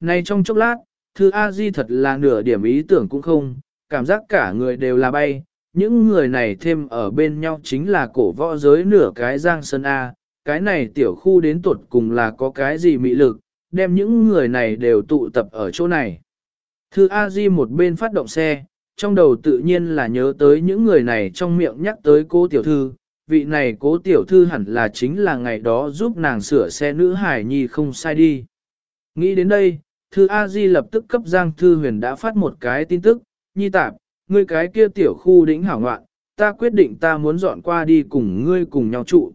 Này trong chốc lát, thư A-di thật là nửa điểm ý tưởng cũng không, cảm giác cả người đều là bay, những người này thêm ở bên nhau chính là cổ võ giới nửa cái giang sơn A, cái này tiểu khu đến tuột cùng là có cái gì mị lực, đem những người này đều tụ tập ở chỗ này. Thư A-di một bên phát động xe, trong đầu tự nhiên là nhớ tới những người này trong miệng nhắc tới cô tiểu thư, vị này cố tiểu thư hẳn là chính là ngày đó giúp nàng sửa xe nữ hải nhi không sai đi. Nghĩ đến đây, thư A-di lập tức cấp Giang Thư Huyền đã phát một cái tin tức, nhi tạp, ngươi cái kia tiểu khu đỉnh hảo ngoạn, ta quyết định ta muốn dọn qua đi cùng ngươi cùng nhau trụ.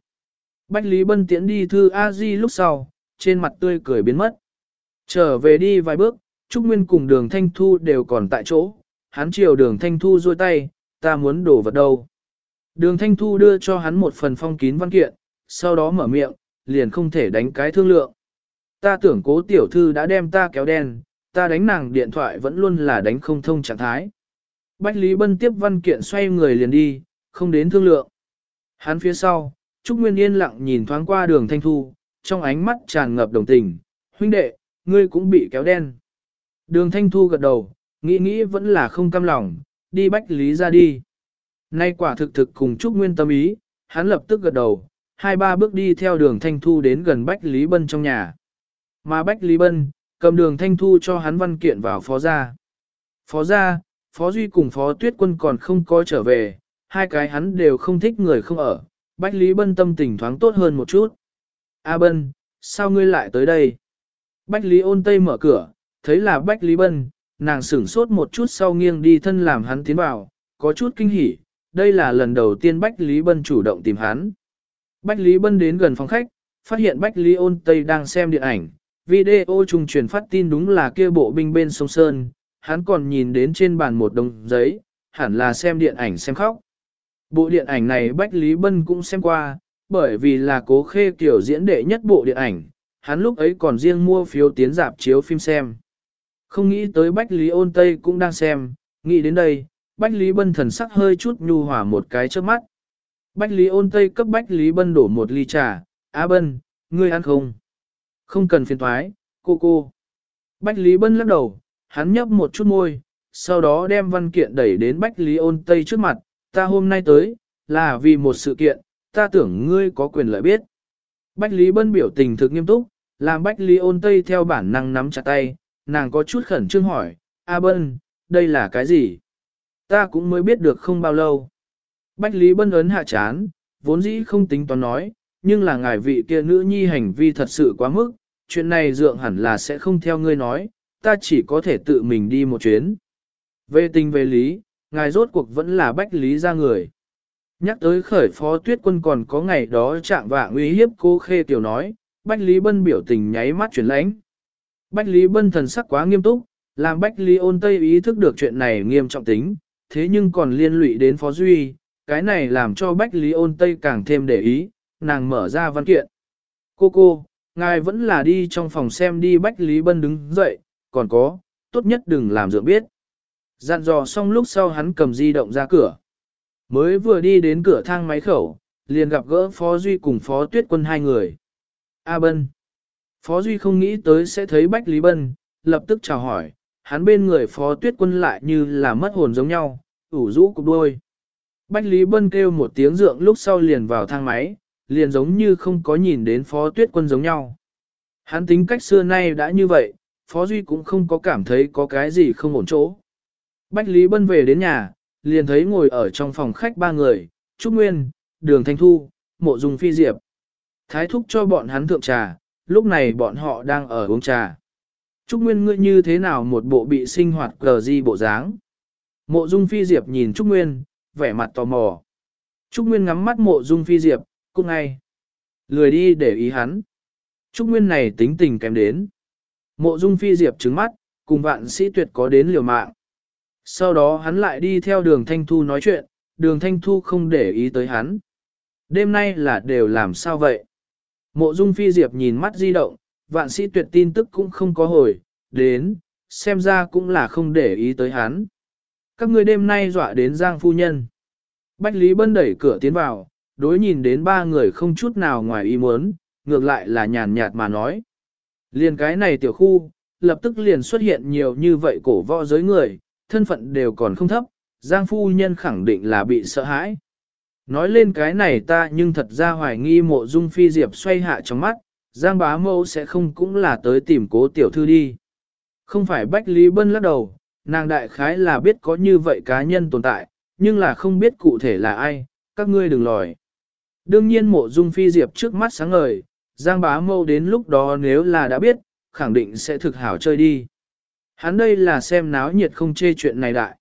Bách Lý Bân tiễn đi thư A-di lúc sau, trên mặt tươi cười biến mất. Trở về đi vài bước, Trúc Nguyên cùng đường Thanh Thu đều còn tại chỗ, hắn chiều đường Thanh Thu duỗi tay, ta muốn đổ vật đâu. Đường Thanh Thu đưa cho hắn một phần phong kín văn kiện, sau đó mở miệng, liền không thể đánh cái thương lượng. Ta tưởng cố tiểu thư đã đem ta kéo đen, ta đánh nàng điện thoại vẫn luôn là đánh không thông trạng thái. Bách Lý Bân tiếp văn kiện xoay người liền đi, không đến thương lượng. Hắn phía sau, Trúc Nguyên yên lặng nhìn thoáng qua đường Thanh Thu, trong ánh mắt tràn ngập đồng tình, huynh đệ, ngươi cũng bị kéo đen. Đường Thanh Thu gật đầu, nghĩ nghĩ vẫn là không cam lòng, đi Bách Lý ra đi. Nay quả thực thực cùng Trúc Nguyên tâm ý, hắn lập tức gật đầu, hai ba bước đi theo đường Thanh Thu đến gần Bách Lý Bân trong nhà. Mà Bách Lý Bân, cầm đường Thanh Thu cho hắn văn kiện vào phó gia. Phó gia, Phó Duy cùng Phó Tuyết Quân còn không có trở về, hai cái hắn đều không thích người không ở. Bách Lý Bân tâm tình thoáng tốt hơn một chút. A à Bân, sao ngươi lại tới đây? Bách Lý ôn tây mở cửa, thấy là Bách Lý Bân, nàng sửng sốt một chút sau nghiêng đi thân làm hắn tiến vào, có chút kinh hỉ, đây là lần đầu tiên Bách Lý Bân chủ động tìm hắn. Bách Lý Bân đến gần phòng khách, phát hiện Bách Lý ôn tây đang xem điện ảnh, video trung truyền phát tin đúng là kia bộ binh bên sông Sơn, hắn còn nhìn đến trên bàn một đồng giấy, hẳn là xem điện ảnh xem khóc. Bộ điện ảnh này Bách Lý Bân cũng xem qua, bởi vì là cố khê kiểu diễn đệ nhất bộ điện ảnh, hắn lúc ấy còn riêng mua phiếu tiến dạp chiếu phim xem. Không nghĩ tới Bách Lý ôn Tây cũng đang xem, nghĩ đến đây, Bách Lý Bân thần sắc hơi chút nhu hòa một cái trước mắt. Bách Lý ôn Tây cấp Bách Lý Bân đổ một ly trà, Á Bân, ngươi ăn không? Không cần phiền thoái, cô cô. Bách Lý Bân lắc đầu, hắn nhấp một chút môi, sau đó đem văn kiện đẩy đến Bách Lý ôn Tây trước mặt, ta hôm nay tới, là vì một sự kiện, ta tưởng ngươi có quyền lợi biết. Bách Lý Bân biểu tình thực nghiêm túc, làm Bách Lý ôn Tây theo bản năng nắm chặt tay, nàng có chút khẩn trương hỏi, A Bân, đây là cái gì? Ta cũng mới biết được không bao lâu. Bách Lý Bân ấn hạ chán, vốn dĩ không tính toán nói, nhưng là ngài vị kia nữ nhi hành vi thật sự quá mức, chuyện này dượng hẳn là sẽ không theo ngươi nói, ta chỉ có thể tự mình đi một chuyến. Về tình về lý, ngài rốt cuộc vẫn là Bách Lý ra người. Nhắc tới khởi phó tuyết quân còn có ngày đó trạng vạ uy hiếp cô khê tiểu nói, Bách Lý Bân biểu tình nháy mắt chuyển lãnh. Bách Lý Bân thần sắc quá nghiêm túc, làm Bách Lý ôn tây ý thức được chuyện này nghiêm trọng tính, thế nhưng còn liên lụy đến Phó Duy, cái này làm cho Bách Lý ôn tây càng thêm để ý, nàng mở ra văn kiện. Cô cô, ngài vẫn là đi trong phòng xem đi Bách Lý Bân đứng dậy, còn có, tốt nhất đừng làm dựa biết. Dặn dò xong lúc sau hắn cầm di động ra cửa. Mới vừa đi đến cửa thang máy khẩu, liền gặp gỡ Phó Duy cùng Phó Tuyết Quân hai người. A Bân. Phó Duy không nghĩ tới sẽ thấy Bách Lý Bân, lập tức chào hỏi, hắn bên người Phó Tuyết Quân lại như là mất hồn giống nhau, ủ rũ cục đôi. Bách Lý Bân kêu một tiếng dượng lúc sau liền vào thang máy, liền giống như không có nhìn đến Phó Tuyết Quân giống nhau. Hắn tính cách xưa nay đã như vậy, Phó Duy cũng không có cảm thấy có cái gì không ổn chỗ. Bách Lý Bân về đến nhà, liền thấy ngồi ở trong phòng khách ba người, Trúc Nguyên, Đường Thanh Thu, Mộ Dung Phi Diệp. Thái thúc cho bọn hắn thượng trà, lúc này bọn họ đang ở uống trà. Trúc Nguyên ngươi như thế nào một bộ bị sinh hoạt cờ di bộ dáng. Mộ Dung Phi Diệp nhìn Trúc Nguyên, vẻ mặt tò mò. Trúc Nguyên ngắm mắt mộ Dung Phi Diệp, cút ngay. Lười đi để ý hắn. Trúc Nguyên này tính tình kém đến. Mộ Dung Phi Diệp trứng mắt, cùng vạn sĩ tuyệt có đến liều mạng. Sau đó hắn lại đi theo đường Thanh Thu nói chuyện, đường Thanh Thu không để ý tới hắn. Đêm nay là đều làm sao vậy? Mộ Dung Phi Diệp nhìn mắt di động, vạn sĩ tuyệt tin tức cũng không có hồi, đến, xem ra cũng là không để ý tới hắn. Các người đêm nay dọa đến Giang Phu Nhân. Bách Lý Bân đẩy cửa tiến vào, đối nhìn đến ba người không chút nào ngoài ý muốn, ngược lại là nhàn nhạt mà nói. Liên cái này tiểu khu, lập tức liền xuất hiện nhiều như vậy cổ võ giới người, thân phận đều còn không thấp, Giang phu nhân khẳng định là bị sợ hãi. Nói lên cái này ta nhưng thật ra hoài nghi mộ dung phi diệp xoay hạ trong mắt, Giang bá mẫu sẽ không cũng là tới tìm cố tiểu thư đi. Không phải Bách Lý Bân lắc đầu, nàng đại khái là biết có như vậy cá nhân tồn tại, nhưng là không biết cụ thể là ai, các ngươi đừng lòi. Đương nhiên mộ dung phi diệp trước mắt sáng ngời, Giang bá mâu đến lúc đó nếu là đã biết, khẳng định sẽ thực hảo chơi đi. Hắn đây là xem náo nhiệt không chê chuyện này đại.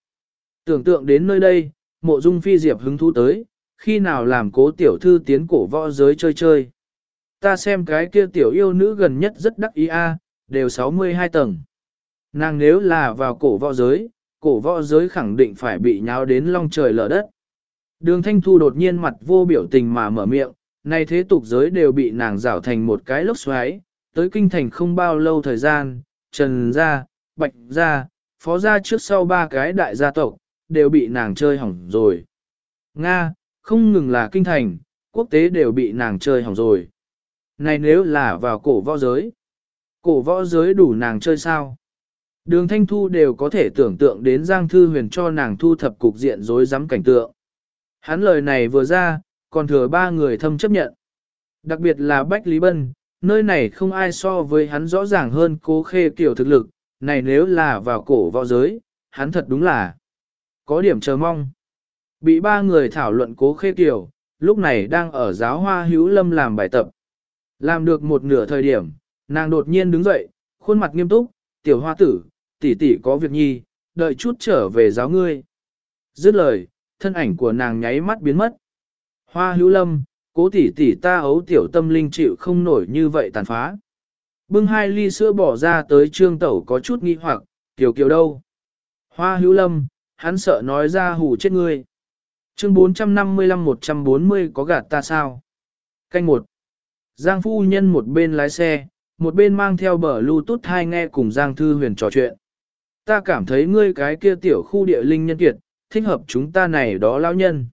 Tưởng tượng đến nơi đây, mộ dung phi diệp hứng thú tới, khi nào làm cố tiểu thư tiến cổ võ giới chơi chơi. Ta xem cái kia tiểu yêu nữ gần nhất rất đắc ý a, đều 62 tầng. Nàng nếu là vào cổ võ giới, cổ võ giới khẳng định phải bị nháo đến long trời lở đất. Đường thanh thu đột nhiên mặt vô biểu tình mà mở miệng, nay thế tục giới đều bị nàng rảo thành một cái lốc xoáy, tới kinh thành không bao lâu thời gian, trần gia, bạch gia, phó gia trước sau ba cái đại gia tộc, đều bị nàng chơi hỏng rồi. Nga, không ngừng là kinh thành, quốc tế đều bị nàng chơi hỏng rồi. Này nếu là vào cổ võ giới, cổ võ giới đủ nàng chơi sao? Đường Thanh Thu đều có thể tưởng tượng đến Giang Thư Huyền cho nàng thu thập cục diện rối rắm cảnh tượng. Hắn lời này vừa ra, còn thừa ba người thâm chấp nhận. Đặc biệt là Bách Lý Bân, nơi này không ai so với hắn rõ ràng hơn cố khê kiểu thực lực, này nếu là vào cổ võ giới, hắn thật đúng là có điểm chờ mong. Bị ba người thảo luận cố khê kiểu, lúc này đang ở giáo hoa hữu lâm làm bài tập. Làm được một nửa thời điểm, nàng đột nhiên đứng dậy, khuôn mặt nghiêm túc, tiểu hoa tử, tỷ tỷ có việc nhi, đợi chút trở về giáo ngươi. Dứt lời, thân ảnh của nàng nháy mắt biến mất. Hoa hữu lâm, cố tỷ tỷ ta ấu tiểu tâm linh chịu không nổi như vậy tàn phá. Bưng hai ly sữa bỏ ra tới trương tẩu có chút nghi hoặc, tiểu kiều đâu. Hoa hữu lâm, hắn sợ nói ra hù chết ngươi. Chương 455-140 có gạt ta sao? Canh một. Giang phu nhân một bên lái xe, một bên mang theo bờ lưu tút hai nghe cùng Giang Thư Huyền trò chuyện. Ta cảm thấy ngươi cái kia tiểu khu địa linh nhân kiệt, thích hợp chúng ta này đó lão nhân.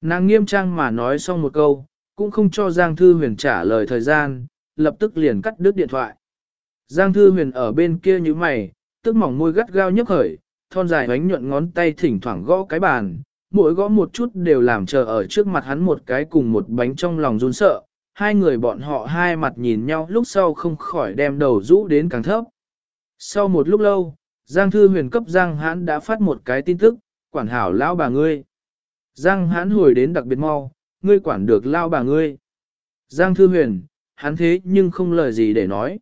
Nàng nghiêm trang mà nói xong một câu, cũng không cho Giang Thư Huyền trả lời thời gian, lập tức liền cắt đứt điện thoại. Giang Thư Huyền ở bên kia như mày, tức mỏng môi gắt gao nhấp khởi, thon dài bánh nhuận ngón tay thỉnh thoảng gõ cái bàn, mỗi gõ một chút đều làm chờ ở trước mặt hắn một cái cùng một bánh trong lòng run sợ. Hai người bọn họ hai mặt nhìn nhau lúc sau không khỏi đem đầu rũ đến càng thấp. Sau một lúc lâu, Giang Thư Huyền cấp Giang Hãn đã phát một cái tin tức, quản hảo lão bà ngươi. Giang Hãn hồi đến đặc biệt mau, ngươi quản được lao bà ngươi. Giang Thư Huyền, hắn thế nhưng không lời gì để nói.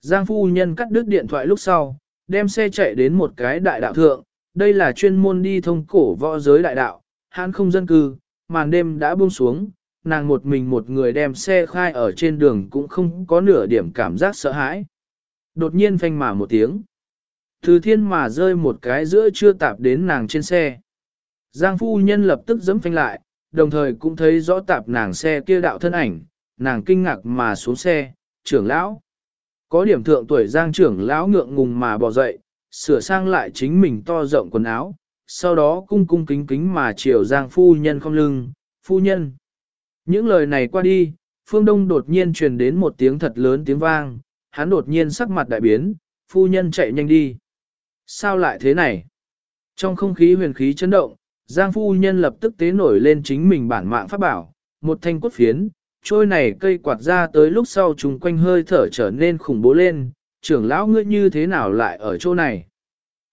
Giang Phu Nhân cắt đứt điện thoại lúc sau, đem xe chạy đến một cái đại đạo thượng, đây là chuyên môn đi thông cổ võ giới đại đạo, hắn không dân cư, màn đêm đã buông xuống, nàng một mình một người đem xe khai ở trên đường cũng không có nửa điểm cảm giác sợ hãi. Đột nhiên phanh mà một tiếng. Từ thiên mà rơi một cái giữa chưa tạp đến nàng trên xe. Giang phu nhân lập tức dẫm phanh lại, đồng thời cũng thấy rõ tạp nàng xe kia đạo thân ảnh, nàng kinh ngạc mà xuống xe, trưởng lão. Có điểm thượng tuổi Giang trưởng lão ngượng ngùng mà bỏ dậy, sửa sang lại chính mình to rộng quần áo, sau đó cung cung kính kính mà chiều Giang phu nhân không lưng, phu nhân. Những lời này qua đi, phương đông đột nhiên truyền đến một tiếng thật lớn tiếng vang, hắn đột nhiên sắc mặt đại biến, phu nhân chạy nhanh đi. Sao lại thế này? Trong không khí huyền khí chấn động, Giang phu nhân lập tức tế nổi lên chính mình bản mạng pháp bảo, một thanh cốt phiến, trôi này cây quạt ra tới lúc sau chúng quanh hơi thở trở nên khủng bố lên, trưởng lão ngươi như thế nào lại ở chỗ này?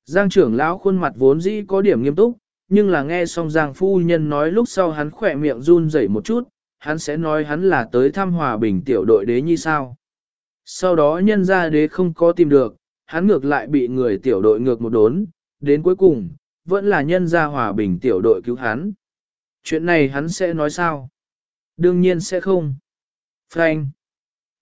Giang trưởng lão khuôn mặt vốn dĩ có điểm nghiêm túc, nhưng là nghe xong Giang phu nhân nói lúc sau hắn khỏe miệng run rẩy một chút, hắn sẽ nói hắn là tới thăm hòa bình tiểu đội đế như sao. Sau đó nhân ra đế không có tìm được, hắn ngược lại bị người tiểu đội ngược một đốn, đến cuối cùng, vẫn là nhân gia hòa bình tiểu đội cứu hắn. Chuyện này hắn sẽ nói sao? Đương nhiên sẽ không. Frank.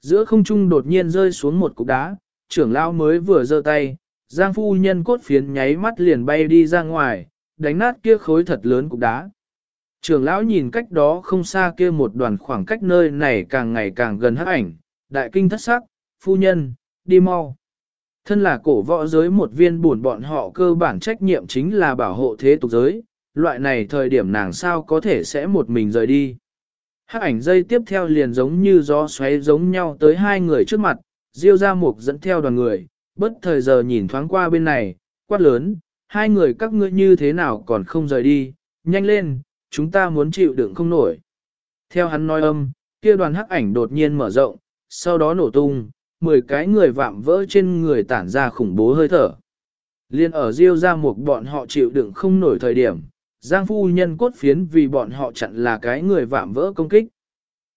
Giữa không trung đột nhiên rơi xuống một cục đá, trưởng lão mới vừa giơ tay, Giang phu nhân cốt phiến nháy mắt liền bay đi ra ngoài, đánh nát kia khối thật lớn cục đá. Trưởng lão nhìn cách đó không xa kia một đoàn khoảng cách nơi này càng ngày càng gần hắc ảnh, đại kinh thất sắc, phu nhân, đi mau. Thân là cổ võ giới một viên buồn bọn họ cơ bản trách nhiệm chính là bảo hộ thế tục giới, loại này thời điểm nàng sao có thể sẽ một mình rời đi. Hắc ảnh dây tiếp theo liền giống như gió xoáy giống nhau tới hai người trước mặt, diêu ra mục dẫn theo đoàn người, bất thời giờ nhìn thoáng qua bên này, quát lớn, hai người các ngươi như thế nào còn không rời đi, nhanh lên, chúng ta muốn chịu đựng không nổi. Theo hắn nói âm, kia đoàn hắc ảnh đột nhiên mở rộng, sau đó nổ tung, 10 cái người vạm vỡ trên người tản ra khủng bố hơi thở. Liên ở Diêu ra một bọn họ chịu đựng không nổi thời điểm, Giang phu nhân cốt phiến vì bọn họ chặn là cái người vạm vỡ công kích.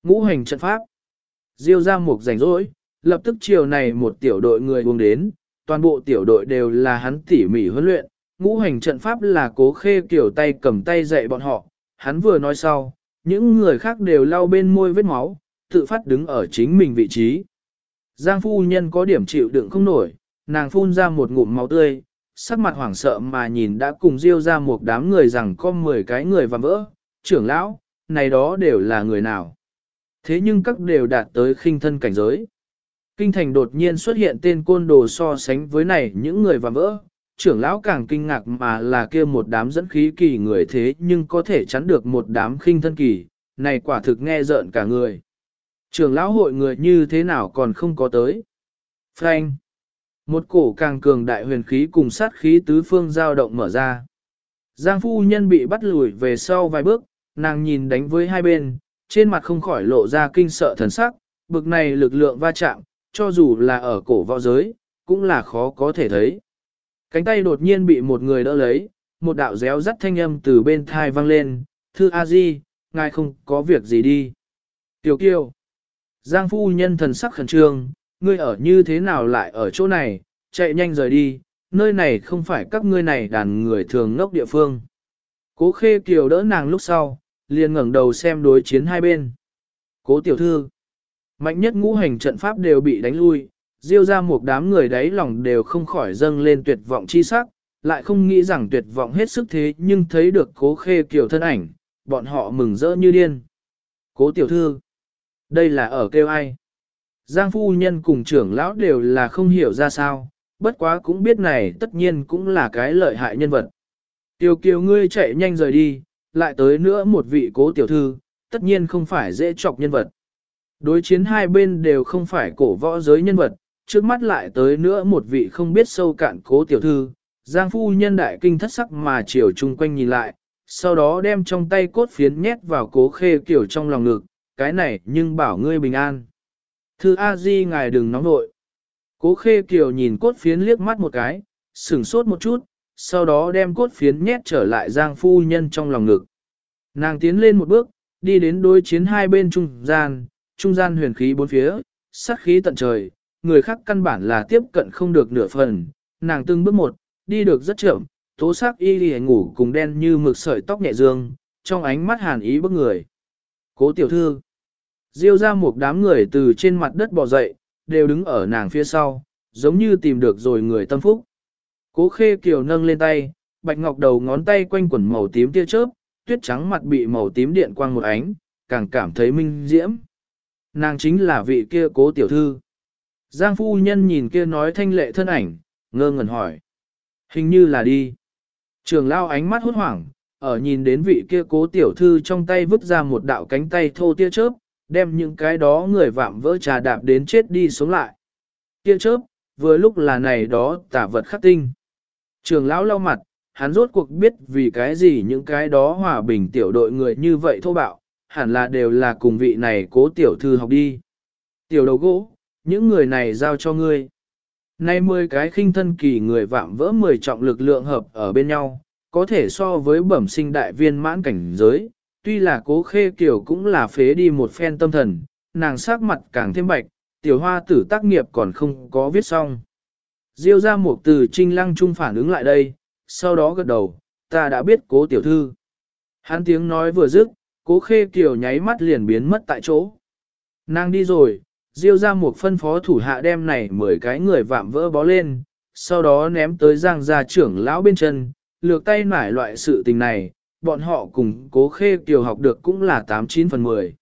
Ngũ hành trận pháp. Diêu ra một rảnh rỗi, lập tức chiều này một tiểu đội người buông đến, toàn bộ tiểu đội đều là hắn tỉ mỉ huấn luyện, ngũ hành trận pháp là cố khê kiểu tay cầm tay dạy bọn họ, hắn vừa nói sau, những người khác đều lau bên môi vết máu, tự phát đứng ở chính mình vị trí. Giang phu nhân có điểm chịu đựng không nổi, nàng phun ra một ngụm máu tươi, sắc mặt hoảng sợ mà nhìn đã cùng diêu ra một đám người rằng có 10 cái người và vỡ, trưởng lão, này đó đều là người nào. Thế nhưng các đều đạt tới khinh thân cảnh giới. Kinh thành đột nhiên xuất hiện tên côn đồ so sánh với này những người và vỡ, trưởng lão càng kinh ngạc mà là kia một đám dẫn khí kỳ người thế nhưng có thể chắn được một đám khinh thân kỳ, này quả thực nghe rợn cả người. Trưởng lão hội người như thế nào còn không có tới. Frank. Một cổ càng cường đại huyền khí cùng sát khí tứ phương giao động mở ra. Giang phu nhân bị bắt lùi về sau vài bước, nàng nhìn đánh với hai bên, trên mặt không khỏi lộ ra kinh sợ thần sắc, bực này lực lượng va chạm, cho dù là ở cổ võ giới, cũng là khó có thể thấy. Cánh tay đột nhiên bị một người đỡ lấy, một đạo réo rắt thanh âm từ bên thai vang lên, Thư A-di, ngài không có việc gì đi. Tiểu kiều. Giang phu nhân thần sắc khẩn trương, ngươi ở như thế nào lại ở chỗ này, chạy nhanh rời đi, nơi này không phải các ngươi này đàn người thường ngốc địa phương. Cố khê kiều đỡ nàng lúc sau, liền ngẩng đầu xem đối chiến hai bên. Cố tiểu thư, mạnh nhất ngũ hành trận pháp đều bị đánh lui, diêu ra một đám người đấy lòng đều không khỏi dâng lên tuyệt vọng chi sắc, lại không nghĩ rằng tuyệt vọng hết sức thế nhưng thấy được cố khê kiều thân ảnh, bọn họ mừng rỡ như điên. Cố tiểu thư, đây là ở kêu ai? Giang phu nhân cùng trưởng lão đều là không hiểu ra sao, bất quá cũng biết này tất nhiên cũng là cái lợi hại nhân vật. Tiểu kiều ngươi chạy nhanh rời đi, lại tới nữa một vị cố tiểu thư, tất nhiên không phải dễ chọc nhân vật. Đối chiến hai bên đều không phải cổ võ giới nhân vật, trước mắt lại tới nữa một vị không biết sâu cạn cố tiểu thư, Giang phu nhân đại kinh thất sắc mà chiều chung quanh nhìn lại, sau đó đem trong tay cốt phiến nhét vào cố khê kiểu trong lòng ngực, cái này nhưng bảo ngươi bình an. Thư A-di ngài đừng nóng nội. Cố khê kiều nhìn cốt phiến liếc mắt một cái, sửng sốt một chút, sau đó đem cốt phiến nhét trở lại giang phu nhân trong lòng ngực. Nàng tiến lên một bước, đi đến đối chiến hai bên trung gian, trung gian huyền khí bốn phía, sát khí tận trời, người khác căn bản là tiếp cận không được nửa phần, nàng từng bước một, đi được rất chậm, tố sắc y đi ngủ cùng đen như mực sợi tóc nhẹ dương, trong ánh mắt hàn ý bức người. Cố tiểu thư, diêu ra một đám người từ trên mặt đất bò dậy, đều đứng ở nàng phía sau, giống như tìm được rồi người tâm phúc. Cố khê kiều nâng lên tay, bạch ngọc đầu ngón tay quanh quẩn màu tím tia chớp, tuyết trắng mặt bị màu tím điện quang một ánh, càng cảm thấy minh diễm. Nàng chính là vị kia cố tiểu thư. Giang phu nhân nhìn kia nói thanh lệ thân ảnh, ngơ ngẩn hỏi. Hình như là đi. Trường lao ánh mắt hốt hoảng, ở nhìn đến vị kia cố tiểu thư trong tay vứt ra một đạo cánh tay thô tia chớp, đem những cái đó người vạm vỡ trà đạp đến chết đi sống lại. kia chớp, vừa lúc là này đó tả vật khắc tinh. Trường lão lau mặt, hắn rốt cuộc biết vì cái gì những cái đó hòa bình tiểu đội người như vậy thô bạo, hẳn là đều là cùng vị này cố tiểu thư học đi. Tiểu đầu gỗ, những người này giao cho ngươi. Nay 10 cái khinh thân kỳ người vạm vỡ 10 trọng lực lượng hợp ở bên nhau, có thể so với bẩm sinh đại viên mãn cảnh giới, tuy là cố khê kiểu cũng là phế đi một phen tâm thần, nàng sắc mặt càng thêm bạch, tiểu hoa tử tác nghiệp còn không có viết xong. Diêu ra một từ trinh lăng trung phản ứng lại đây, sau đó gật đầu, ta đã biết cố tiểu thư. Hắn tiếng nói vừa dứt, cố khê kiểu nháy mắt liền biến mất tại chỗ. Nàng đi rồi, diêu ra một phân phó thủ hạ đem này mười cái người vạm vỡ bó lên, sau đó ném tới giang gia trưởng lão bên chân, lược tay nải loại sự tình này, bọn họ cùng cố khê kiều học được cũng là 89 phần 10.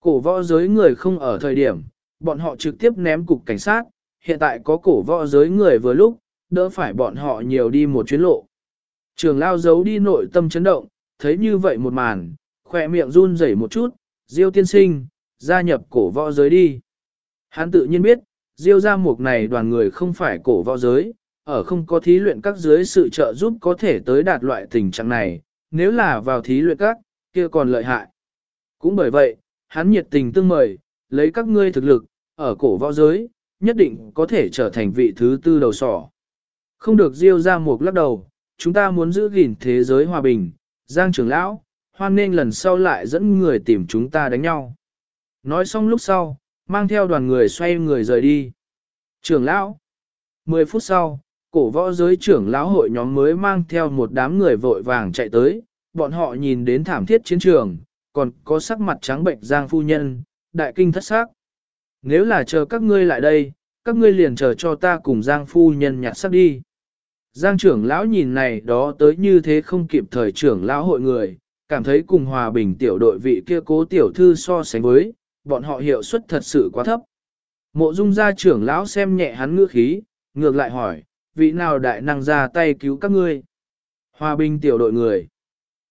Cổ võ giới người không ở thời điểm, bọn họ trực tiếp ném cục cảnh sát, hiện tại có cổ võ giới người vừa lúc, đỡ phải bọn họ nhiều đi một chuyến lộ. Trường lao giấu đi nội tâm chấn động, thấy như vậy một màn, khỏe miệng run rẩy một chút, diêu tiên sinh, gia nhập cổ võ giới đi. Hắn tự nhiên biết, Diêu gia mục này đoàn người không phải cổ võ giới, ở không có thí luyện các dưới sự trợ giúp có thể tới đạt loại tình trạng này, nếu là vào thí luyện các, kia còn lợi hại. Cũng bởi vậy, hắn nhiệt tình tương mời, lấy các ngươi thực lực, ở cổ võ giới, nhất định có thể trở thành vị thứ tư đầu sỏ. Không được diêu ra một lắc đầu, chúng ta muốn giữ gìn thế giới hòa bình, Giang trưởng lão, hoan nên lần sau lại dẫn người tìm chúng ta đánh nhau. Nói xong lúc sau, mang theo đoàn người xoay người rời đi. Trưởng lão, 10 phút sau, cổ võ giới trưởng lão hội nhóm mới mang theo một đám người vội vàng chạy tới, bọn họ nhìn đến thảm thiết chiến trường, còn có sắc mặt trắng bệnh Giang phu nhân, đại kinh thất xác. Nếu là chờ các ngươi lại đây, các ngươi liền chờ cho ta cùng Giang phu nhân nhặt sắc đi. Giang trưởng lão nhìn này đó tới như thế không kịp thời trưởng lão hội người, cảm thấy cùng hòa bình tiểu đội vị kia cố tiểu thư so sánh với, bọn họ hiệu suất thật sự quá thấp. Mộ dung gia trưởng lão xem nhẹ hắn ngữ khí, ngược lại hỏi, vị nào đại năng ra tay cứu các ngươi? Hòa bình tiểu đội người.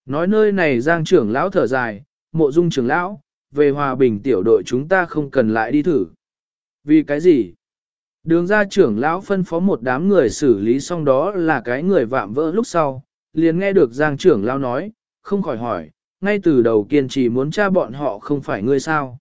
Nói nơi này giang trưởng lão thở dài, mộ dung trưởng lão, về hòa bình tiểu đội chúng ta không cần lại đi thử. Vì cái gì? Đường ra trưởng lão phân phó một đám người xử lý xong đó là cái người vạm vỡ lúc sau, liền nghe được giang trưởng lão nói, không khỏi hỏi, ngay từ đầu kiên trì muốn tra bọn họ không phải ngươi sao.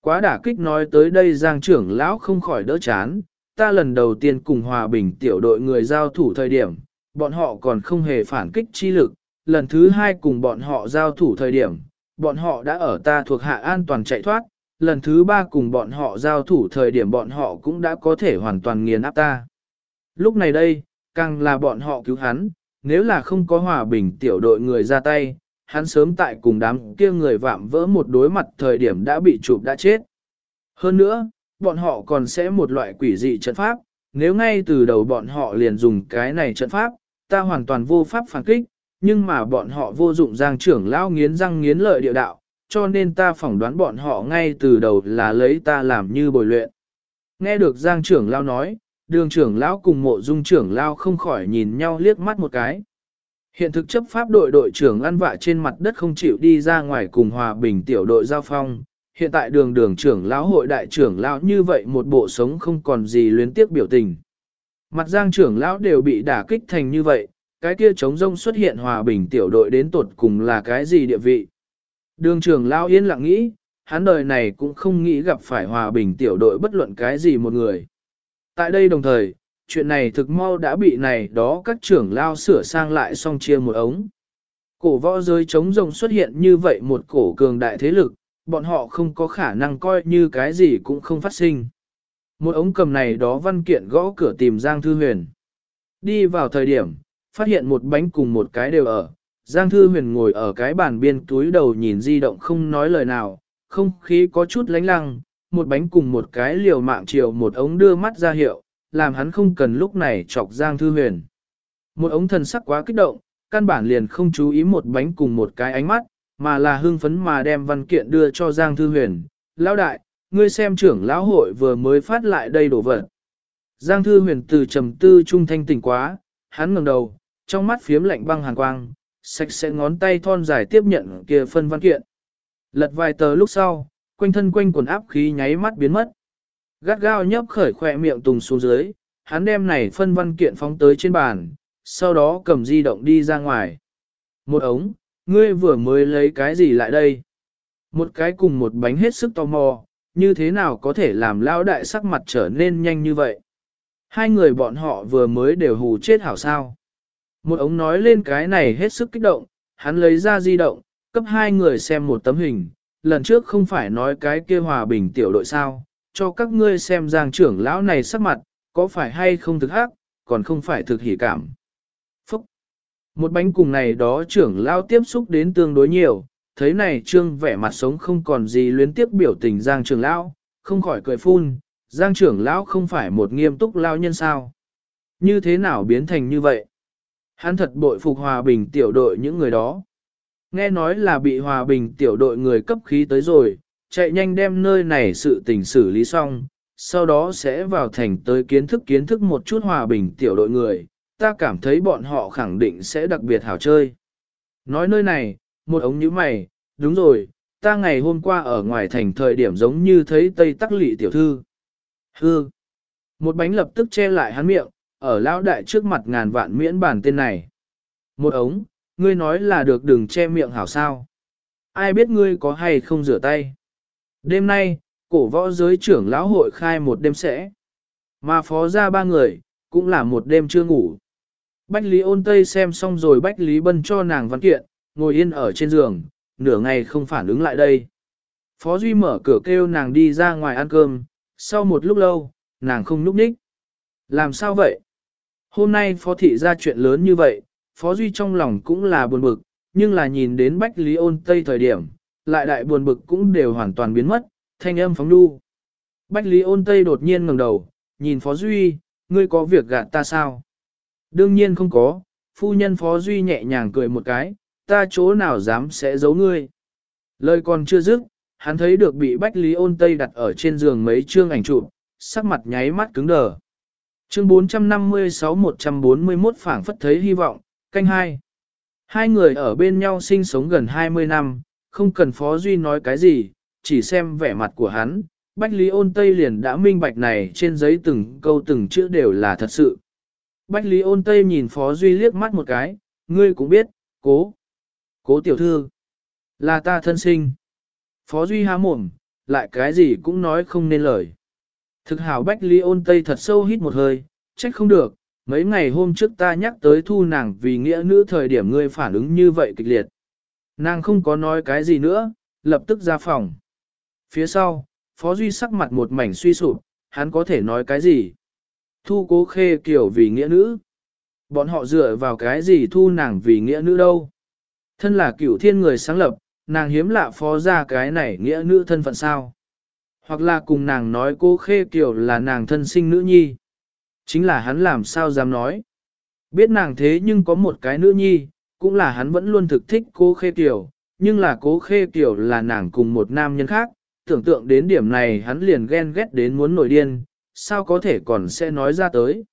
Quá đả kích nói tới đây giang trưởng lão không khỏi đỡ chán, ta lần đầu tiên cùng hòa bình tiểu đội người giao thủ thời điểm, bọn họ còn không hề phản kích chi lực, lần thứ hai cùng bọn họ giao thủ thời điểm, bọn họ đã ở ta thuộc hạ an toàn chạy thoát, lần thứ ba cùng bọn họ giao thủ thời điểm bọn họ cũng đã có thể hoàn toàn nghiền áp ta. Lúc này đây, càng là bọn họ cứu hắn, nếu là không có hòa bình tiểu đội người ra tay, hắn sớm tại cùng đám kia người vạm vỡ một đối mặt thời điểm đã bị chụp đã chết. Hơn nữa, bọn họ còn sẽ một loại quỷ dị trận pháp, nếu ngay từ đầu bọn họ liền dùng cái này trận pháp, ta hoàn toàn vô pháp phản kích, nhưng mà bọn họ vô dụng giang trưởng lão nghiến răng nghiến lợi địa đạo, cho nên ta phỏng đoán bọn họ ngay từ đầu là lấy ta làm như bồi luyện. Nghe được giang trưởng lão nói, đường trưởng lão cùng mộ dung trưởng lão không khỏi nhìn nhau liếc mắt một cái. Hiện thực chấp pháp đội đội trưởng ăn vạ trên mặt đất không chịu đi ra ngoài cùng hòa bình tiểu đội giao phong. Hiện tại đường đường trưởng lão hội đại trưởng lão như vậy một bộ sống không còn gì luyến tiếc biểu tình. Mặt giang trưởng lão đều bị đả kích thành như vậy, cái kia chống rông xuất hiện hòa bình tiểu đội đến tột cùng là cái gì địa vị. Đường trưởng lão yên lặng nghĩ, hắn đời này cũng không nghĩ gặp phải hòa bình tiểu đội bất luận cái gì một người. Tại đây đồng thời, chuyện này thực mau đã bị này đó các trưởng lao sửa sang lại xong chia một ống. Cổ võ giới chống rồng xuất hiện như vậy một cổ cường đại thế lực, bọn họ không có khả năng coi như cái gì cũng không phát sinh. Một ống cầm này đó văn kiện gõ cửa tìm Giang Thư Huyền. Đi vào thời điểm, phát hiện một bánh cùng một cái đều ở. Giang Thư Huyền ngồi ở cái bàn biên túi đầu nhìn di động không nói lời nào, không khí có chút lánh lăng, một bánh cùng một cái liều mạng chiều một ống đưa mắt ra hiệu, làm hắn không cần lúc này chọc Giang Thư Huyền. Một ống thần sắc quá kích động, căn bản liền không chú ý một bánh cùng một cái ánh mắt, mà là hưng phấn mà đem văn kiện đưa cho Giang Thư Huyền. Lão đại, ngươi xem trưởng lão hội vừa mới phát lại đây đổ vật. Giang Thư Huyền từ trầm tư trung thanh tỉnh quá, hắn ngẩng đầu, trong mắt phiếm lạnh băng hàn quang, sạch sẽ ngón tay thon dài tiếp nhận kia phân văn kiện. Lật vài tờ lúc sau, quanh thân quanh quần áp khí nháy mắt biến mất. Gắt gao nhấp khởi khỏe miệng tùng xuống dưới, hắn đem này phân văn kiện phóng tới trên bàn, sau đó cầm di động đi ra ngoài. Một ống, ngươi vừa mới lấy cái gì lại đây? Một cái cùng một bánh hết sức tò mò, như thế nào có thể làm lao đại sắc mặt trở nên nhanh như vậy? Hai người bọn họ vừa mới đều hù chết hảo sao. Một ống nói lên cái này hết sức kích động, hắn lấy ra di động, cấp hai người xem một tấm hình, lần trước không phải nói cái kia hòa bình tiểu đội sao, cho các ngươi xem giang trưởng lão này sắc mặt, có phải hay không thực hắc, còn không phải thực hỉ cảm. Một bánh cùng này đó trưởng lão tiếp xúc đến tương đối nhiều, thấy này trương vẻ mặt sống không còn gì luyến tiếp biểu tình giang trưởng lão, không khỏi cười phun, giang trưởng lão không phải một nghiêm túc lao nhân sao. Như thế nào biến thành như vậy? Hắn thật bội phục hòa bình tiểu đội những người đó. Nghe nói là bị hòa bình tiểu đội người cấp khí tới rồi, chạy nhanh đem nơi này sự tình xử lý xong, sau đó sẽ vào thành tới kiến thức kiến thức một chút hòa bình tiểu đội người, ta cảm thấy bọn họ khẳng định sẽ đặc biệt hảo chơi. Nói nơi này, một ống như mày, đúng rồi, ta ngày hôm qua ở ngoài thành thời điểm giống như thấy Tây Tắc Lị tiểu thư. Hư, Một bánh lập tức che lại hắn miệng, ở lão đại trước mặt ngàn vạn miễn bản tên này. Một ống, ngươi nói là được đừng che miệng hảo sao. Ai biết ngươi có hay không rửa tay. Đêm nay, cổ võ giới trưởng lão hội khai một đêm sẽ. Mà phó ra ba người, cũng là một đêm chưa ngủ. Bách Lý ôn tây xem xong rồi Bách Lý bân cho nàng văn kiện, ngồi yên ở trên giường, nửa ngày không phản ứng lại đây. Phó Duy mở cửa kêu nàng đi ra ngoài ăn cơm, sau một lúc lâu, nàng không núp ních. Làm sao vậy? Hôm nay Phó Thị ra chuyện lớn như vậy, Phó Duy trong lòng cũng là buồn bực, nhưng là nhìn đến Bách Lý ôn tây thời điểm, lại đại buồn bực cũng đều hoàn toàn biến mất, thanh âm phóng đu. Bách Lý ôn tây đột nhiên ngẩng đầu, nhìn Phó Duy, ngươi có việc gạt ta sao? Đương nhiên không có, phu nhân Phó Duy nhẹ nhàng cười một cái, ta chỗ nào dám sẽ giấu ngươi. Lời còn chưa dứt, hắn thấy được bị Bách Lý ôn tây đặt ở trên giường mấy chương ảnh chụp, sắc mặt nháy mắt cứng đờ. Chương 456-141 phảng phất thấy hy vọng, canh hai. Hai người ở bên nhau sinh sống gần 20 năm, không cần Phó Duy nói cái gì, chỉ xem vẻ mặt của hắn, Bách Lý ôn Tây liền đã minh bạch này trên giấy từng câu từng chữ đều là thật sự. Bách Lý ôn Tây nhìn Phó Duy liếc mắt một cái, ngươi cũng biết, cố. Cố tiểu thư, là ta thân sinh. Phó Duy há mồm, lại cái gì cũng nói không nên lời. Thực hảo Bách Lý ôn Tây thật sâu hít một hơi, trách không được, mấy ngày hôm trước ta nhắc tới thu nàng vì nghĩa nữ thời điểm ngươi phản ứng như vậy kịch liệt. Nàng không có nói cái gì nữa, lập tức ra phòng. Phía sau, Phó Duy sắc mặt một mảnh suy sụp, hắn có thể nói cái gì? Thu cố khê kiểu vì nghĩa nữ. Bọn họ dựa vào cái gì thu nàng vì nghĩa nữ đâu? Thân là cửu thiên người sáng lập, nàng hiếm lạ phó ra cái này nghĩa nữ thân phận sao? Hoặc là cùng nàng nói cố khê kiểu là nàng thân sinh nữ nhi. Chính là hắn làm sao dám nói. Biết nàng thế nhưng có một cái nữ nhi, cũng là hắn vẫn luôn thực thích cố khê kiểu, nhưng là cố khê kiểu là nàng cùng một nam nhân khác, tưởng tượng đến điểm này hắn liền ghen ghét đến muốn nổi điên, sao có thể còn sẽ nói ra tới.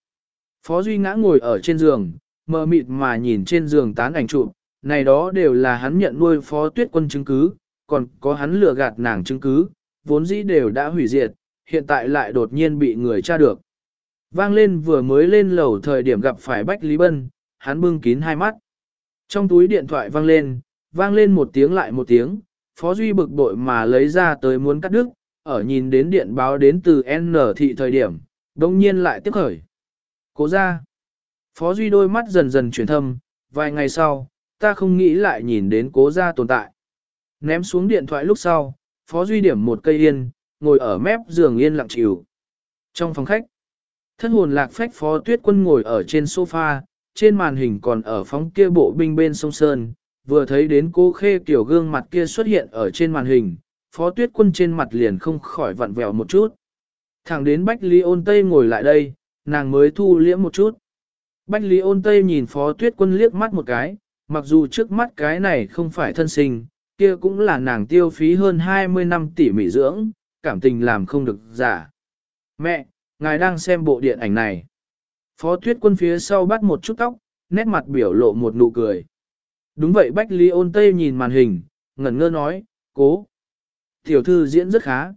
Phó Duy ngã ngồi ở trên giường, mờ mịt mà nhìn trên giường tán ảnh chụp, này đó đều là hắn nhận nuôi phó tuyết quân chứng cứ, còn có hắn lừa gạt nàng chứng cứ, vốn dĩ đều đã hủy diệt, hiện tại lại đột nhiên bị người tra được. Vang lên vừa mới lên lầu thời điểm gặp phải Bách Lý Bân, hắn bưng kín hai mắt. Trong túi điện thoại vang lên, vang lên một tiếng lại một tiếng, Phó Duy bực bội mà lấy ra tới muốn cắt đứt, ở nhìn đến điện báo đến từ N thị thời điểm, đồng nhiên lại tiếp khởi. Cố ra. Phó Duy đôi mắt dần dần chuyển thâm, vài ngày sau, ta không nghĩ lại nhìn đến cố ra tồn tại. Ném xuống điện thoại lúc sau, Phó Duy điểm một cây yên, ngồi ở mép giường yên lặng chịu. Trong phòng khách, thân hồn lạc phách Phó Tuyết Quân ngồi ở trên sofa, trên màn hình còn ở phóng kia bộ binh bên sông Sơn, vừa thấy đến cô khê kiểu gương mặt kia xuất hiện ở trên màn hình, phó tuyết quân trên mặt liền không khỏi vặn vẹo một chút. Thẳng đến Bách Lý ôn Tây ngồi lại đây, nàng mới thu liễm một chút. Bách Lý ôn Tây nhìn phó tuyết quân liếc mắt một cái, mặc dù trước mắt cái này không phải thân sinh, kia cũng là nàng tiêu phí hơn 20 năm tỉ mỉ dưỡng, cảm tình làm không được giả. Mẹ, ngài đang xem bộ điện ảnh này. Phó tuyết quân phía sau bắt một chút tóc, nét mặt biểu lộ một nụ cười. Đúng vậy Bách Lý ôn tây nhìn màn hình, ngẩn ngơ nói, cố. Tiểu thư diễn rất khá.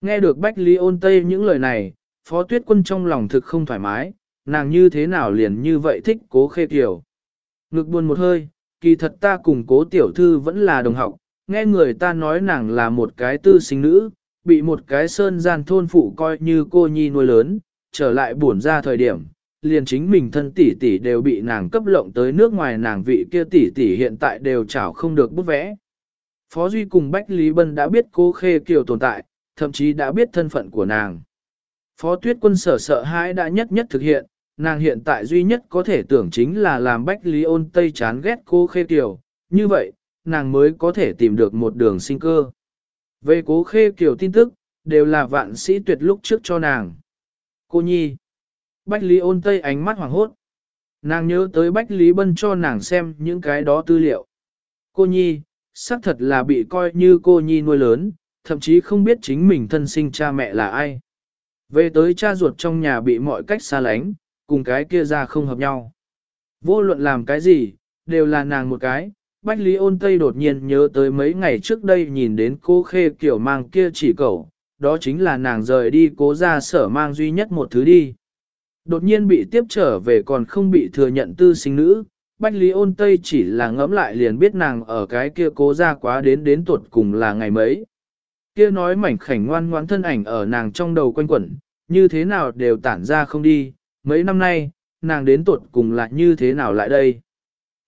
Nghe được Bách Lý ôn tây những lời này, phó tuyết quân trong lòng thực không thoải mái, nàng như thế nào liền như vậy thích cố khê tiểu. Ngực buồn một hơi, kỳ thật ta cùng cố tiểu thư vẫn là đồng học, nghe người ta nói nàng là một cái tư sinh nữ, bị một cái sơn gian thôn phụ coi như cô nhi nuôi lớn, trở lại buồn ra thời điểm, liền chính mình thân tỷ tỷ đều bị nàng cấp lộng tới nước ngoài nàng vị kia tỷ tỷ hiện tại đều chảo không được bút vẽ. Phó Duy cùng Bách Lý Bân đã biết cô Khê Kiều tồn tại, thậm chí đã biết thân phận của nàng. Phó Tuyết quân sở sợ hãi đã nhất nhất thực hiện, nàng hiện tại duy nhất có thể tưởng chính là làm Bách Lý ôn Tây chán ghét cô Khê Kiều, như vậy, nàng mới có thể tìm được một đường sinh cơ. Về cố Khê Kiều tin tức, đều là vạn sĩ tuyệt lúc trước cho nàng. Cô Nhi Bách Lý ôn tây ánh mắt hoàng hốt. Nàng nhớ tới Bách Lý Bân cho nàng xem những cái đó tư liệu. Cô Nhi, xác thật là bị coi như cô Nhi nuôi lớn, thậm chí không biết chính mình thân sinh cha mẹ là ai. Về tới cha ruột trong nhà bị mọi cách xa lánh, cùng cái kia ra không hợp nhau. Vô luận làm cái gì, đều là nàng một cái. Bách Lý ôn Tây đột nhiên nhớ tới mấy ngày trước đây nhìn đến cô khê kiểu mang kia chỉ cẩu, đó chính là nàng rời đi cố ra sở mang duy nhất một thứ đi. Đột nhiên bị tiếp trở về còn không bị thừa nhận tư sinh nữ, Bách Lý ôn Tây chỉ là ngẫm lại liền biết nàng ở cái kia cố ra quá đến đến tuột cùng là ngày mấy. Kia nói mảnh khảnh ngoan ngoãn thân ảnh ở nàng trong đầu quanh quẩn, như thế nào đều tản ra không đi, mấy năm nay, nàng đến tuột cùng là như thế nào lại đây.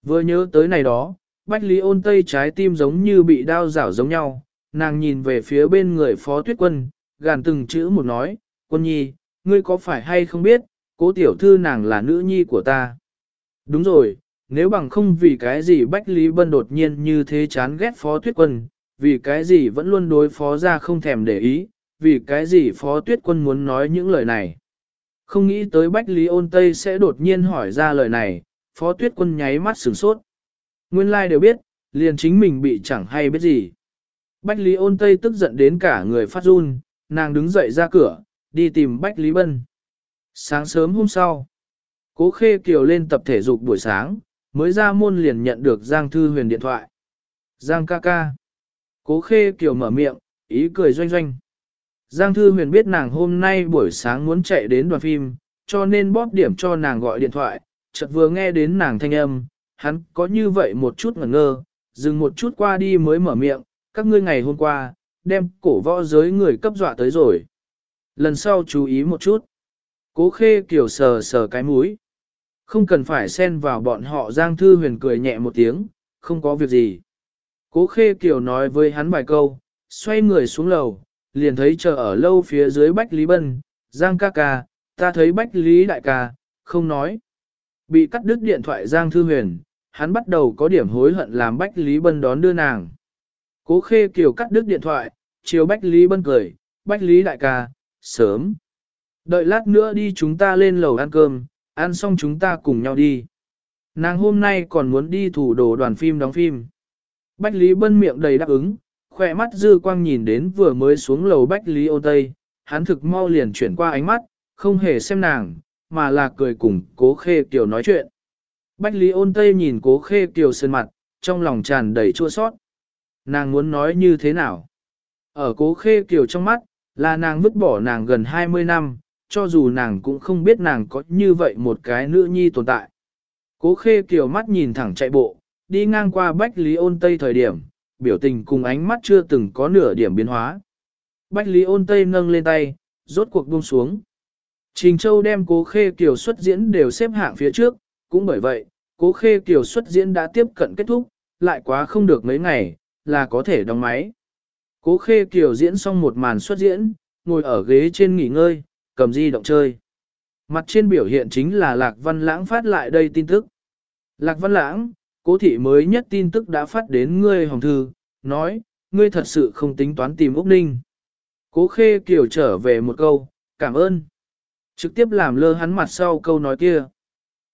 Vừa nhớ tới này đó, Bách Lý ôn Tây trái tim giống như bị đau rảo giống nhau, nàng nhìn về phía bên người phó tuyết quân, gàn từng chữ một nói, quân nhi, ngươi có phải hay không biết, cố tiểu thư nàng là nữ nhi của ta. Đúng rồi, nếu bằng không vì cái gì Bách Lý Bân đột nhiên như thế chán ghét phó tuyết quân, vì cái gì vẫn luôn đối phó ra không thèm để ý, vì cái gì phó tuyết quân muốn nói những lời này. Không nghĩ tới Bách Lý ôn Tây sẽ đột nhiên hỏi ra lời này, phó tuyết quân nháy mắt sửng sốt. Nguyên lai like đều biết, liền chính mình bị chẳng hay biết gì. Bách Lý ôn Tây tức giận đến cả người phát run, nàng đứng dậy ra cửa, đi tìm Bách Lý Bân. Sáng sớm hôm sau, cố khê kiều lên tập thể dục buổi sáng, mới ra môn liền nhận được Giang Thư Huyền điện thoại. Giang ca ca. Cố khê kiều mở miệng, ý cười doanh doanh. Giang Thư Huyền biết nàng hôm nay buổi sáng muốn chạy đến đoàn phim, cho nên bóp điểm cho nàng gọi điện thoại, chợt vừa nghe đến nàng thanh âm, hắn có như vậy một chút ngẩn ngơ, dừng một chút qua đi mới mở miệng, các ngươi ngày hôm qua, đem cổ võ giới người cấp dọa tới rồi. Lần sau chú ý một chút. Cố khê kiểu sờ sờ cái mũi. Không cần phải xen vào bọn họ Giang Thư Huyền cười nhẹ một tiếng, không có việc gì. Cố khê Kiều nói với hắn vài câu, xoay người xuống lầu, liền thấy chờ ở lâu phía dưới Bách Lý Bân, Giang ca ca, ta thấy Bách Lý đại ca, không nói. Bị cắt đứt điện thoại Giang Thư Huyền, hắn bắt đầu có điểm hối hận làm Bách Lý Bân đón đưa nàng. Cố khê kiều cắt đứt điện thoại, chiều Bách Lý Bân cười, Bách Lý đại ca, sớm. Đợi lát nữa đi chúng ta lên lầu ăn cơm, ăn xong chúng ta cùng nhau đi. Nàng hôm nay còn muốn đi thủ đồ đoàn phim đóng phim. Bách Lý Bân miệng đầy đáp ứng, khỏe mắt dư quang nhìn đến vừa mới xuống lầu Bách Lý ô Tây, hắn thực mau liền chuyển qua ánh mắt, không hề xem nàng, mà là cười cùng cố khê kiều nói chuyện. Bách Lý ôn Tây nhìn cố khê kiều sơn mặt, trong lòng tràn đầy chua sót. Nàng muốn nói như thế nào? Ở cố khê kiều trong mắt, là nàng vứt bỏ nàng gần 20 năm, cho dù nàng cũng không biết nàng có như vậy một cái nữ nhi tồn tại. Cố khê kiều mắt nhìn thẳng chạy bộ, đi ngang qua Bách Lý ôn Tây thời điểm, biểu tình cùng ánh mắt chưa từng có nửa điểm biến hóa. Bách Lý ôn Tây nâng lên tay, rốt cuộc buông xuống. Trình Châu đem cố khê kiều xuất diễn đều xếp hạng phía trước, cũng bởi vậy, cố khê kiều xuất diễn đã tiếp cận kết thúc, lại quá không được mấy ngày, là có thể đóng máy. Cố khê kiều diễn xong một màn xuất diễn, ngồi ở ghế trên nghỉ ngơi, cầm di động chơi. Mặt trên biểu hiện chính là Lạc Văn Lãng phát lại đây tin tức. Lạc Văn Lãng, cố thị mới nhất tin tức đã phát đến ngươi hồng thư, nói, ngươi thật sự không tính toán tìm Úc Ninh. Cố khê kiều trở về một câu, cảm ơn. Trực tiếp làm lơ hắn mặt sau câu nói kia.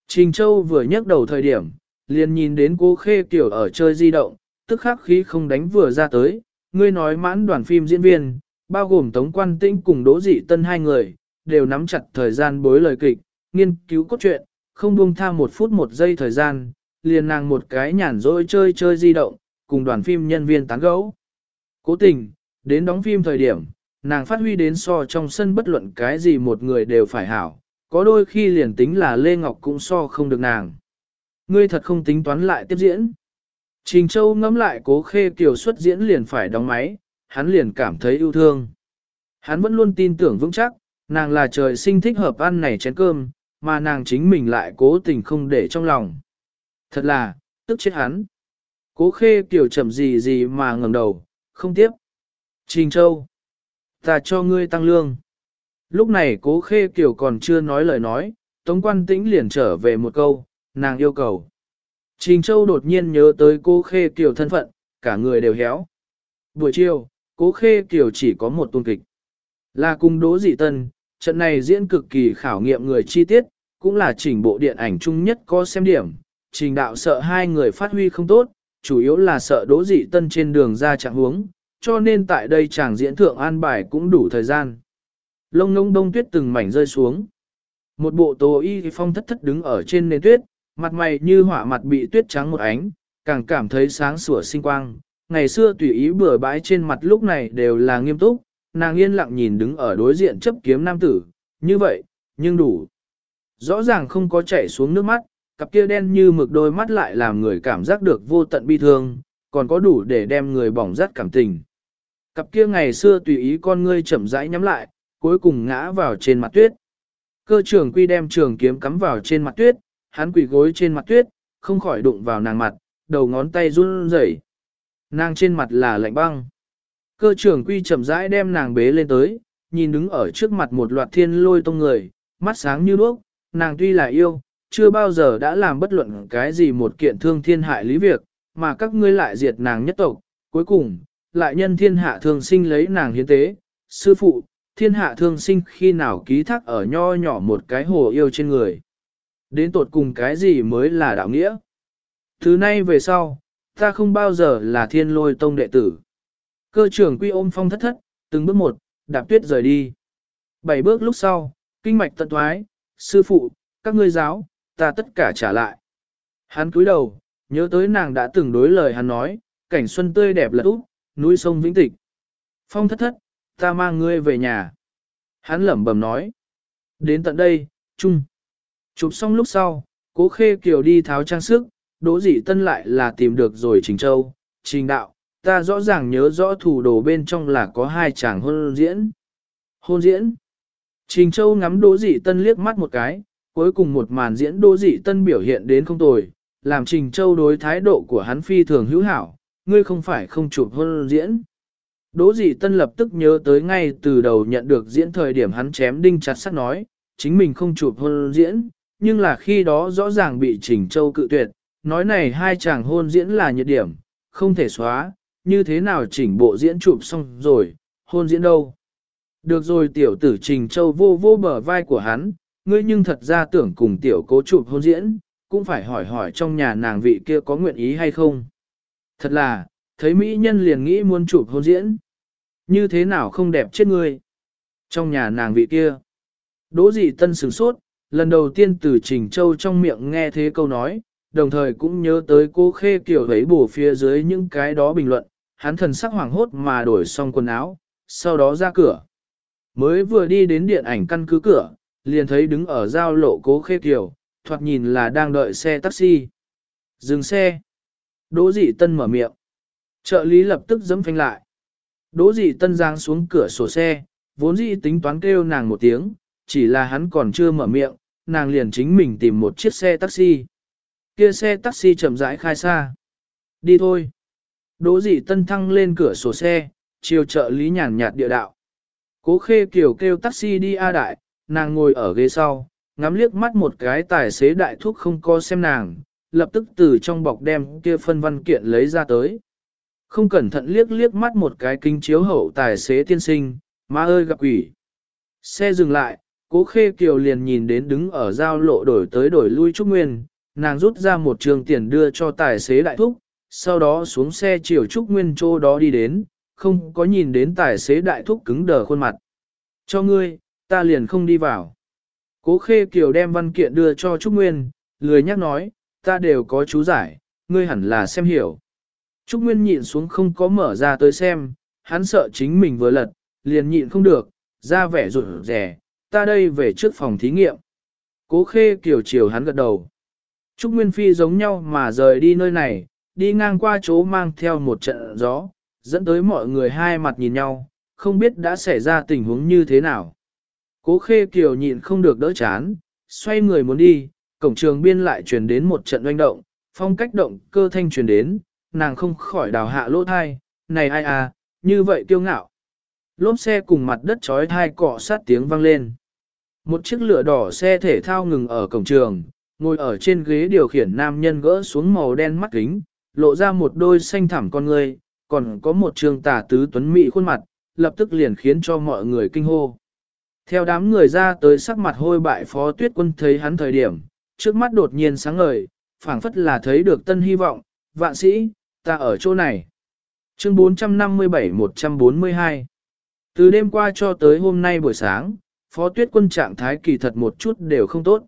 Trình Châu vừa nhấc đầu thời điểm, liền nhìn đến cố khê kiều ở chơi di động, tức khắc khí không đánh vừa ra tới, ngươi nói mãn đoàn phim diễn viên, bao gồm Tống Quan Tĩnh cùng Đỗ Dị Tân hai người, đều nắm chặt thời gian bối lời kịch, nghiên cứu cốt truyện, không buông tha một phút một giây thời gian, liền nàng một cái nhàn rỗi chơi chơi di động, cùng đoàn phim nhân viên tán gẫu. Cố tình, đến đóng phim thời điểm, nàng phát huy đến so trong sân bất luận cái gì một người đều phải hảo, có đôi khi liền tính là Lê Ngọc cũng so không được nàng. Ngươi thật không tính toán lại tiếp diễn. Trình Châu ngẫm lại cố khê kiều xuất diễn liền phải đóng máy, hắn liền cảm thấy yêu thương. Hắn vẫn luôn tin tưởng vững chắc, nàng là trời sinh thích hợp ăn này chén cơm, mà nàng chính mình lại cố tình không để trong lòng. Thật là, tức chết hắn. Cố khê kiểu chậm gì gì mà ngẩng đầu, không tiếp. Trình Châu, ta cho ngươi tăng lương. Lúc này cố khê kiểu còn chưa nói lời nói, Tống quan tĩnh liền trở về một câu, nàng yêu cầu. Trình Châu đột nhiên nhớ tới cố Khê kiểu thân phận, cả người đều héo. Buổi chiều, cố Khê kiểu chỉ có một tuần kịch. Là cung đố dị tân, trận này diễn cực kỳ khảo nghiệm người chi tiết, cũng là chỉnh bộ điện ảnh chung nhất có xem điểm. Trình đạo sợ hai người phát huy không tốt, chủ yếu là sợ đố dị tân trên đường ra trạng huống, cho nên tại đây chàng diễn thượng an bài cũng đủ thời gian. Lông ngông đông tuyết từng mảnh rơi xuống. Một bộ tố y phong thất thất đứng ở trên nền tuyết, mặt mày như hỏa mặt bị tuyết trắng một ánh, càng cảm thấy sáng sủa sinh quang. Ngày xưa tùy ý bừa bãi trên mặt lúc này đều là nghiêm túc, nàng yên lặng nhìn đứng ở đối diện chấp kiếm nam tử, như vậy, nhưng đủ. Rõ ràng không có chảy xuống nước mắt, cặp kia đen như mực đôi mắt lại làm người cảm giác được vô tận bi thương, còn có đủ để đem người bỏng rát cảm tình. Cặp kia ngày xưa tùy ý con ngươi chậm rãi nhắm lại, cuối cùng ngã vào trên mặt tuyết. Cơ trưởng quy đem trường kiếm cắm vào trên mặt tuyết, hắn quỳ gối trên mặt tuyết, không khỏi đụng vào nàng mặt, đầu ngón tay run rẩy. Nàng trên mặt là lạnh băng. Cơ trưởng quy chậm rãi đem nàng bế lên tới, nhìn đứng ở trước mặt một loạt thiên lôi tông người, mắt sáng như đuốc, nàng tuy là yêu, chưa bao giờ đã làm bất luận cái gì một kiện thương thiên hại lý việc, mà các ngươi lại diệt nàng nhất tộc, cuối cùng, lại nhân thiên hạ thương sinh lấy nàng hiến tế, sư phụ, thiên hạ thương sinh khi nào ký thác ở nho nhỏ một cái hồ yêu trên người. Đến tột cùng cái gì mới là đạo nghĩa. Thứ nay về sau, ta không bao giờ là thiên lôi tông đệ tử. Cơ trưởng quy ôm phong thất thất, từng bước một, đạp tuyết rời đi. Bảy bước lúc sau, kinh mạch tận thoái, sư phụ, các ngươi giáo, ta tất cả trả lại. Hắn cúi đầu, nhớ tới nàng đã từng đối lời hắn nói, cảnh xuân tươi đẹp lật úp, núi sông vĩnh tịch. Phong thất thất, ta mang ngươi về nhà. Hắn lẩm bẩm nói. Đến tận đây, chung. Chụp xong lúc sau, cố khê kiều đi tháo trang sức, đỗ dị tân lại là tìm được rồi Trình Châu, Trình Đạo, ta rõ ràng nhớ rõ thủ đồ bên trong là có hai chàng hôn diễn. Hôn diễn. Trình Châu ngắm đỗ dị tân liếc mắt một cái, cuối cùng một màn diễn đỗ dị tân biểu hiện đến không tồi, làm Trình Châu đối thái độ của hắn phi thường hữu hảo, ngươi không phải không chụp hôn diễn. Đỗ dị tân lập tức nhớ tới ngay từ đầu nhận được diễn thời điểm hắn chém đinh chặt sắt nói, chính mình không chụp hôn diễn, nhưng là khi đó rõ ràng bị Trình Châu cự tuyệt, nói này hai chàng hôn diễn là nhược điểm, không thể xóa, như thế nào chỉnh bộ diễn chụp xong rồi, hôn diễn đâu. Được rồi tiểu tử Trình Châu vô vô bờ vai của hắn, ngươi nhưng thật ra tưởng cùng tiểu cố chụp hôn diễn, cũng phải hỏi hỏi trong nhà nàng vị kia có nguyện ý hay không. Thật là, thấy mỹ nhân liền nghĩ muốn chụp hôn diễn. Như thế nào không đẹp chết ngươi. Trong nhà nàng vị kia. Đỗ dị tân sửng sốt, lần đầu tiên từ Trình Châu trong miệng nghe thế câu nói, đồng thời cũng nhớ tới cô khê kiểu thấy bổ phía dưới những cái đó bình luận, hắn thần sắc hoảng hốt mà đổi xong quần áo, sau đó ra cửa. Mới vừa đi đến điện ảnh căn cứ cửa, liền thấy đứng ở giao lộ cố khê kiều, thoạt nhìn là đang đợi xe taxi. Dừng xe. Đỗ dị tân mở miệng. Trợ lý lập tức dẫm phanh lại. Đỗ dị tân giang xuống cửa sổ xe, vốn dĩ tính toán kêu nàng một tiếng, chỉ là hắn còn chưa mở miệng, nàng liền chính mình tìm một chiếc xe taxi. Kia xe taxi chậm rãi khai xa. Đi thôi. Đỗ dị tân thăng lên cửa sổ xe, chiều trợ lý nhàn nhạt địa đạo. Cố khê kiểu kêu taxi đi A đại, nàng ngồi ở ghế sau, ngắm liếc mắt một cái tài xế đại thúc không co xem nàng, lập tức từ trong bọc đem kia phân văn kiện lấy ra tới. Không cẩn thận liếc liếc mắt một cái kính chiếu hậu tài xế tiên sinh, má ơi gặp quỷ. Xe dừng lại, cố khê kiều liền nhìn đến đứng ở giao lộ đổi tới đổi lui Trúc Nguyên, nàng rút ra một trường tiền đưa cho tài xế đại thúc, sau đó xuống xe chiều Trúc Nguyên chỗ đó đi đến, không có nhìn đến tài xế đại thúc cứng đờ khuôn mặt. Cho ngươi, ta liền không đi vào. Cố khê kiều đem văn kiện đưa cho Trúc Nguyên, lười nhắc nói, ta đều có chú giải, ngươi hẳn là xem hiểu. Trúc Nguyên nhịn xuống không có mở ra tới xem, hắn sợ chính mình vừa lật, liền nhịn không được, ra vẻ rụt rẻ, ta đây về trước phòng thí nghiệm. Cố khê kiều chiều hắn gật đầu. Trúc Nguyên Phi giống nhau mà rời đi nơi này, đi ngang qua chỗ mang theo một trận gió, dẫn tới mọi người hai mặt nhìn nhau, không biết đã xảy ra tình huống như thế nào. Cố khê kiều nhịn không được đỡ chán, xoay người muốn đi, cổng trường biên lại truyền đến một trận oanh động, phong cách động cơ thanh truyền đến, nàng không khỏi đào hạ lỗ thai, này ai à, như vậy kiêu ngạo. Lốp xe cùng mặt đất trói thai cọ sát tiếng vang lên. Một chiếc lửa đỏ xe thể thao ngừng ở cổng trường, ngồi ở trên ghế điều khiển nam nhân gỡ xuống màu đen mắt kính, lộ ra một đôi xanh thẳm con người, còn có một trường tả tứ tuấn mỹ khuôn mặt, lập tức liền khiến cho mọi người kinh hô. Theo đám người ra tới sắc mặt hôi bại phó tuyết quân thấy hắn thời điểm, trước mắt đột nhiên sáng ngời, phảng phất là thấy được tân hy vọng, vạn sĩ, ta ở chỗ này. Chương 457-142 Từ đêm qua cho tới hôm nay buổi sáng, phó tuyết quân trạng thái kỳ thật một chút đều không tốt.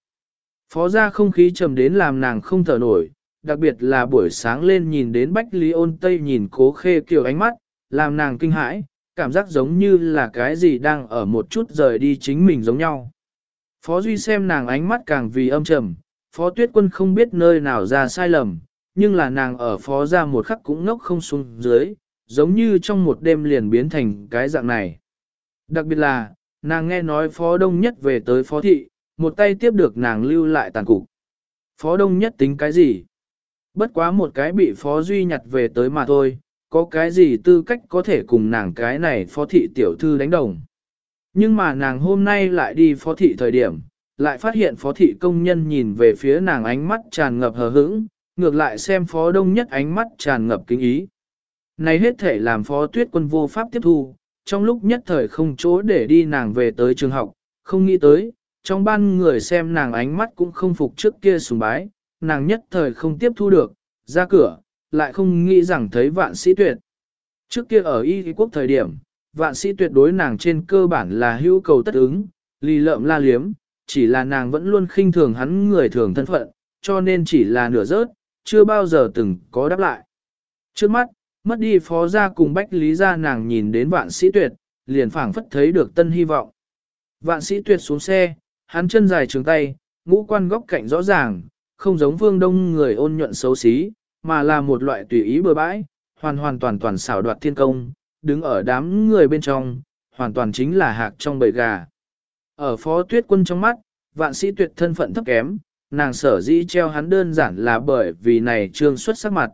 Phó ra không khí trầm đến làm nàng không thở nổi, đặc biệt là buổi sáng lên nhìn đến Bách Lý ôn Tây nhìn cố khê kiểu ánh mắt, làm nàng kinh hãi, cảm giác giống như là cái gì đang ở một chút rời đi chính mình giống nhau. Phó Duy xem nàng ánh mắt càng vì âm trầm, Phó Tuyết Quân không biết nơi nào ra sai lầm, nhưng là nàng ở Phó ra một khắc cũng ngốc không xuống dưới, giống như trong một đêm liền biến thành cái dạng này. Đặc biệt là, nàng nghe nói Phó Đông Nhất về tới Phó Thị, một tay tiếp được nàng lưu lại tàn cục. Phó Đông Nhất tính cái gì? Bất quá một cái bị Phó Duy nhặt về tới mà thôi, có cái gì tư cách có thể cùng nàng cái này Phó Thị tiểu thư đánh đồng. Nhưng mà nàng hôm nay lại đi Phó Thị thời điểm, lại phát hiện Phó Thị công nhân nhìn về phía nàng ánh mắt tràn ngập hờ hững, ngược lại xem Phó Đông Nhất ánh mắt tràn ngập kính ý. Này hết thể làm Phó Tuyết quân vô pháp tiếp thu, trong lúc nhất thời không chỗ để đi nàng về tới trường học, không nghĩ tới, trong ban người xem nàng ánh mắt cũng không phục trước kia sùng bái, nàng nhất thời không tiếp thu được, ra cửa, lại không nghĩ rằng thấy vạn sĩ tuyệt. Trước kia ở y quốc thời điểm, vạn sĩ tuyệt đối nàng trên cơ bản là hữu cầu tất ứng, lì lợm la liếm, chỉ là nàng vẫn luôn khinh thường hắn người thường thân phận, cho nên chỉ là nửa rớt, chưa bao giờ từng có đáp lại. Trước mắt, mất đi phó gia cùng bách lý gia nàng nhìn đến vạn sĩ tuyệt, liền phảng phất thấy được tân hy vọng. Vạn sĩ tuyệt xuống xe, hắn chân dài trường tay, ngũ quan góc cạnh rõ ràng, không giống vương đông người ôn nhuận xấu xí, mà là một loại tùy ý bừa bãi, hoàn hoàn toàn toàn xảo đoạt thiên công, đứng ở đám người bên trong, hoàn toàn chính là hạc trong bầy gà. Ở phó tuyết quân trong mắt, vạn sĩ tuyệt thân phận thấp kém, nàng sở dĩ treo hắn đơn giản là bởi vì này trương xuất sắc mặt.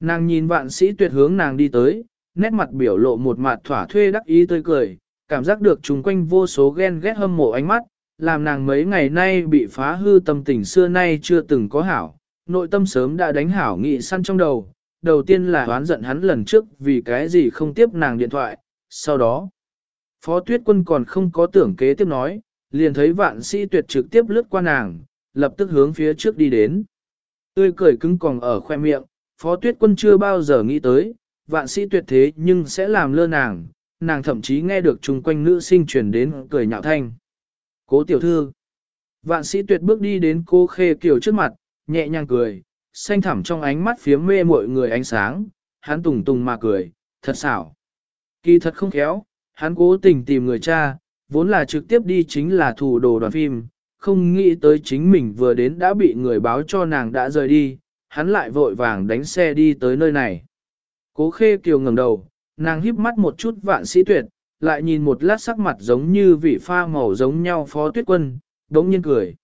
Nàng nhìn vạn sĩ tuyệt hướng nàng đi tới, nét mặt biểu lộ một mặt thỏa thuê đắc ý tươi cười, cảm giác được chung quanh vô số ghen ghét hâm mộ ánh mắt, làm nàng mấy ngày nay bị phá hư tâm tình xưa nay chưa từng có hảo, nội tâm sớm đã đánh hảo nghị săn trong đầu, đầu tiên là oán giận hắn lần trước vì cái gì không tiếp nàng điện thoại, sau đó, Phó Tuyết Quân còn không có tưởng kế tiếp nói, liền thấy vạn sĩ tuyệt trực tiếp lướt qua nàng, lập tức hướng phía trước đi đến. Tươi cười cứng còn ở khoe miệng, Phó Tuyết Quân chưa bao giờ nghĩ tới, vạn sĩ tuyệt thế nhưng sẽ làm lơ nàng, nàng thậm chí nghe được chung quanh nữ sinh truyền đến cười nhạo thanh. Cố tiểu thư. Vạn sĩ tuyệt bước đi đến cô khê kiều trước mặt, nhẹ nhàng cười, xanh thẳm trong ánh mắt phía mê mọi người ánh sáng, hắn tùng tùng mà cười, thật xảo. Kỳ thật không khéo, hắn cố tình tìm người cha, vốn là trực tiếp đi chính là thủ đồ đoàn phim, không nghĩ tới chính mình vừa đến đã bị người báo cho nàng đã rời đi, hắn lại vội vàng đánh xe đi tới nơi này. Cố khê kiều ngẩng đầu, nàng híp mắt một chút vạn sĩ tuyệt, lại nhìn một lát sắc mặt giống như vị pha màu giống nhau phó tuyết quân, đống nhiên cười.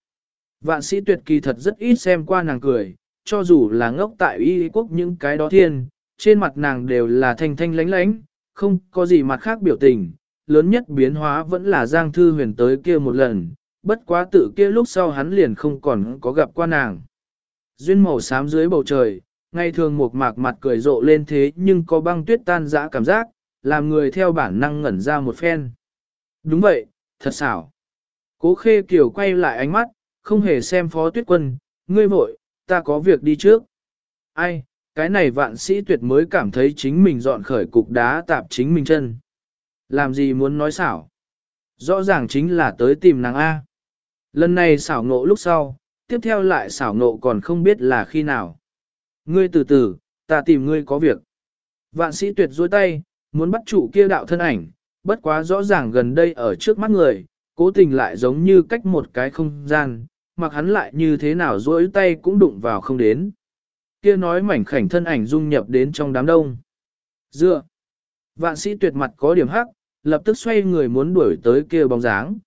Vạn sĩ tuyệt kỳ thật rất ít xem qua nàng cười, cho dù là ngốc tại y quốc những cái đó thiên, trên mặt nàng đều là thanh thanh lánh lánh, không có gì mặt khác biểu tình, lớn nhất biến hóa vẫn là Giang Thư Huyền tới kia một lần, bất quá tự kia lúc sau hắn liền không còn có gặp qua nàng. Duyên màu xám dưới bầu trời, ngày thường một mạc mặt cười rộ lên thế nhưng có băng tuyết tan dã cảm giác, làm người theo bản năng ngẩn ra một phen. Đúng vậy, thật xảo. Cố khê kiểu quay lại ánh mắt, không hề xem phó tuyết quân, ngươi vội, ta có việc đi trước. Ai, cái này vạn sĩ tuyệt mới cảm thấy chính mình dọn khởi cục đá tạp chính mình chân. Làm gì muốn nói xảo? Rõ ràng chính là tới tìm nàng A. Lần này xảo ngộ lúc sau, tiếp theo lại xảo ngộ còn không biết là khi nào. Ngươi từ từ, ta tìm ngươi có việc. Vạn sĩ tuyệt dối tay, muốn bắt chủ kia đạo thân ảnh, bất quá rõ ràng gần đây ở trước mắt người, cố tình lại giống như cách một cái không gian, mặc hắn lại như thế nào dối tay cũng đụng vào không đến. Kia nói mảnh khảnh thân ảnh dung nhập đến trong đám đông. Dựa. Vạn sĩ tuyệt mặt có điểm hắc, lập tức xoay người muốn đuổi tới kia bóng dáng.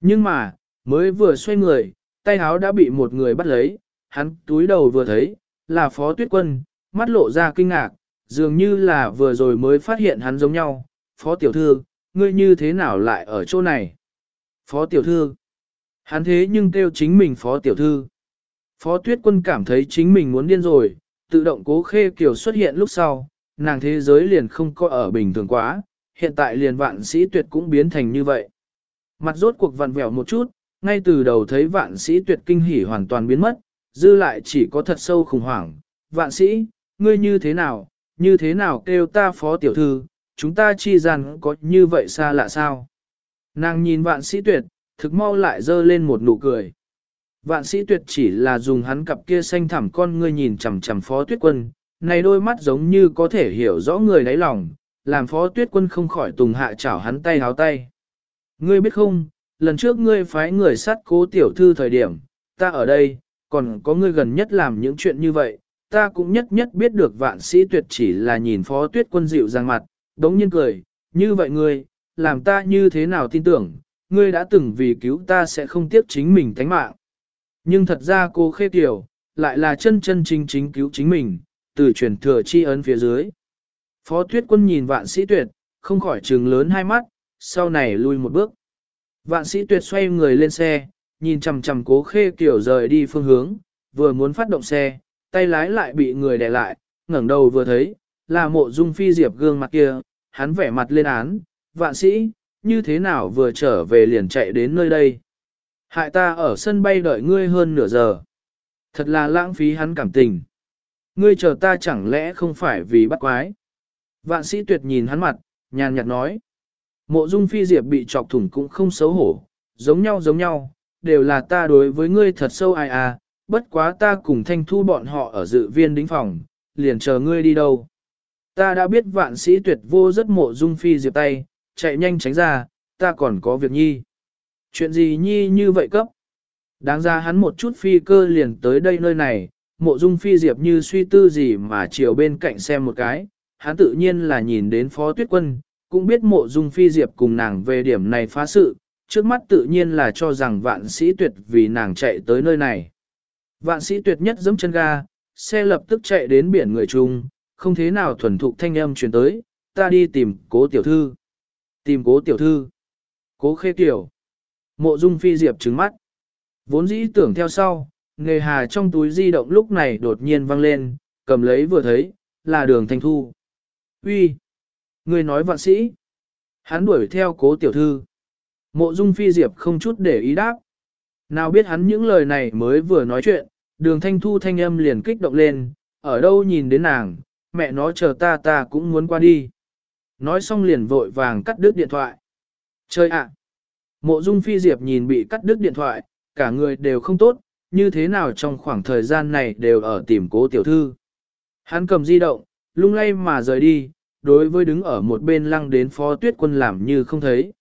Nhưng mà, mới vừa xoay người, tay áo đã bị một người bắt lấy, hắn túi đầu vừa thấy, là phó tuyết quân, mắt lộ ra kinh ngạc, dường như là vừa rồi mới phát hiện hắn giống nhau. Phó tiểu thư, ngươi như thế nào lại ở chỗ này? Phó tiểu thư. Hắn thế nhưng kêu chính mình phó tiểu thư. Phó tuyết quân cảm thấy chính mình muốn điên rồi, tự động cố khê kiều xuất hiện lúc sau, nàng thế giới liền không có ở bình thường quá, hiện tại liền vạn sĩ tuyệt cũng biến thành như vậy. Mặt rốt cuộc vặn vẹo một chút, ngay từ đầu thấy vạn sĩ tuyệt kinh hỉ hoàn toàn biến mất, dư lại chỉ có thật sâu khủng hoảng. Vạn sĩ, ngươi như thế nào, như thế nào kêu ta phó tiểu thư, chúng ta chi rằng có như vậy xa lạ sao? Nàng nhìn vạn sĩ tuyệt, thực mau lại dơ lên một nụ cười. Vạn sĩ tuyệt chỉ là dùng hắn cặp kia xanh thẳm con ngươi nhìn chằm chằm phó tuyết quân, này đôi mắt giống như có thể hiểu rõ người đáy lòng, làm phó tuyết quân không khỏi tùng hạ chảo hắn tay háo tay. Ngươi biết không, lần trước ngươi phái người sát cố tiểu thư thời điểm, ta ở đây, còn có ngươi gần nhất làm những chuyện như vậy, ta cũng nhất nhất biết được vạn sĩ tuyệt chỉ là nhìn phó tuyết quân dịu dàng mặt, đống nhiên cười, như vậy ngươi, làm ta như thế nào tin tưởng, ngươi đã từng vì cứu ta sẽ không tiếc chính mình tánh mạng. Nhưng thật ra cô khê tiểu, lại là chân chân chính chính cứu chính mình, từ truyền thừa chi ấn phía dưới. Phó tuyết quân nhìn vạn sĩ tuyệt, không khỏi trừng lớn hai mắt, sau này lui một bước. Vạn sĩ tuyệt xoay người lên xe, nhìn chằm chằm cố khê kiểu rời đi phương hướng, vừa muốn phát động xe, tay lái lại bị người đè lại, ngẩng đầu vừa thấy, là mộ dung phi diệp gương mặt kia, hắn vẻ mặt lên án, vạn sĩ, như thế nào vừa trở về liền chạy đến nơi đây. Hại ta ở sân bay đợi ngươi hơn nửa giờ. Thật là lãng phí hắn cảm tình. Ngươi chờ ta chẳng lẽ không phải vì bắt quái. Vạn sĩ tuyệt nhìn hắn mặt, nhàn nhạt nói. Mộ dung phi diệp bị chọc thủng cũng không xấu hổ, giống nhau giống nhau, đều là ta đối với ngươi thật sâu ai à, bất quá ta cùng thanh thu bọn họ ở dự viên đính phòng, liền chờ ngươi đi đâu. Ta đã biết vạn sĩ tuyệt vô rất mộ dung phi diệp tay, chạy nhanh tránh ra, ta còn có việc nhi. Chuyện gì nhi như vậy cấp? Đáng ra hắn một chút phi cơ liền tới đây nơi này, mộ dung phi diệp như suy tư gì mà chiều bên cạnh xem một cái, hắn tự nhiên là nhìn đến phó tuyết quân, cũng biết mộ dung phi diệp cùng nàng về điểm này phá sự, trước mắt tự nhiên là cho rằng vạn sĩ tuyệt vì nàng chạy tới nơi này. Vạn sĩ tuyệt nhất giẫm chân ga, xe lập tức chạy đến biển người chung, không thế nào thuần thục thanh âm truyền tới, ta đi tìm cố tiểu thư. Tìm cố tiểu thư. Cố khê tiểu. Mộ dung phi diệp trứng mắt. Vốn dĩ tưởng theo sau, nghề hà trong túi di động lúc này đột nhiên vang lên, cầm lấy vừa thấy, là đường thanh thu. Uy, Người nói vạn sĩ. Hắn đuổi theo cố tiểu thư. Mộ dung phi diệp không chút để ý đáp. Nào biết hắn những lời này mới vừa nói chuyện, đường thanh thu thanh âm liền kích động lên, ở đâu nhìn đến nàng, mẹ nó chờ ta ta cũng muốn qua đi. Nói xong liền vội vàng cắt đứt điện thoại. Chơi ạ! Mộ dung phi diệp nhìn bị cắt đứt điện thoại, cả người đều không tốt, như thế nào trong khoảng thời gian này đều ở tìm cố tiểu thư. Hắn cầm di động, lung lay mà rời đi, đối với đứng ở một bên lăng đến phó tuyết quân làm như không thấy.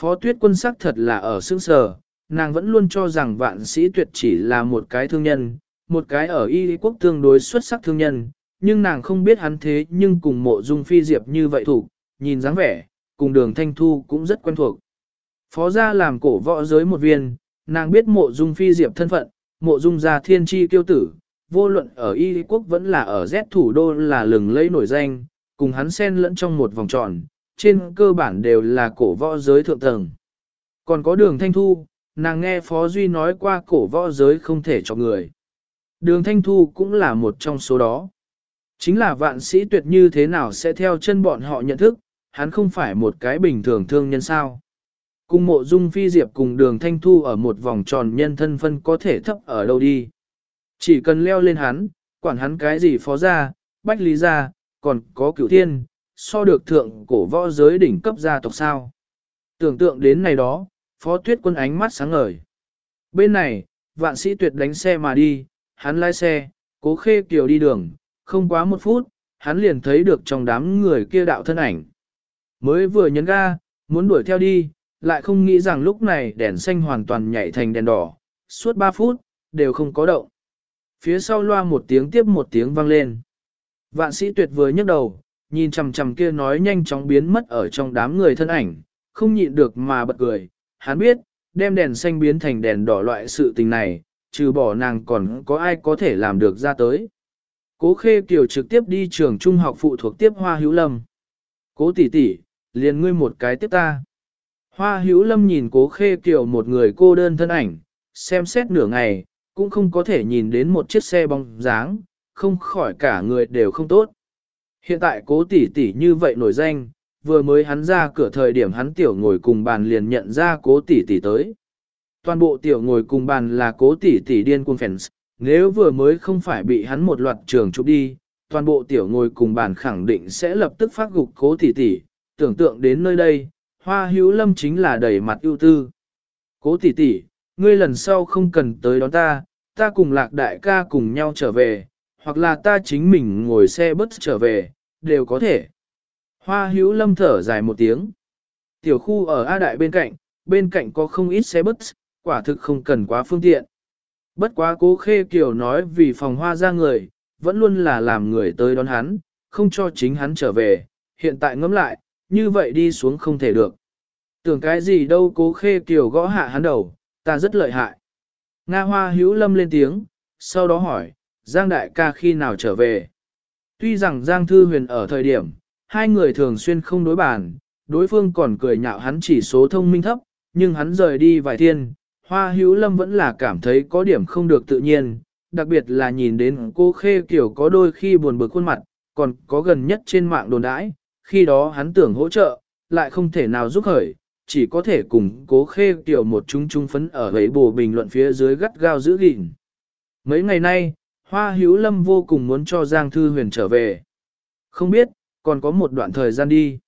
Phó tuyết quân sắc thật là ở xương sở, nàng vẫn luôn cho rằng vạn sĩ tuyệt chỉ là một cái thương nhân, một cái ở y quốc tương đối xuất sắc thương nhân, nhưng nàng không biết hắn thế nhưng cùng mộ dung phi diệp như vậy thủ, nhìn dáng vẻ, cùng đường thanh thu cũng rất quen thuộc. Phó gia làm cổ võ giới một viên, nàng biết mộ dung phi diệp thân phận, mộ dung gia thiên tri tiêu tử, vô luận ở y quốc vẫn là ở Z thủ đô là lừng lẫy nổi danh, cùng hắn xen lẫn trong một vòng tròn, trên cơ bản đều là cổ võ giới thượng tầng. Còn có đường thanh thu, nàng nghe Phó Duy nói qua cổ võ giới không thể cho người. Đường thanh thu cũng là một trong số đó. Chính là vạn sĩ tuyệt như thế nào sẽ theo chân bọn họ nhận thức, hắn không phải một cái bình thường thương nhân sao. Cùng mộ dung phi diệp cùng đường thanh thu ở một vòng tròn nhân thân phân có thể thấp ở đâu đi. Chỉ cần leo lên hắn, quản hắn cái gì phó ra, bách lý ra, còn có cửu thiên, so được thượng cổ võ giới đỉnh cấp gia tộc sao. Tưởng tượng đến này đó, phó tuyết quân ánh mắt sáng ngời. Bên này, vạn sĩ tuyệt đánh xe mà đi, hắn lái xe, cố khê kiều đi đường, không quá một phút, hắn liền thấy được trong đám người kia đạo thân ảnh. Mới vừa nhấn ga, muốn đuổi theo đi, lại không nghĩ rằng lúc này đèn xanh hoàn toàn nhảy thành đèn đỏ, suốt 3 phút, đều không có động. Phía sau loa một tiếng tiếp một tiếng vang lên. Vạn sĩ tuyệt vừa nhấc đầu, nhìn chằm chằm kia nói nhanh chóng biến mất ở trong đám người thân ảnh, không nhịn được mà bật cười. Hắn biết, đem đèn xanh biến thành đèn đỏ loại sự tình này, trừ bỏ nàng còn có ai có thể làm được ra tới. Cố Khê Kiều trực tiếp đi trường trung học phụ thuộc tiếp Hoa Hữu Lâm. Cố tỷ tỷ, liền ngươi một cái tiếp ta. Hoa Hữu Lâm nhìn Cố Khê Kiều một người cô đơn thân ảnh, xem xét nửa ngày, cũng không có thể nhìn đến một chiếc xe bóng dáng, không khỏi cả người đều không tốt. Hiện tại Cố tỷ tỷ như vậy nổi danh, vừa mới hắn ra cửa thời điểm hắn tiểu ngồi cùng bàn liền nhận ra Cố tỷ tỷ tới. Toàn bộ tiểu ngồi cùng bàn là Cố tỷ tỷ điên cuồng fans, nếu vừa mới không phải bị hắn một loạt trường chụp đi, toàn bộ tiểu ngồi cùng bàn khẳng định sẽ lập tức phát gục cố tỷ tỷ, tưởng tượng đến nơi đây, hoa hữu lâm chính là đầy mặt ưu tư. Cố tỷ tỷ, ngươi lần sau không cần tới đón ta, ta cùng lạc đại ca cùng nhau trở về, hoặc là ta chính mình ngồi xe bus trở về, đều có thể. Hoa hữu lâm thở dài một tiếng. Tiểu khu ở A Đại bên cạnh, bên cạnh có không ít xe bus, quả thực không cần quá phương tiện. Bất quá cố khê kiều nói vì phòng hoa ra người, vẫn luôn là làm người tới đón hắn, không cho chính hắn trở về, hiện tại ngẫm lại, như vậy đi xuống không thể được. Tưởng cái gì đâu cố khê kiều gõ hạ hắn đầu, ta rất lợi hại. Nga hoa hữu lâm lên tiếng, sau đó hỏi, Giang đại ca khi nào trở về? Tuy rằng Giang Thư Huyền ở thời điểm, hai người thường xuyên không đối bàn, đối phương còn cười nhạo hắn chỉ số thông minh thấp, nhưng hắn rời đi vài thiên, hoa hữu lâm vẫn là cảm thấy có điểm không được tự nhiên, đặc biệt là nhìn đến cô khê kiểu có đôi khi buồn bực khuôn mặt, còn có gần nhất trên mạng đồn đãi, khi đó hắn tưởng hỗ trợ, lại không thể nào giúp khởi, chỉ có thể cùng cố khê kiểu một chúng trung phấn ở ấy bồ bình luận phía dưới gắt gao giữ gìn. Mấy ngày nay, Hoa Hữu Lâm vô cùng muốn cho Giang Thư Huyền trở về. Không biết, còn có một đoạn thời gian đi.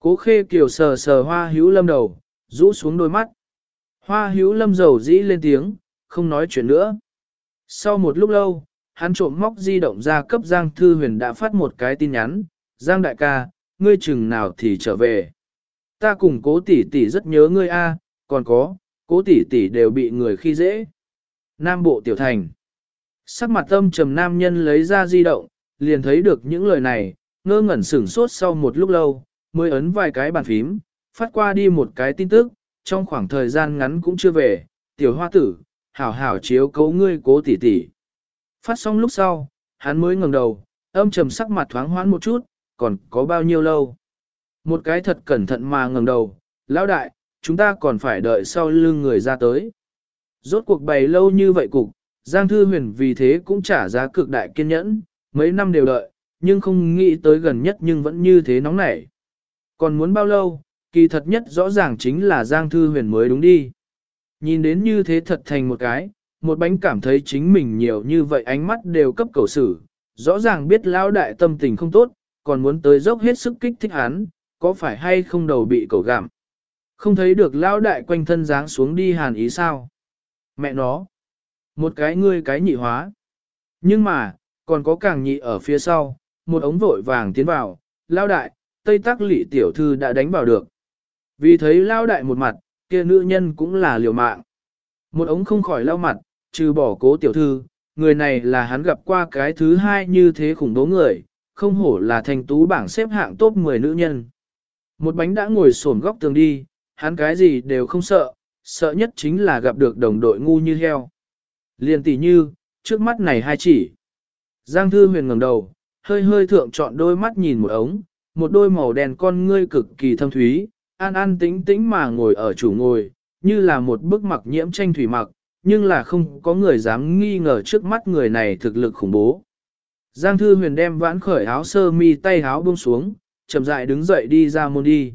Cố khê kiều sờ sờ Hoa Hữu Lâm đầu, rũ xuống đôi mắt. Hoa Hữu Lâm dầu dĩ lên tiếng, không nói chuyện nữa. Sau một lúc lâu, hắn trộm móc di động ra cấp Giang Thư Huyền đã phát một cái tin nhắn. Giang đại ca, ngươi chừng nào thì trở về. Ta cùng cố tỷ tỷ rất nhớ ngươi a, còn có, cố tỷ tỷ đều bị người khi dễ. Nam Bộ Tiểu Thành Sắc mặt âm trầm nam nhân lấy ra di động, liền thấy được những lời này, ngơ ngẩn sửng sốt sau một lúc lâu, mới ấn vài cái bàn phím, phát qua đi một cái tin tức, trong khoảng thời gian ngắn cũng chưa về, tiểu hoa tử, hảo hảo chiếu cấu ngươi cố tỷ tỷ. Phát xong lúc sau, hắn mới ngẩng đầu, âm trầm sắc mặt thoáng hoãn một chút, còn có bao nhiêu lâu. Một cái thật cẩn thận mà ngẩng đầu, lão đại, chúng ta còn phải đợi sau lưng người ra tới. Rốt cuộc bày lâu như vậy cục, Giang Thư Huyền vì thế cũng trả giá cực đại kiên nhẫn, mấy năm đều đợi, nhưng không nghĩ tới gần nhất nhưng vẫn như thế nóng nảy. Còn muốn bao lâu, kỳ thật nhất rõ ràng chính là Giang Thư Huyền mới đúng đi. Nhìn đến như thế thật thành một cái, một bánh cảm thấy chính mình nhiều như vậy ánh mắt đều cấp cầu xử, rõ ràng biết lão đại tâm tình không tốt, còn muốn tới dốc hết sức kích thích hắn, có phải hay không đầu bị cầu gặm. Không thấy được lão đại quanh thân dáng xuống đi hàn ý sao. Mẹ nó, một cái ngươi cái nhị hóa. Nhưng mà, còn có càng nhị ở phía sau, một ống vội vàng tiến vào, lao đại, tây tắc lị tiểu thư đã đánh vào được. Vì thấy lao đại một mặt, kia nữ nhân cũng là liều mạng. Một ống không khỏi lao mặt, trừ bỏ cố tiểu thư, người này là hắn gặp qua cái thứ hai như thế khủng bố người, không hổ là thành tú bảng xếp hạng top 10 nữ nhân. Một bánh đã ngồi xổm góc tường đi, hắn cái gì đều không sợ, sợ nhất chính là gặp được đồng đội ngu như heo. Liền tỷ như, trước mắt này hai chỉ. Giang Thư Huyền ngẩng đầu, hơi hơi thượng chọn đôi mắt nhìn một ống, một đôi màu đen con ngươi cực kỳ thâm thúy, an an tĩnh tĩnh mà ngồi ở chủ ngồi, như là một bức mặc nhiễm tranh thủy mặc, nhưng là không có người dám nghi ngờ trước mắt người này thực lực khủng bố. Giang Thư Huyền đem vãn khởi áo sơ mi tay áo buông xuống, chậm rãi đứng dậy đi ra môn đi.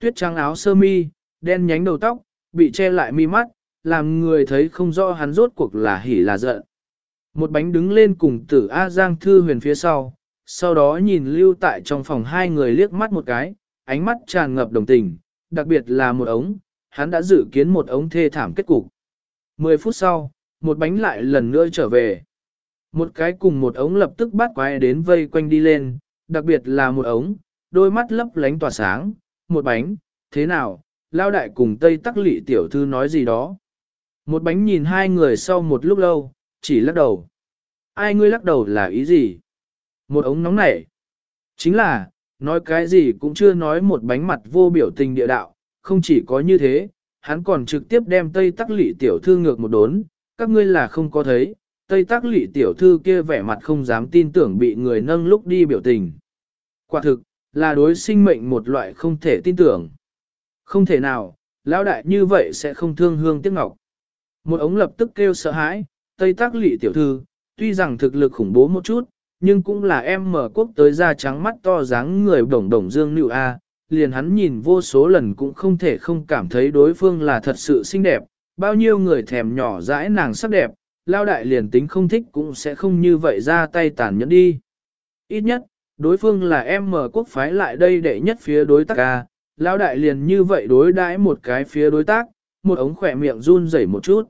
Tuyết trắng áo sơ mi, đen nhánh đầu tóc, bị che lại mi mắt, làm người thấy không rõ hắn rốt cuộc là hỉ là giận. Một bánh đứng lên cùng tử A Giang Thư huyền phía sau, sau đó nhìn lưu tại trong phòng hai người liếc mắt một cái, ánh mắt tràn ngập đồng tình, đặc biệt là một ống, hắn đã dự kiến một ống thê thảm kết cục. Mười phút sau, một bánh lại lần nữa trở về. Một cái cùng một ống lập tức bắt quái đến vây quanh đi lên, đặc biệt là một ống, đôi mắt lấp lánh tỏa sáng, một bánh, thế nào, lao đại cùng Tây Tắc Lị tiểu thư nói gì đó. Một bánh nhìn hai người sau một lúc lâu, chỉ lắc đầu. Ai ngươi lắc đầu là ý gì? Một ống nóng nảy. Chính là, nói cái gì cũng chưa nói một bánh mặt vô biểu tình địa đạo, không chỉ có như thế, hắn còn trực tiếp đem Tây Tắc Lị tiểu thư ngược một đốn, các ngươi là không có thấy, Tây Tắc Lị tiểu thư kia vẻ mặt không dám tin tưởng bị người nâng lúc đi biểu tình. Quả thực, là đối sinh mệnh một loại không thể tin tưởng. Không thể nào, lão đại như vậy sẽ không thương hương tiếc ngọc. Một ống lập tức kêu sợ hãi, Tây Tác Lị tiểu thư, tuy rằng thực lực khủng bố một chút, nhưng cũng là em mở quốc tới da trắng mắt to dáng người đồng đồng dương nữ a, liền hắn nhìn vô số lần cũng không thể không cảm thấy đối phương là thật sự xinh đẹp, bao nhiêu người thèm nhỏ dãi nàng sắc đẹp, lao đại liền tính không thích cũng sẽ không như vậy ra tay tàn nhẫn đi. Ít nhất, đối phương là em mở quốc phái lại đây đệ nhất phía đối tác a, lao đại liền như vậy đối đãi một cái phía đối tác, một ống khỏe miệng run rẩy một chút.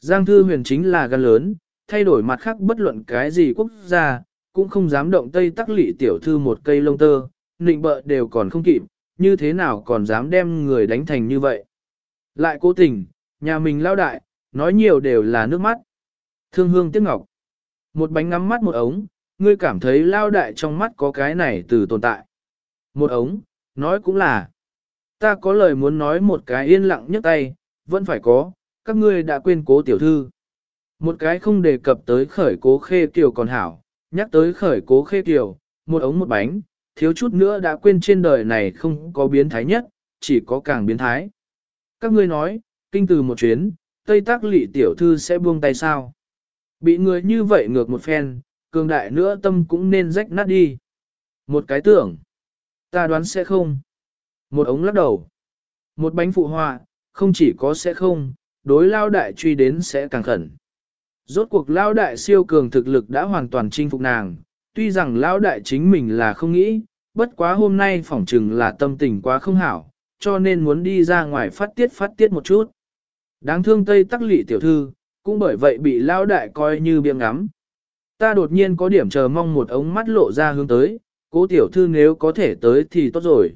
Giang Thư Huyền chính là gan lớn, thay đổi mặt khác bất luận cái gì quốc gia, cũng không dám động Tây Tắc Lị tiểu thư một cây lông tơ, nịnh bợ đều còn không kịp, như thế nào còn dám đem người đánh thành như vậy. Lại cố tình, nhà mình lao đại, nói nhiều đều là nước mắt. Thương hương tiếc ngọc. Một bánh ngắm mắt một ống, ngươi cảm thấy lao đại trong mắt có cái này từ tồn tại. Một ống, nói cũng là. Ta có lời muốn nói một cái yên lặng nhất tay, vẫn phải có, các ngươi đã quên cố tiểu thư. Một cái không đề cập tới khởi cố khê tiểu còn hảo, nhắc tới khởi cố khê tiểu một ống một bánh, thiếu chút nữa đã quên trên đời này không có biến thái nhất, chỉ có càng biến thái. Các ngươi nói, kinh từ một chuyến, Tây Tác Lị tiểu thư sẽ buông tay sao? Bị người như vậy ngược một phen, cường đại nữa tâm cũng nên rách nát đi. Một cái tưởng, ta đoán sẽ không. Một ống lắc đầu. Một bánh phụ họa, không chỉ có sẽ không, đối lao đại truy đến sẽ càng khẩn. Rốt cuộc lao đại siêu cường thực lực đã hoàn toàn chinh phục nàng, tuy rằng lao đại chính mình là không nghĩ, bất quá hôm nay phỏng chừng là tâm tình quá không hảo, cho nên muốn đi ra ngoài phát tiết phát tiết một chút. Đáng thương Tây Tắc Lị tiểu thư, cũng bởi vậy bị lao đại coi như biếng ngắm. Ta đột nhiên có điểm chờ mong một ống mắt lộ ra hướng tới, cố tiểu thư nếu có thể tới thì tốt rồi.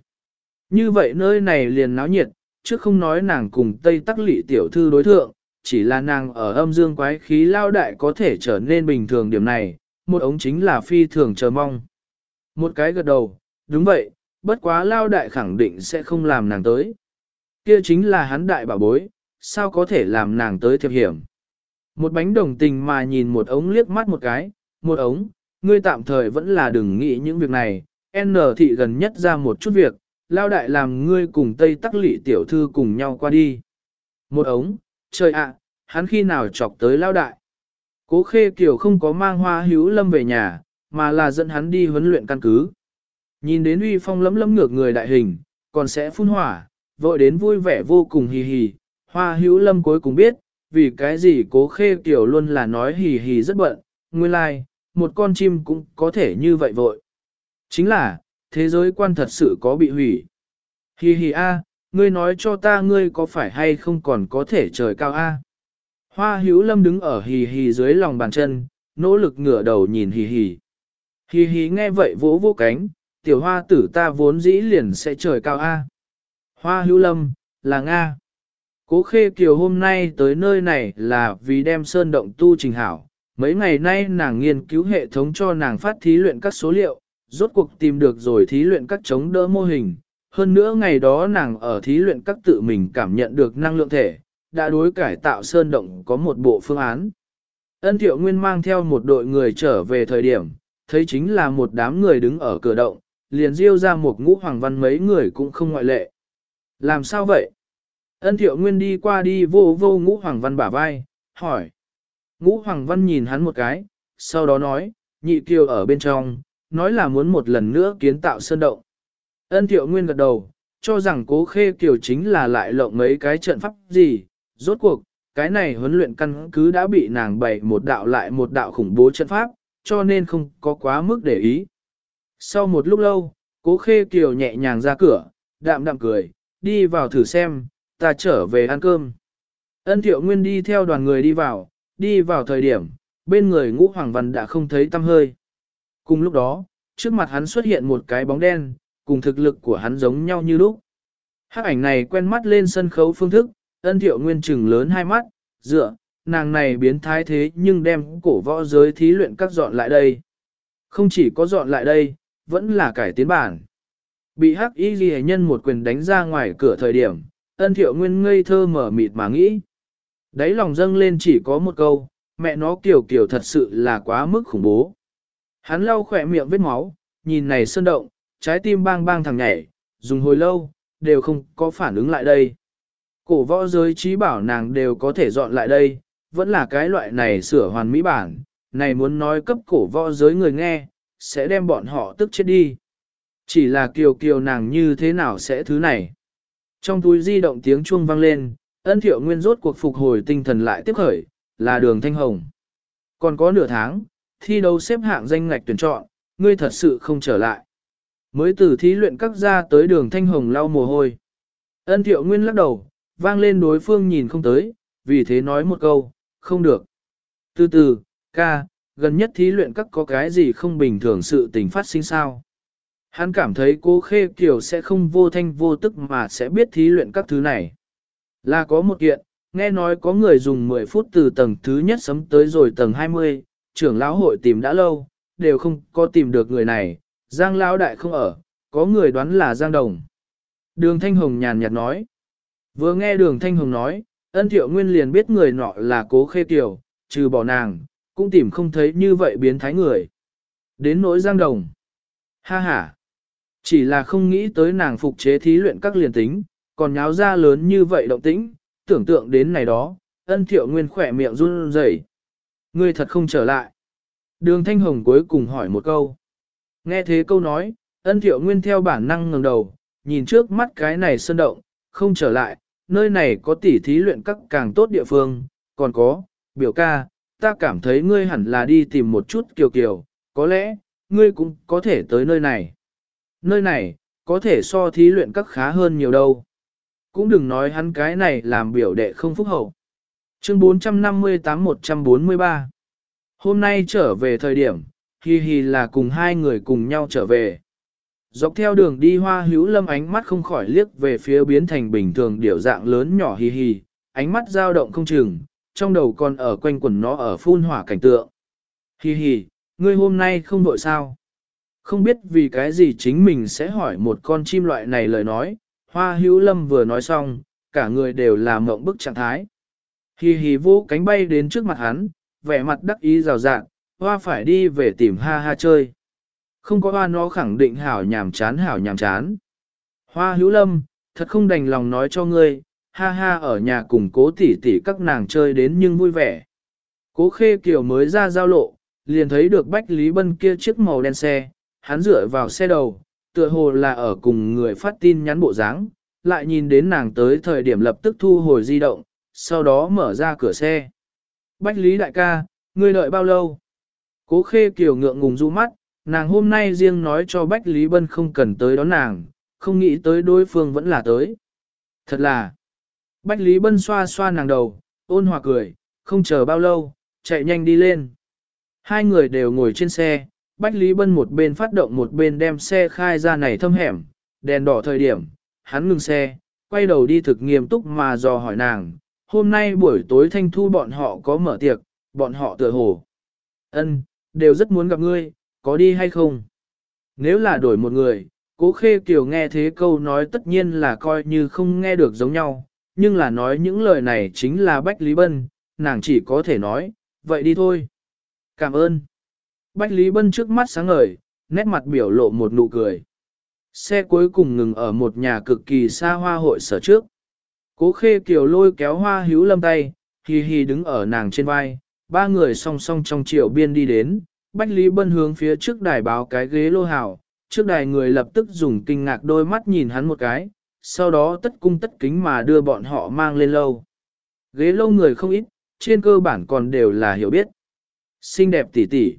Như vậy nơi này liền náo nhiệt, chứ không nói nàng cùng Tây Tắc Lị tiểu thư đối thượng, chỉ là nàng ở âm dương quái khí lao đại có thể trở nên bình thường điểm này, một ống chính là phi thường chờ mong. Một cái gật đầu, đúng vậy, bất quá lao đại khẳng định sẽ không làm nàng tới. Kia chính là hắn đại bảo bối, sao có thể làm nàng tới thiệp hiểm. Một bánh đồng tình mà nhìn một ống liếc mắt một cái, một ống, ngươi tạm thời vẫn là đừng nghĩ những việc này, N thị gần nhất ra một chút việc, lao đại làm ngươi cùng Tây Tắc Lị tiểu thư cùng nhau qua đi. Một ống, trời ạ, hắn khi nào chọc tới lao đại. Cố khê kiểu không có mang hoa hữu lâm về nhà, mà là dẫn hắn đi huấn luyện căn cứ. Nhìn đến uy phong lấm lấm ngược người đại hình, còn sẽ phun hỏa, vội đến vui vẻ vô cùng hì hì. Hoa hữu lâm cuối cùng biết, vì cái gì cố khê kiểu luôn là nói hì hì rất bận, nguyên lai, like, một con chim cũng có thể như vậy vội. Chính là, thế giới quan thật sự có bị hủy. Hì hì a, ngươi nói cho ta ngươi có phải hay không còn có thể trời cao a? Hoa hữu lâm đứng ở hì hì dưới lòng bàn chân, nỗ lực ngửa đầu nhìn hì hì. Hì hì nghe vậy vỗ vỗ cánh, tiểu hoa tử ta vốn dĩ liền sẽ trời cao A. Hoa hữu lâm, là Nga. Cố khê kiều hôm nay tới nơi này là vì đem sơn động tu trình hảo. Mấy ngày nay nàng nghiên cứu hệ thống cho nàng phát thí luyện các số liệu, rốt cuộc tìm được rồi thí luyện các chống đỡ mô hình. Hơn nữa ngày đó nàng ở thí luyện các tự mình cảm nhận được năng lượng thể, đã đối cải tạo sơn động có một bộ phương án. Ân thiệu nguyên mang theo một đội người trở về thời điểm, thấy chính là một đám người đứng ở cửa động, liền diêu ra một ngũ hoàng văn mấy người cũng không ngoại lệ. Làm sao vậy? Ân thiệu nguyên đi qua đi vô vô ngũ hoàng văn bả vai, hỏi. Ngũ hoàng văn nhìn hắn một cái, sau đó nói, nhị kiều ở bên trong, nói là muốn một lần nữa kiến tạo sơn động. Ân thiệu nguyên gật đầu, cho rằng cố khê kiều chính là lại lộng mấy cái trận pháp gì, rốt cuộc, cái này huấn luyện căn cứ đã bị nàng bày một đạo lại một đạo khủng bố trận pháp, cho nên không có quá mức để ý. Sau một lúc lâu, cố khê kiều nhẹ nhàng ra cửa, đạm đạm cười, đi vào thử xem, ta trở về ăn cơm. Ân thiệu nguyên đi theo đoàn người đi vào, đi vào thời điểm, bên người ngũ hoàng văn đã không thấy tâm hơi. Cùng lúc đó, trước mặt hắn xuất hiện một cái bóng đen, cùng thực lực của hắn giống nhau như lúc. Hắc ảnh này quen mắt lên sân khấu phương thức, ân thiệu nguyên trừng lớn hai mắt, dựa, nàng này biến thái thế nhưng đem cổ võ giới thí luyện các dọn lại đây. Không chỉ có dọn lại đây, vẫn là cải tiến bản. Bị hắc y ghi nhân một quyền đánh ra ngoài cửa thời điểm, ân thiệu nguyên ngây thơ mở mịt mà nghĩ. Đấy lòng dâng lên chỉ có một câu, mẹ nó kiểu kiểu thật sự là quá mức khủng bố. Hắn lau khỏe miệng vết máu, nhìn này sơn động, trái tim bang bang thằng nhảy, dùng hồi lâu, đều không có phản ứng lại đây. Cổ võ giới trí bảo nàng đều có thể dọn lại đây, vẫn là cái loại này sửa hoàn mỹ bản, này muốn nói cấp cổ võ giới người nghe, sẽ đem bọn họ tức chết đi. Chỉ là kiều kiều nàng như thế nào sẽ thứ này. Trong túi di động tiếng chuông vang lên, ân thiệu nguyên rốt cuộc phục hồi tinh thần lại tiếp khởi, là đường thanh hồng. Còn có nửa tháng, thi đấu xếp hạng danh ngạch tuyển chọn, ngươi thật sự không trở lại. Mới từ thí luyện các ra tới đường thanh hồng lau mồ hôi. Ân thiệu nguyên lắc đầu, vang lên đối phương nhìn không tới, vì thế nói một câu, không được. Từ từ, ca, gần nhất thí luyện các có cái gì không bình thường sự tình phát sinh sao. Hắn cảm thấy cô Khê Kiều sẽ không vô thanh vô tức mà sẽ biết thí luyện các thứ này. Là có một kiện, nghe nói có người dùng 10 phút từ tầng thứ nhất sấm tới rồi tầng 20, trưởng lão hội tìm đã lâu, đều không có tìm được người này, Giang lão đại không ở, có người đoán là Giang Đồng. Đường Thanh Hồng nhàn nhạt nói. Vừa nghe đường Thanh Hồng nói, ân thiệu nguyên liền biết người nọ là cố khê tiểu, trừ bỏ nàng, cũng tìm không thấy như vậy biến thái người. Đến nỗi Giang Đồng. Ha ha. Chỉ là không nghĩ tới nàng phục chế thí luyện các liền tính, còn nháo ra lớn như vậy động tĩnh, tưởng tượng đến này đó, ân thiệu nguyên khỏe miệng run rẩy. Ngươi thật không trở lại. Đường Thanh Hồng cuối cùng hỏi một câu. Nghe thế câu nói, ân thiệu nguyên theo bản năng ngẩng đầu, nhìn trước mắt cái này sơn động, không trở lại, nơi này có tỉ thí luyện các càng tốt địa phương, còn có, biểu ca, ta cảm thấy ngươi hẳn là đi tìm một chút kiều kiều, có lẽ, ngươi cũng có thể tới nơi này. Nơi này, có thể so thí luyện các khá hơn nhiều đâu. Cũng đừng nói hắn cái này làm biểu đệ không phúc hậu. Chương 458-143 Hôm nay trở về thời điểm, hi hi là cùng hai người cùng nhau trở về. Dọc theo đường đi hoa hữu lâm ánh mắt không khỏi liếc về phía biến thành bình thường điểu dạng lớn nhỏ hi hi, ánh mắt dao động không chừng, trong đầu còn ở quanh quần nó ở phun hỏa cảnh tượng. Hi hi, ngươi hôm nay không đội sao? Không biết vì cái gì chính mình sẽ hỏi một con chim loại này lời nói, hoa hữu lâm vừa nói xong, cả người đều là mộng bức trạng thái. Hi hi vô cánh bay đến trước mặt hắn, vẻ mặt đắc ý rào rạng, hoa phải đi về tìm ha ha chơi. Không có hoa nó khẳng định hảo nhàm chán hảo nhàm chán. Hoa hữu lâm, thật không đành lòng nói cho ngươi, ha ha ở nhà cùng cố tỉ tỉ các nàng chơi đến nhưng vui vẻ. Cố khê kiều mới ra giao lộ, liền thấy được Bách Lý Bân kia chiếc màu đen xe, hắn dựa vào xe đầu, tựa hồ là ở cùng người phát tin nhắn bộ dáng, lại nhìn đến nàng tới thời điểm lập tức thu hồi di động, sau đó mở ra cửa xe. Bách Lý đại ca, ngươi đợi bao lâu? Cố khê kiều ngượng ngùng du mắt, nàng hôm nay riêng nói cho Bách Lý Bân không cần tới đón nàng, không nghĩ tới đối phương vẫn là tới. Thật là, Bách Lý Bân xoa xoa nàng đầu, ôn hòa cười, không chờ bao lâu, chạy nhanh đi lên. Hai người đều ngồi trên xe, Bách Lý Bân một bên phát động một bên đem xe khai ra này thâm hẻm, đèn đỏ thời điểm, hắn ngừng xe, quay đầu đi thực nghiêm túc mà dò hỏi nàng, hôm nay buổi tối thanh thu bọn họ có mở tiệc, bọn họ tựa hồ. ân đều rất muốn gặp ngươi, có đi hay không? Nếu là đổi một người, cố khê kiều nghe thế câu nói tất nhiên là coi như không nghe được giống nhau, nhưng là nói những lời này chính là Bách Lý Bân, nàng chỉ có thể nói, vậy đi thôi. Cảm ơn. Bách Lý Bân trước mắt sáng ngời, nét mặt biểu lộ một nụ cười. Xe cuối cùng ngừng ở một nhà cực kỳ xa hoa hội sở trước. Cố khê kiều lôi kéo hoa hữu lâm tay, hì hì đứng ở nàng trên vai, ba người song song trong triệu biên đi đến, Bách Lý Bân hướng phía trước đài báo cái ghế lô hào, trước đài người lập tức dùng kinh ngạc đôi mắt nhìn hắn một cái, sau đó tất cung tất kính mà đưa bọn họ mang lên lâu. Ghế lâu người không ít, trên cơ bản còn đều là hiểu biết. Xinh đẹp tỉ tỉ.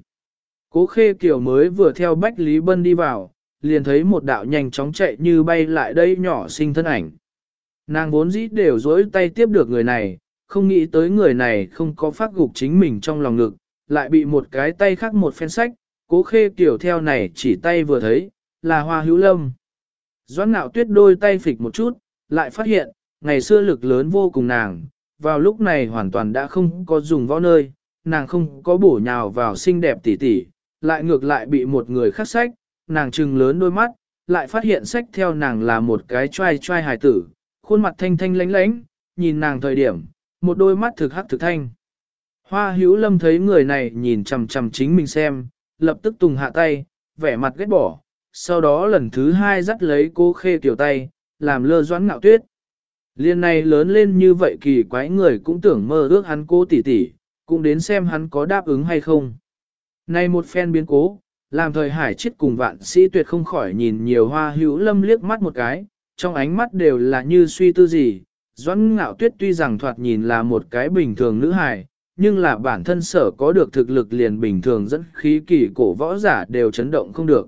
Cố khê kiều mới vừa theo Bách Lý Bân đi vào, liền thấy một đạo nhanh chóng chạy như bay lại đây nhỏ xinh thân ảnh. Nàng vốn dĩ đều dối tay tiếp được người này, không nghĩ tới người này không có phát gục chính mình trong lòng ngực, lại bị một cái tay khác một phen sách, cố khê kiểu theo này chỉ tay vừa thấy, là hoa hữu lâm. Doãn nạo tuyết đôi tay phịch một chút, lại phát hiện, ngày xưa lực lớn vô cùng nàng, vào lúc này hoàn toàn đã không có dùng võ nơi, nàng không có bổ nhào vào xinh đẹp tỉ tỉ, lại ngược lại bị một người khác sách, nàng trừng lớn đôi mắt, lại phát hiện sách theo nàng là một cái trai trai hài tử, khuôn mặt thanh thanh lánh lánh, nhìn nàng thời điểm, một đôi mắt thực hắc thực thanh. Hoa hữu lâm thấy người này nhìn chằm chằm chính mình xem, lập tức tùng hạ tay, vẻ mặt ghét bỏ, sau đó lần thứ hai dắt lấy cô khê tiểu tay, làm lơ doãn ngạo tuyết. Liên này lớn lên như vậy kỳ quái người cũng tưởng mơ ước hắn cô tỷ tỷ, cũng đến xem hắn có đáp ứng hay không. Này một phen biến cố, làm thời hải chết cùng vạn sĩ tuyệt không khỏi nhìn nhiều hoa hữu lâm liếc mắt một cái, trong ánh mắt đều là như suy tư gì. Doãn ngạo tuyết tuy rằng thoạt nhìn là một cái bình thường nữ hài, nhưng là bản thân sở có được thực lực liền bình thường dẫn khí kỳ cổ võ giả đều chấn động không được.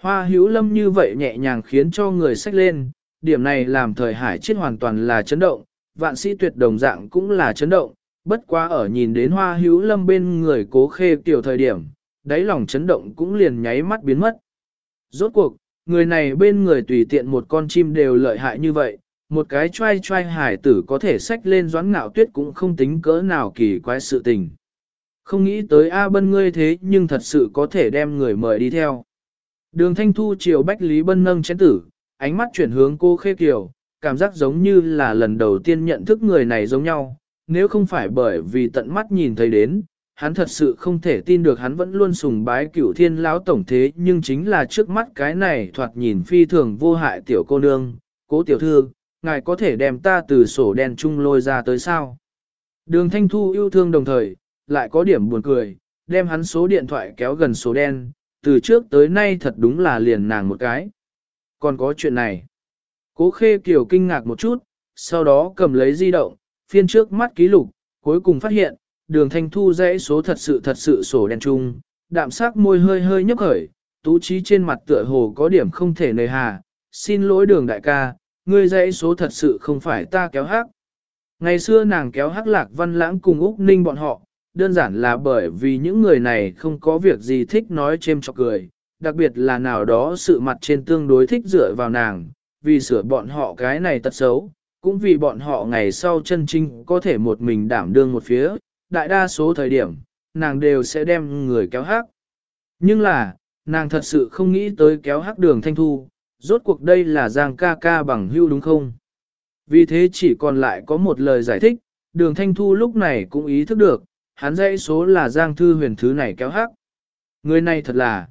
Hoa hữu lâm như vậy nhẹ nhàng khiến cho người sách lên, điểm này làm thời hải chết hoàn toàn là chấn động, vạn sĩ tuyệt đồng dạng cũng là chấn động, bất quá ở nhìn đến hoa hữu lâm bên người cố khê tiểu thời điểm, đáy lòng chấn động cũng liền nháy mắt biến mất. Rốt cuộc, người này bên người tùy tiện một con chim đều lợi hại như vậy, một cái trai trai hải tử có thể xách lên doãn ngạo tuyết cũng không tính cỡ nào kỳ quái sự tình. Không nghĩ tới A Bân ngươi thế nhưng thật sự có thể đem người mời đi theo. Đường Thanh Thu chiều Bách Lý Bân nâng chén tử, ánh mắt chuyển hướng cô Khê Kiều, cảm giác giống như là lần đầu tiên nhận thức người này giống nhau, nếu không phải bởi vì tận mắt nhìn thấy đến, hắn thật sự không thể tin được hắn vẫn luôn sùng bái cửu thiên lão tổng thế nhưng chính là trước mắt cái này thoạt nhìn phi thường vô hại tiểu cô nương, cố tiểu thư, ngài có thể đem ta từ sổ đen chung lôi ra tới sao. Đường Thanh Thu yêu thương đồng thời, lại có điểm buồn cười, đem hắn số điện thoại kéo gần số đen, từ trước tới nay thật đúng là liền nàng một cái. Còn có chuyện này. Cố khê kiểu kinh ngạc một chút, sau đó cầm lấy di động, phiên trước mắt ký lục, cuối cùng phát hiện, đường thanh thu dãy số thật sự thật sự sổ đen chung, đạm sắc môi hơi hơi nhấp khởi, tú trí trên mặt tựa hồ có điểm không thể nề hà, xin lỗi đường đại ca, ngươi dãy số thật sự không phải ta kéo hắc. Ngày xưa nàng kéo hắc lạc văn lãng cùng Úc Ninh bọn họ, đơn giản là bởi vì những người này không có việc gì thích nói chêm chọc cười, đặc biệt là nào đó sự mặt trên tương đối thích dựa vào nàng, vì sửa bọn họ cái này tật xấu, cũng vì bọn họ ngày sau chân trinh có thể một mình đảm đương một phía, đại đa số thời điểm, nàng đều sẽ đem người kéo hắc. Nhưng là, nàng thật sự không nghĩ tới kéo hắc đường thanh thu, rốt cuộc đây là giang ca ca bằng hưu đúng không? Vì thế chỉ còn lại có một lời giải thích, đường thanh thu lúc này cũng ý thức được, hắn dãy số là giang thư huyền thứ này kéo hắc. Người này thật là,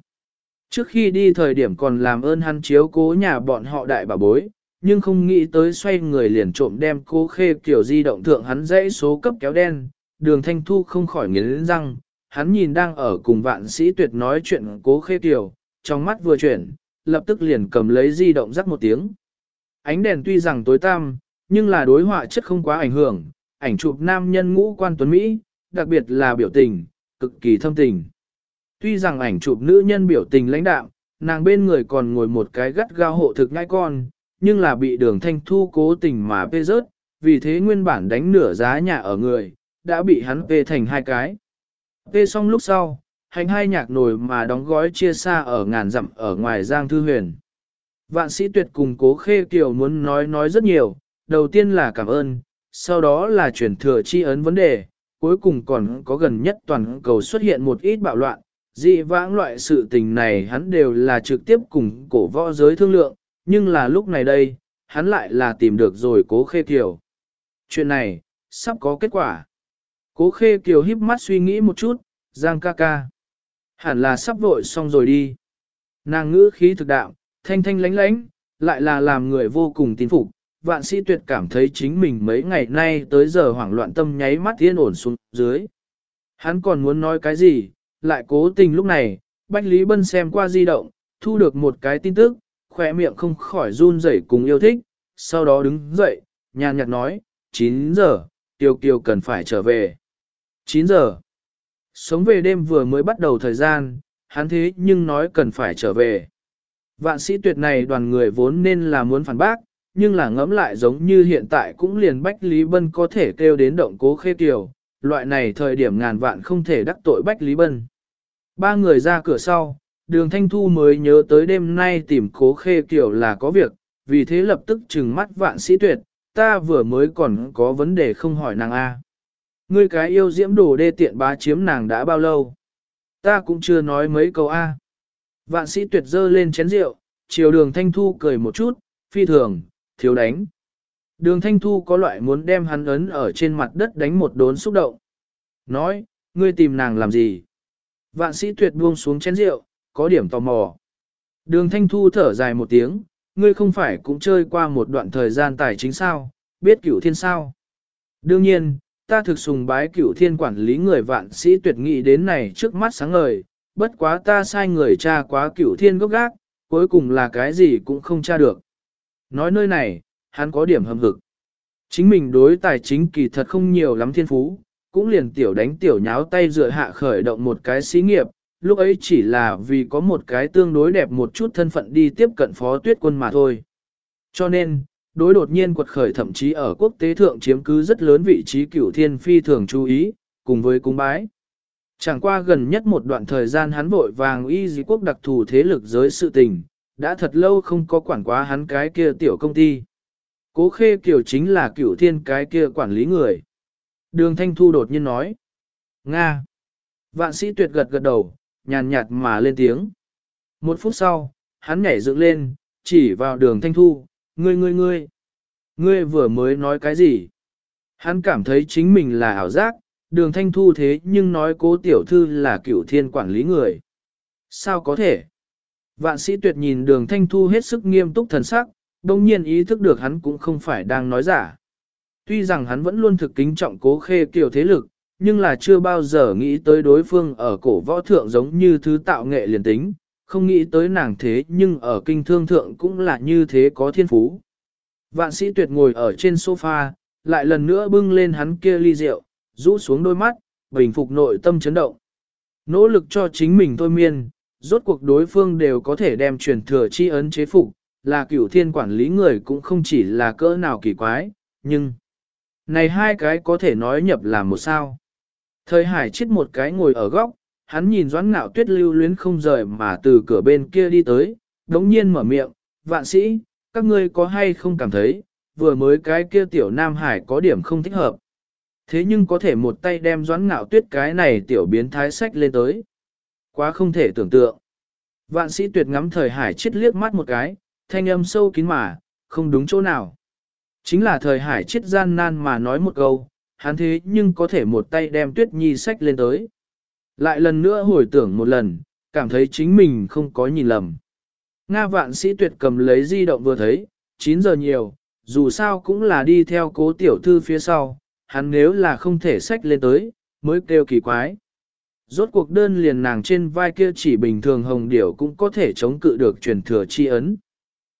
trước khi đi thời điểm còn làm ơn hắn chiếu cố nhà bọn họ đại bà bối, nhưng không nghĩ tới xoay người liền trộm đem cố khê kiểu di động thượng hắn dãy số cấp kéo đen, đường thanh thu không khỏi nghiến răng, hắn nhìn đang ở cùng vạn sĩ tuyệt nói chuyện cố khê kiểu, trong mắt vừa chuyển, lập tức liền cầm lấy di động rắc một tiếng. Ánh đèn tuy rằng tối tăm, nhưng là đối họa chất không quá ảnh hưởng, ảnh chụp nam nhân ngũ quan tuấn Mỹ, đặc biệt là biểu tình, cực kỳ thâm tình. Tuy rằng ảnh chụp nữ nhân biểu tình lãnh đạm, nàng bên người còn ngồi một cái gắt gao hộ thực ngai con, nhưng là bị đường thanh thu cố tình mà bê rớt, vì thế nguyên bản đánh nửa giá nhà ở người, đã bị hắn vê thành hai cái. Vê xong lúc sau, hành hai nhạc nổi mà đóng gói chia xa ở ngàn dặm ở ngoài Giang Thư Huyền. Vạn sĩ tuyệt cùng cố khê kiều muốn nói nói rất nhiều, đầu tiên là cảm ơn, sau đó là chuyển thừa chi ấn vấn đề, cuối cùng còn có gần nhất toàn cầu xuất hiện một ít bạo loạn. Dị vãng loại sự tình này hắn đều là trực tiếp cùng cổ võ giới thương lượng, nhưng là lúc này đây, hắn lại là tìm được rồi cố khê kiều. Chuyện này, sắp có kết quả. Cố khê kiều híp mắt suy nghĩ một chút, giang ca ca. Hẳn là sắp vội xong rồi đi. Nàng ngữ khí thực đạo, thanh thanh lánh lánh, lại là làm người vô cùng tin phục. Vạn sĩ tuyệt cảm thấy chính mình mấy ngày nay tới giờ hoảng loạn tâm nháy mắt yên ổn xuống dưới. Hắn còn muốn nói cái gì, lại cố tình lúc này, Bách Lý Bân xem qua di động, thu được một cái tin tức, khỏe miệng không khỏi run rẩy cùng yêu thích, sau đó đứng dậy, nhàn nhạt nói, 9 giờ, Tiêu Kiều cần phải trở về. 9 giờ. Sống về đêm vừa mới bắt đầu thời gian, hắn thế nhưng nói cần phải trở về. Vạn sĩ tuyệt này đoàn người vốn nên là muốn phản bác, nhưng là ngẫm lại giống như hiện tại cũng liền Bách Lý Bân có thể kêu đến động cố khê kiều, loại này thời điểm ngàn vạn không thể đắc tội Bách Lý Bân. Ba người ra cửa sau, đường Thanh Thu mới nhớ tới đêm nay tìm cố khê kiều là có việc, vì thế lập tức trừng mắt vạn sĩ tuyệt, ta vừa mới còn có vấn đề không hỏi nàng A. Ngươi cái yêu diễm đồ đê tiện bá chiếm nàng đã bao lâu? Ta cũng chưa nói mấy câu A. Vạn sĩ tuyệt dơ lên chén rượu, chiều đường thanh thu cười một chút, phi thường, thiếu đánh. Đường thanh thu có loại muốn đem hắn ấn ở trên mặt đất đánh một đốn xúc động. Nói, ngươi tìm nàng làm gì? Vạn sĩ tuyệt buông xuống chén rượu, có điểm tò mò. Đường thanh thu thở dài một tiếng, ngươi không phải cũng chơi qua một đoạn thời gian tài chính sao, biết cửu thiên sao. Đương nhiên, ta thực sùng bái cửu thiên quản lý người vạn sĩ tuyệt nghị đến này trước mắt sáng ngời, bất quá ta sai người tra quá cửu thiên gốc gác, cuối cùng là cái gì cũng không tra được. Nói nơi này, hắn có điểm hâm hực. Chính mình đối tài chính kỳ thật không nhiều lắm thiên phú, cũng liền tiểu đánh tiểu nháo tay dựa hạ khởi động một cái xí nghiệp, lúc ấy chỉ là vì có một cái tương đối đẹp một chút thân phận đi tiếp cận phó tuyết quân mà thôi. Cho nên, đối đột nhiên quật khởi thậm chí ở quốc tế thượng chiếm cứ rất lớn vị trí cửu thiên phi thường chú ý, cùng với cung bái. Chẳng qua gần nhất một đoạn thời gian hắn vội vàng y dì quốc đặc thù thế lực giới sự tình, đã thật lâu không có quản quá hắn cái kia tiểu công ty. Cố khê kiểu chính là cửu thiên cái kia quản lý người. Đường Thanh Thu đột nhiên nói. Nga. Vạn sĩ tuyệt gật gật đầu, nhàn nhạt mà lên tiếng. Một phút sau, hắn nhảy dựng lên, chỉ vào đường Thanh Thu, ngươi ngươi ngươi. Ngươi vừa mới nói cái gì? Hắn cảm thấy chính mình là ảo giác, đường Thanh Thu thế nhưng nói cố tiểu thư là cửu thiên quản lý người. Sao có thể? Vạn sĩ tuyệt nhìn đường Thanh Thu hết sức nghiêm túc thần sắc, đồng nhiên ý thức được hắn cũng không phải đang nói giả. Tuy rằng hắn vẫn luôn thực kính trọng cố khê kiểu thế lực, nhưng là chưa bao giờ nghĩ tới đối phương ở cổ võ thượng giống như thứ tạo nghệ liền tính, không nghĩ tới nàng thế nhưng ở kinh thương thượng cũng là như thế có thiên phú. Vạn sĩ tuyệt ngồi ở trên sofa, lại lần nữa bưng lên hắn kia ly rượu, rũ xuống đôi mắt, bình phục nội tâm chấn động. Nỗ lực cho chính mình thôi miên, rốt cuộc đối phương đều có thể đem truyền thừa chi ấn chế phục, là cửu thiên quản lý người cũng không chỉ là cỡ nào kỳ quái, nhưng... Này hai cái có thể nói nhập là một sao. Thời hải chết một cái ngồi ở góc, hắn nhìn doãn ngạo tuyết lưu luyến không rời mà từ cửa bên kia đi tới, đống nhiên mở miệng, vạn sĩ, các ngươi có hay không cảm thấy, vừa mới cái kia tiểu nam hải có điểm không thích hợp. Thế nhưng có thể một tay đem doãn ngạo tuyết cái này tiểu biến thái sách lên tới. Quá không thể tưởng tượng. Vạn sĩ tuyệt ngắm thời hải chết liếc mắt một cái, thanh âm sâu kín mà, không đúng chỗ nào. Chính là thời hải chết gian nan mà nói một câu, hắn thế nhưng có thể một tay đem tuyết nhi sách lên tới. Lại lần nữa hồi tưởng một lần, cảm thấy chính mình không có nhìn lầm. Nga vạn sĩ tuyệt cầm lấy di động vừa thấy, 9 giờ nhiều, dù sao cũng là đi theo cố tiểu thư phía sau, hắn nếu là không thể sách lên tới, mới kêu kỳ quái. Rốt cuộc đơn liền nàng trên vai kia chỉ bình thường hồng điểu cũng có thể chống cự được truyền thừa chi ấn.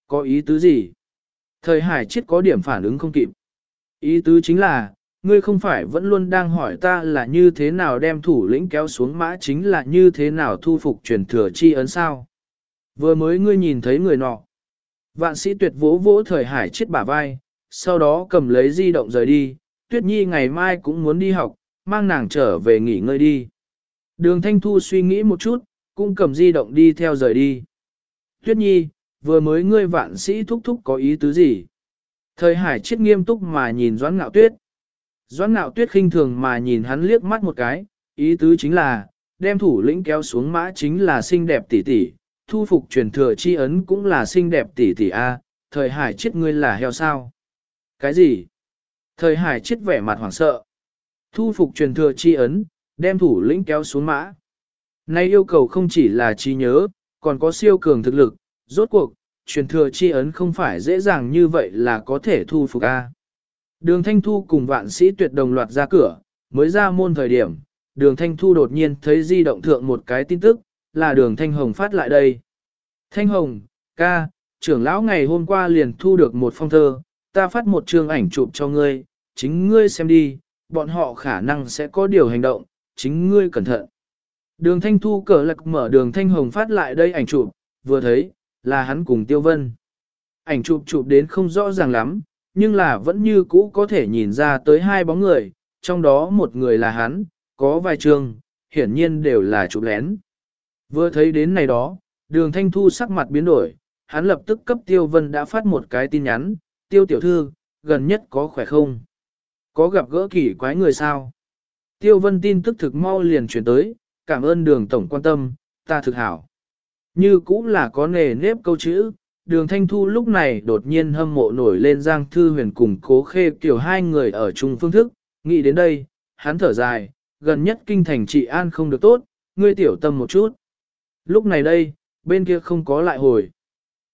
Có ý tứ gì? Thời hải chết có điểm phản ứng không kịp. Ý tứ chính là, ngươi không phải vẫn luôn đang hỏi ta là như thế nào đem thủ lĩnh kéo xuống mã chính là như thế nào thu phục truyền thừa chi ấn sao. Vừa mới ngươi nhìn thấy người nọ. Vạn sĩ tuyệt vỗ vỗ thời hải chết bả vai, sau đó cầm lấy di động rời đi, tuyết nhi ngày mai cũng muốn đi học, mang nàng trở về nghỉ ngơi đi. Đường Thanh Thu suy nghĩ một chút, cũng cầm di động đi theo rời đi. Tuyết nhi, vừa mới ngươi vạn sĩ thúc thúc có ý tứ gì? Thời hải chết nghiêm túc mà nhìn Doãn Ngạo Tuyết. Doãn Ngạo Tuyết khinh thường mà nhìn hắn liếc mắt một cái, ý tứ chính là, đem thủ lĩnh kéo xuống mã chính là xinh đẹp tỷ tỷ, thu phục truyền thừa chi ấn cũng là xinh đẹp tỷ tỷ a, thời hải chết ngươi là heo sao? Cái gì? Thời hải chết vẻ mặt hoảng sợ. Thu phục truyền thừa chi ấn, đem thủ lĩnh kéo xuống mã. Nay yêu cầu không chỉ là trí nhớ, còn có siêu cường thực lực, rốt cuộc, truyền thừa chi ấn không phải dễ dàng như vậy là có thể thu phục A. Đường Thanh Thu cùng vạn sĩ tuyệt đồng loạt ra cửa, mới ra môn thời điểm, đường Thanh Thu đột nhiên thấy di động thượng một cái tin tức, là đường Thanh Hồng phát lại đây. Thanh Hồng, ca, trưởng lão ngày hôm qua liền thu được một phong thơ, ta phát một chương ảnh chụp cho ngươi, chính ngươi xem đi, bọn họ khả năng sẽ có điều hành động, chính ngươi cẩn thận. Đường Thanh Thu cờ lạc mở đường Thanh Hồng phát lại đây ảnh chụp, vừa thấy, là hắn cùng Tiêu Vân. Ảnh chụp chụp đến không rõ ràng lắm, nhưng là vẫn như cũ có thể nhìn ra tới hai bóng người, trong đó một người là hắn, có vài trường, hiển nhiên đều là chụp lén. Vừa thấy đến này đó, đường Thanh Thu sắc mặt biến đổi, hắn lập tức cấp Tiêu Vân đã phát một cái tin nhắn, Tiêu tiểu thư, gần nhất có khỏe không? Có gặp gỡ kỳ quái người sao? Tiêu Vân tin tức thực mau liền chuyển tới, cảm ơn đường tổng quan tâm, ta thực hảo. Như cũng là có nề nếp câu chữ, đường thanh thu lúc này đột nhiên hâm mộ nổi lên Giang Thư Huyền cùng cố khê kiểu hai người ở chung phương thức, nghĩ đến đây, hắn thở dài, gần nhất kinh thành trị an không được tốt, ngươi tiểu tâm một chút. Lúc này đây, bên kia không có lại hồi.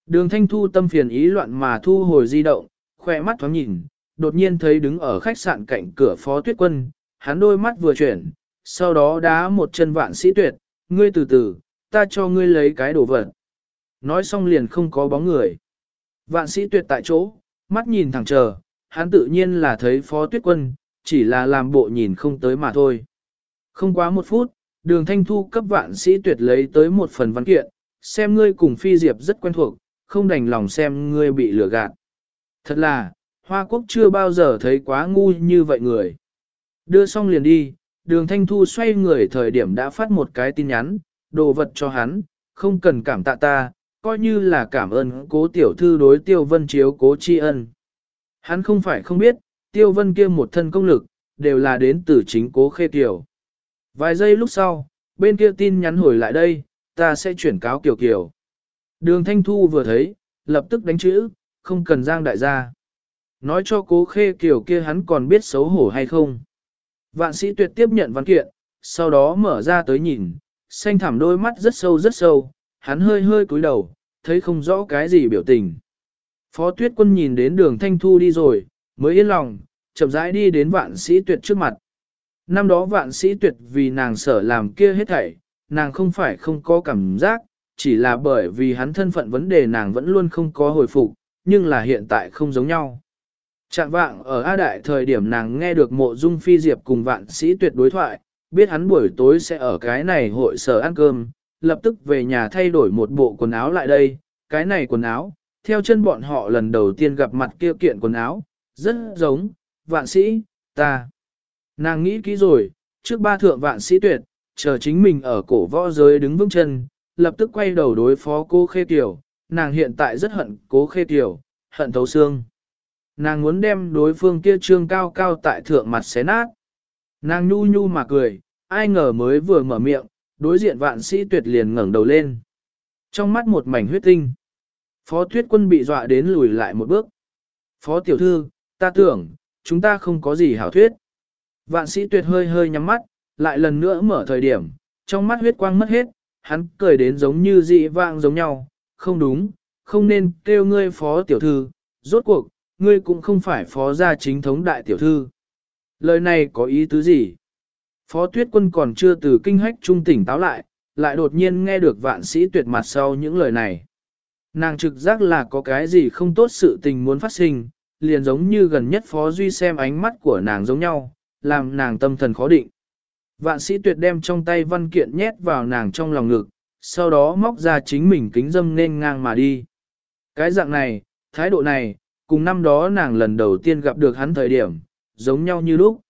Đường thanh thu tâm phiền ý loạn mà thu hồi di động, khoe mắt thoáng nhìn, đột nhiên thấy đứng ở khách sạn cạnh cửa phó tuyết quân, hắn đôi mắt vừa chuyển, sau đó đá một chân vạn sĩ tuyệt, ngươi từ từ, ta cho ngươi lấy cái đồ vật. Nói xong liền không có bóng người. Vạn sĩ tuyệt tại chỗ, mắt nhìn thẳng chờ, hắn tự nhiên là thấy phó tuyết quân, chỉ là làm bộ nhìn không tới mà thôi. Không quá một phút, đường thanh thu cấp vạn sĩ tuyệt lấy tới một phần văn kiện, xem ngươi cùng phi diệp rất quen thuộc, không đành lòng xem ngươi bị lừa gạt. Thật là, Hoa Quốc chưa bao giờ thấy quá ngu như vậy người. Đưa xong liền đi, đường thanh thu xoay người thời điểm đã phát một cái tin nhắn, đồ vật cho hắn, không cần cảm tạ ta, coi như là cảm ơn cố tiểu thư đối tiêu vân chiếu cố tri ân. Hắn không phải không biết, tiêu vân kia một thân công lực, đều là đến từ chính cố khê tiểu. Vài giây lúc sau, bên kia tin nhắn hồi lại đây, ta sẽ chuyển cáo Kiều Kiều. Đường Thanh Thu vừa thấy, lập tức đánh chữ, không cần giang đại gia. Nói cho cố khê Kiều kia hắn còn biết xấu hổ hay không. Vạn sĩ tuyệt tiếp nhận văn kiện, sau đó mở ra tới nhìn, xanh thẳm đôi mắt rất sâu rất sâu, hắn hơi hơi cúi đầu, thấy không rõ cái gì biểu tình. Phó tuyết quân nhìn đến đường Thanh Thu đi rồi, mới yên lòng, chậm rãi đi đến vạn sĩ tuyệt trước mặt. Năm đó vạn sĩ tuyệt vì nàng sở làm kia hết thảy, nàng không phải không có cảm giác, chỉ là bởi vì hắn thân phận vấn đề nàng vẫn luôn không có hồi phục, nhưng là hiện tại không giống nhau. Trạng vạng ở A Đại thời điểm nàng nghe được mộ dung phi diệp cùng vạn sĩ tuyệt đối thoại, biết hắn buổi tối sẽ ở cái này hội sở ăn cơm, lập tức về nhà thay đổi một bộ quần áo lại đây, cái này quần áo, theo chân bọn họ lần đầu tiên gặp mặt kia kiện quần áo, rất giống, vạn sĩ, ta. Nàng nghĩ kỹ rồi, trước ba thượng vạn sĩ tuyệt, chờ chính mình ở cổ võ giới đứng vững chân, lập tức quay đầu đối phó cô Khê Kiều, nàng hiện tại rất hận cố Khê Kiều, hận thấu xương. Nàng muốn đem đối phương kia trương cao cao tại thượng mặt xé nát. Nàng nhu nhu mà cười, ai ngờ mới vừa mở miệng, đối diện vạn sĩ tuyệt liền ngẩng đầu lên. Trong mắt một mảnh huyết tinh. Phó tuyết quân bị dọa đến lùi lại một bước. Phó tiểu thư, ta tưởng, chúng ta không có gì hảo thuyết. Vạn sĩ tuyệt hơi hơi nhắm mắt, lại lần nữa mở thời điểm, trong mắt huyết quang mất hết, hắn cười đến giống như dị vang giống nhau, không đúng, không nên kêu ngươi phó tiểu thư, rốt cuộc, ngươi cũng không phải phó gia chính thống đại tiểu thư. Lời này có ý tứ gì? Phó tuyết quân còn chưa từ kinh hách trung tỉnh táo lại, lại đột nhiên nghe được vạn sĩ tuyệt mặt sau những lời này. Nàng trực giác là có cái gì không tốt sự tình muốn phát sinh, liền giống như gần nhất Phó Duy xem ánh mắt của nàng giống nhau, làm nàng tâm thần khó định. Vạn sĩ tuyệt đem trong tay văn kiện nhét vào nàng trong lòng ngực, sau đó móc ra chính mình kính dâm nên ngang mà đi. Cái dạng này, thái độ này, cùng năm đó nàng lần đầu tiên gặp được hắn thời điểm, giống nhau như lúc.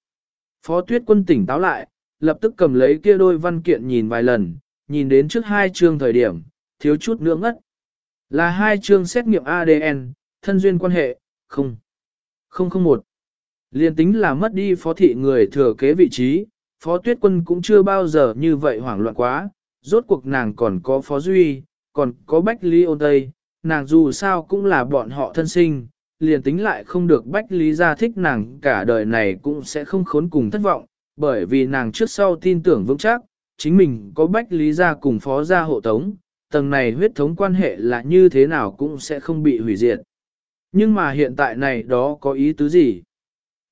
Phó tuyết quân tỉnh táo lại, lập tức cầm lấy kia đôi văn kiện nhìn vài lần, nhìn đến trước hai chương thời điểm, thiếu chút nữa ngất. Là hai chương xét nghiệm ADN, thân duyên quan hệ, không. Không không một. Liên tính là mất đi phó thị người thừa kế vị trí, phó tuyết quân cũng chưa bao giờ như vậy hoảng loạn quá, rốt cuộc nàng còn có phó duy, còn có bách ly ôn tây, nàng dù sao cũng là bọn họ thân sinh, liền tính lại không được bách lý gia thích nàng cả đời này cũng sẽ không khốn cùng thất vọng, bởi vì nàng trước sau tin tưởng vững chắc, chính mình có bách lý gia cùng phó gia hộ tống, tầng này huyết thống quan hệ là như thế nào cũng sẽ không bị hủy diệt. Nhưng mà hiện tại này đó có ý tứ gì?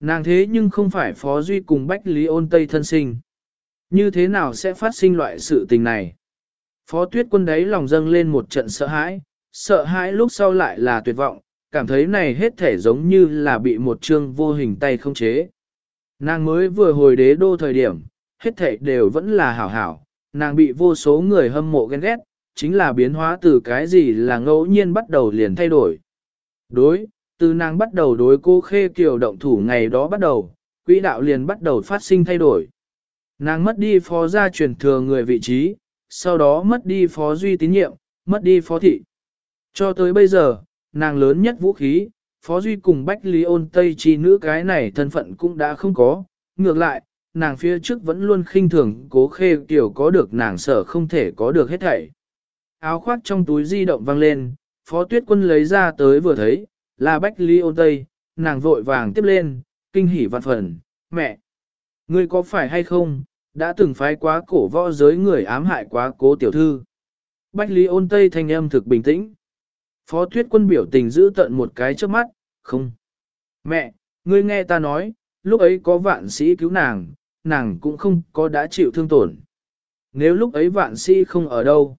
Nàng thế nhưng không phải phó duy cùng bách lý ôn tây thân sinh. Như thế nào sẽ phát sinh loại sự tình này? Phó tuyết quân đấy lòng dâng lên một trận sợ hãi, sợ hãi lúc sau lại là tuyệt vọng, cảm thấy này hết thể giống như là bị một chương vô hình tay không chế. Nàng mới vừa hồi đế đô thời điểm, hết thể đều vẫn là hảo hảo, nàng bị vô số người hâm mộ ghen ghét, chính là biến hóa từ cái gì là ngẫu nhiên bắt đầu liền thay đổi. Đối, từ nàng bắt đầu đối cô khê kiều động thủ ngày đó bắt đầu, quỹ đạo liền bắt đầu phát sinh thay đổi. Nàng mất đi phó gia truyền thừa người vị trí, sau đó mất đi phó duy tín nhiệm, mất đi phó thị. Cho tới bây giờ, nàng lớn nhất vũ khí, phó duy cùng bách lý ôn tây chi nữ cái này thân phận cũng đã không có. Ngược lại, nàng phía trước vẫn luôn khinh thường cố khê kiểu có được nàng sở không thể có được hết thảy. Áo khoác trong túi di động vang lên, phó tuyết quân lấy ra tới vừa thấy, là bách lý ôn tây, nàng vội vàng tiếp lên, kinh hỉ vạn phần, mẹ. Ngươi có phải hay không, đã từng phái quá cổ võ giới người ám hại quá cố tiểu thư. Bách Lý ôn tây thanh âm thực bình tĩnh. Phó tuyết quân biểu tình giữ tận một cái trước mắt, không. Mẹ, ngươi nghe ta nói, lúc ấy có vạn sĩ cứu nàng, nàng cũng không có đã chịu thương tổn. Nếu lúc ấy vạn sĩ không ở đâu.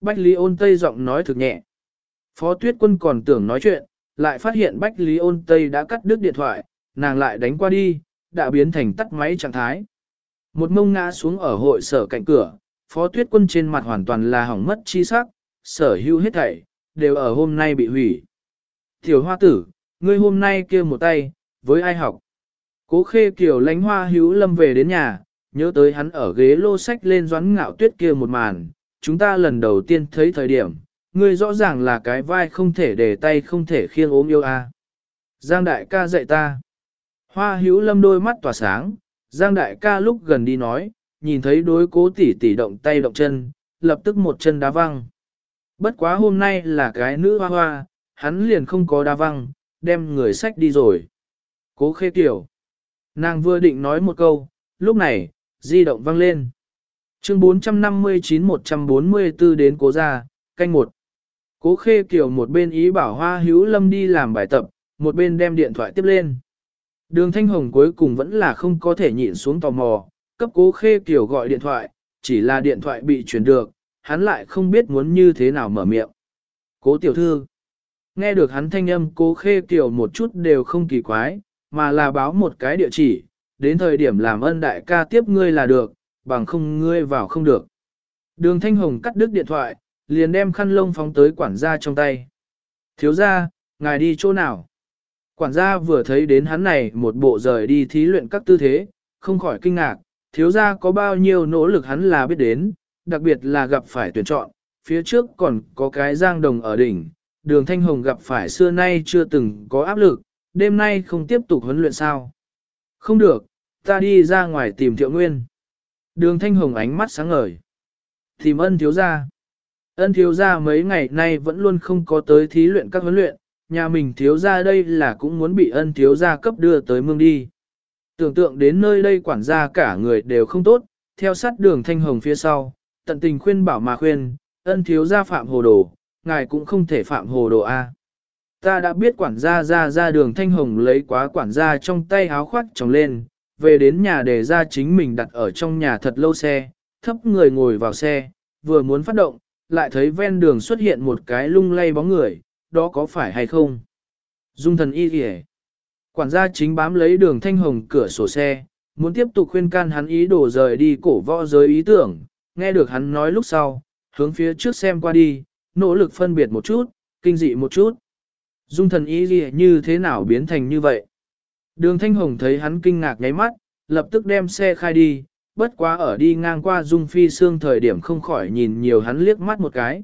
Bách Lý ôn tây giọng nói thực nhẹ. Phó tuyết quân còn tưởng nói chuyện, lại phát hiện Bách Lý ôn tây đã cắt đứt điện thoại, nàng lại đánh qua đi, đã biến thành tắt máy trạng thái. Một mông ngã xuống ở hội sở cạnh cửa, phó tuyết quân trên mặt hoàn toàn là hỏng mất chi sắc, sở hữu hết thảy, đều ở hôm nay bị hủy. Tiểu hoa tử, ngươi hôm nay kia một tay, với ai học? Cố khê kiểu lánh hoa hữu lâm về đến nhà, nhớ tới hắn ở ghế lô sách lên doán ngạo tuyết kia một màn, chúng ta lần đầu tiên thấy thời điểm, ngươi rõ ràng là cái vai không thể để tay không thể khiêng ốm yêu a. Giang đại ca dạy ta. Hoa hữu lâm đôi mắt tỏa sáng, Giang đại ca lúc gần đi nói, nhìn thấy đối cố tỷ tỷ động tay động chân, lập tức một chân đá văng. Bất quá hôm nay là cái nữ hoa hoa, hắn liền không có đa văng, đem người sách đi rồi. Cố khê tiểu. Nàng vừa định nói một câu, lúc này, di động văng lên. Chương 459-144 đến cố gia, canh một. Cố khê kiểu một bên ý bảo hoa hữu lâm đi làm bài tập, một bên đem điện thoại tiếp lên. Đường Thanh Hồng cuối cùng vẫn là không có thể nhịn xuống tò mò, cấp cố khê kiểu gọi điện thoại, chỉ là điện thoại bị chuyển được, hắn lại không biết muốn như thế nào mở miệng. Cố tiểu thư, nghe được hắn thanh âm cố khê kiểu một chút đều không kỳ quái, mà là báo một cái địa chỉ, đến thời điểm làm ân đại ca tiếp ngươi là được, bằng không ngươi vào không được. Đường Thanh Hồng cắt đứt điện thoại, liền đem khăn lông phóng tới quản gia trong tay. Thiếu gia, ngài đi chỗ nào? Quản gia vừa thấy đến hắn này một bộ rời đi thí luyện các tư thế, không khỏi kinh ngạc, thiếu gia có bao nhiêu nỗ lực hắn là biết đến, đặc biệt là gặp phải tuyển chọn, phía trước còn có cái giang đồng ở đỉnh, đường thanh hồng gặp phải xưa nay chưa từng có áp lực, đêm nay không tiếp tục huấn luyện sao. Không được, ta đi ra ngoài tìm thiệu nguyên. Đường thanh hồng ánh mắt sáng ngời. Tìm ân thiếu gia. Ân thiếu gia mấy ngày nay vẫn luôn không có tới thí luyện các huấn luyện, nhà mình thiếu gia đây là cũng muốn bị ân thiếu gia cấp đưa tới mương đi. Tưởng tượng đến nơi đây quản gia cả người đều không tốt, theo sát đường thanh hồng phía sau, tận tình khuyên bảo mà khuyên, ân thiếu gia phạm hồ đồ, ngài cũng không thể phạm hồ đồ A. Ta đã biết quản gia ra ra đường thanh hồng lấy quá quản gia trong tay háo khoác trồng lên, về đến nhà để ra chính mình đặt ở trong nhà thật lâu xe, thấp người ngồi vào xe, vừa muốn phát động, lại thấy ven đường xuất hiện một cái lung lay bóng người, đó có phải hay không? Dung thần y kìa. Quản gia chính bám lấy đường thanh hồng cửa sổ xe, muốn tiếp tục khuyên can hắn ý đồ rời đi cổ võ giới ý tưởng, nghe được hắn nói lúc sau, hướng phía trước xem qua đi, nỗ lực phân biệt một chút, kinh dị một chút. Dung thần ý gì như thế nào biến thành như vậy? Đường thanh hồng thấy hắn kinh ngạc nháy mắt, lập tức đem xe khai đi, bất quá ở đi ngang qua Dung Phi Sương thời điểm không khỏi nhìn nhiều hắn liếc mắt một cái.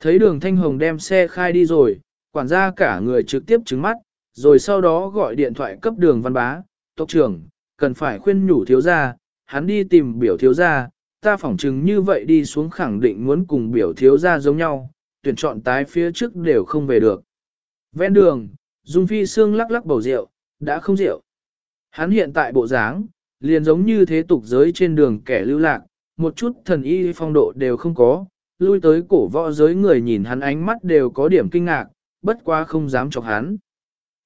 Thấy đường Thanh Hồng đem xe khai đi rồi, quản gia cả người trực tiếp trứng mắt, rồi sau đó gọi điện thoại cấp đường văn bá, tốc trưởng, cần phải khuyên nhủ thiếu gia, hắn đi tìm biểu thiếu gia, ta phỏng chừng như vậy đi xuống khẳng định muốn cùng biểu thiếu gia giống nhau, tuyển chọn tái phía trước đều không về được. Ven đường, Dung Phi Sương lắc lắc bầu rượu, đã không rượu. Hắn hiện tại bộ dáng, liền giống như thế tục giới trên đường kẻ lưu lạc, một chút thần y phong độ đều không có, lui tới cổ võ giới người nhìn hắn ánh mắt đều có điểm kinh ngạc, bất quá không dám chọc hắn.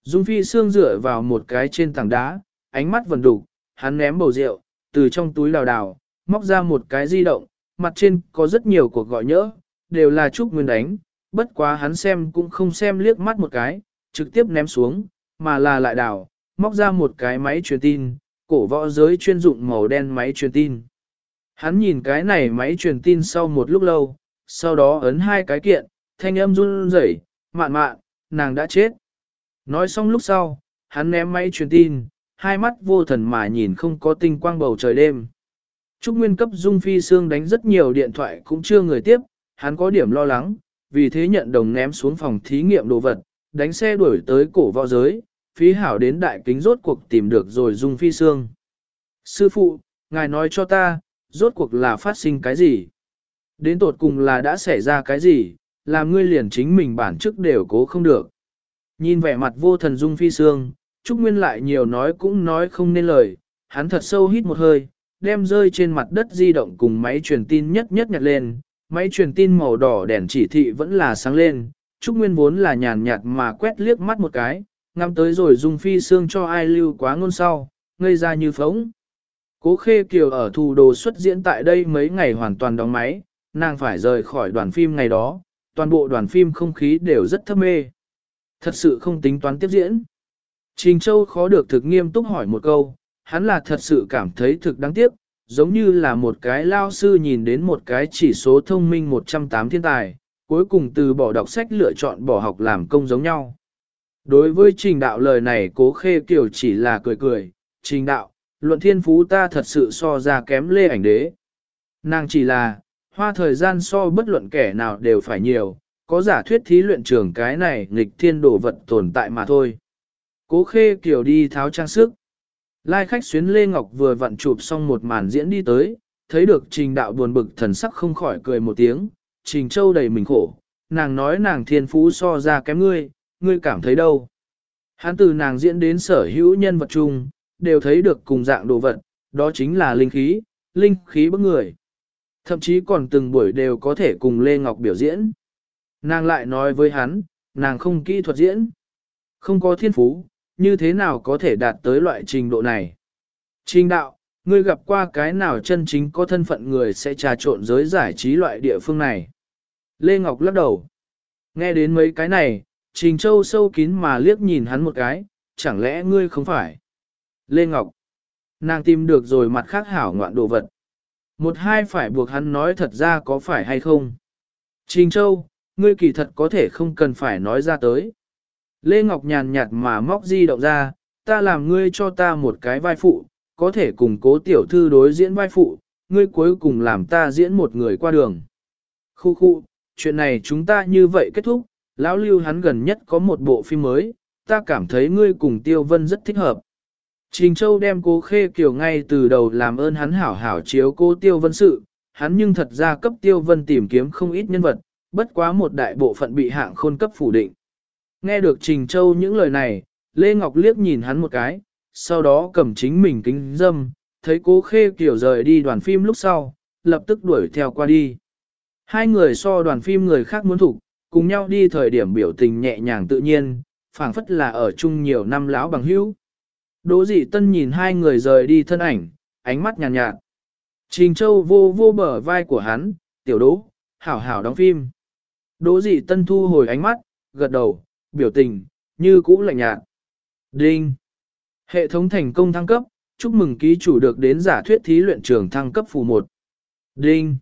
Dung Phi Sương dựa vào một cái trên tảng đá, ánh mắt vần đục, hắn ném bầu rượu, từ trong túi đào đào, móc ra một cái di động, mặt trên có rất nhiều cuộc gọi nhỡ, đều là Trúc nguyên đánh, bất quá hắn xem cũng không xem liếc mắt một cái, trực tiếp ném xuống, mà là lại đảo, móc ra một cái máy truyền tin, cổ võ giới chuyên dụng màu đen máy truyền tin. Hắn nhìn cái này máy truyền tin sau một lúc lâu, sau đó ấn hai cái kiện, thanh âm run rẩy, mạn mạn, nàng đã chết. Nói xong lúc sau, hắn ném máy truyền tin, hai mắt vô thần mà nhìn không có tinh quang bầu trời đêm. Trúc Nguyên cấp Dung Phi Sương đánh rất nhiều điện thoại cũng chưa người tiếp, hắn có điểm lo lắng, vì thế nhận đồng ném xuống phòng thí nghiệm đồ vật, đánh xe đuổi tới cổ võ giới, phí hảo đến đại kính rốt cuộc tìm được rồi Dung Phi Sương. Sư phụ, ngài nói cho ta, rốt cuộc là phát sinh cái gì? Đến tột cùng là đã xảy ra cái gì, làm ngươi liền chính mình bản chức đều cố không được. Nhìn vẻ mặt vô thần Dung Phi Sương, Trúc Nguyên lại nhiều nói cũng nói không nên lời, hắn thật sâu hít một hơi, đem rơi trên mặt đất di động cùng máy truyền tin nhất nhất nhặt lên, máy truyền tin màu đỏ đèn chỉ thị vẫn là sáng lên, Trúc Nguyên vốn là nhàn nhạt mà quét liếc mắt một cái, ngắm tới rồi dùng Phi xương cho ai lưu quá ngôn sau, ngây ra như phóng. Cố Khê Kiều ở thủ đồ xuất diễn tại đây mấy ngày hoàn toàn đóng máy, nàng phải rời khỏi đoàn phim ngày đó, toàn bộ đoàn phim không khí đều rất thâm mê. Thật sự không tính toán tiếp diễn. Trình Châu khó được thực nghiêm túc hỏi một câu, hắn là thật sự cảm thấy thực đáng tiếc, giống như là một cái lao sư nhìn đến một cái chỉ số thông minh 108 thiên tài, cuối cùng từ bỏ đọc sách lựa chọn bỏ học làm công giống nhau. Đối với trình đạo lời này cố khê kiểu chỉ là cười cười, trình đạo, luận thiên phú ta thật sự so ra kém lê ảnh đế. Nàng chỉ là, hoa thời gian so bất luận kẻ nào đều phải nhiều, có giả thuyết thí luyện trường cái này nghịch thiên đồ vật tồn tại mà thôi. Cố khê kiểu đi tháo trang sức. Lai khách xuyến Lê Ngọc vừa vặn chụp xong một màn diễn đi tới, thấy được trình đạo buồn bực thần sắc không khỏi cười một tiếng, trình châu đầy mình khổ, nàng nói nàng thiên phú so ra kém ngươi, ngươi cảm thấy đâu. Hắn từ nàng diễn đến sở hữu nhân vật chung, đều thấy được cùng dạng đồ vật, đó chính là linh khí, linh khí bức người. Thậm chí còn từng buổi đều có thể cùng Lê Ngọc biểu diễn. Nàng lại nói với hắn, nàng không kỹ thuật diễn, không có thiên phú, như thế nào có thể đạt tới loại trình độ này. Trình đạo, ngươi gặp qua cái nào chân chính có thân phận người sẽ trà trộn giới giải trí loại địa phương này. Lê Ngọc lắc đầu. Nghe đến mấy cái này, Trình Châu sâu kín mà liếc nhìn hắn một cái, chẳng lẽ ngươi không phải? Lê Ngọc. Nàng tìm được rồi mặt khác hảo ngoạn đồ vật. Một hai phải buộc hắn nói thật ra có phải hay không? Trình Châu, ngươi kỳ thật có thể không cần phải nói ra tới. Lê Ngọc nhàn nhạt mà móc di động ra, ta làm ngươi cho ta một cái vai phụ, có thể cùng cố tiểu thư đối diễn vai phụ, ngươi cuối cùng làm ta diễn một người qua đường. Khu khu, chuyện này chúng ta như vậy kết thúc, lão lưu hắn gần nhất có một bộ phim mới, ta cảm thấy ngươi cùng Tiêu Vân rất thích hợp. Trình Châu đem cố khê kiểu ngay từ đầu làm ơn hắn hảo hảo chiếu cố Tiêu Vân sự, hắn nhưng thật ra cấp Tiêu Vân tìm kiếm không ít nhân vật, bất quá một đại bộ phận bị hạng khôn cấp phủ định. Nghe được Trình Châu những lời này, Lê Ngọc liếc nhìn hắn một cái, sau đó cầm chính mình kính dâm, thấy cố khê kiểu rời đi đoàn phim lúc sau, lập tức đuổi theo qua đi. Hai người so đoàn phim người khác muốn thủ, cùng nhau đi thời điểm biểu tình nhẹ nhàng tự nhiên, phảng phất là ở chung nhiều năm lão bằng hữu. Đỗ dị tân nhìn hai người rời đi thân ảnh, ánh mắt nhàn nhạt, nhạt. Trình Châu vô vô bờ vai của hắn, tiểu đỗ, hảo hảo đóng phim. Đỗ dị tân thu hồi ánh mắt, gật đầu, biểu tình, như cũ lạnh nhạt. Đinh! Hệ thống thành công thăng cấp, chúc mừng ký chủ được đến giả thuyết thí luyện trường thăng cấp phù 1. Đinh!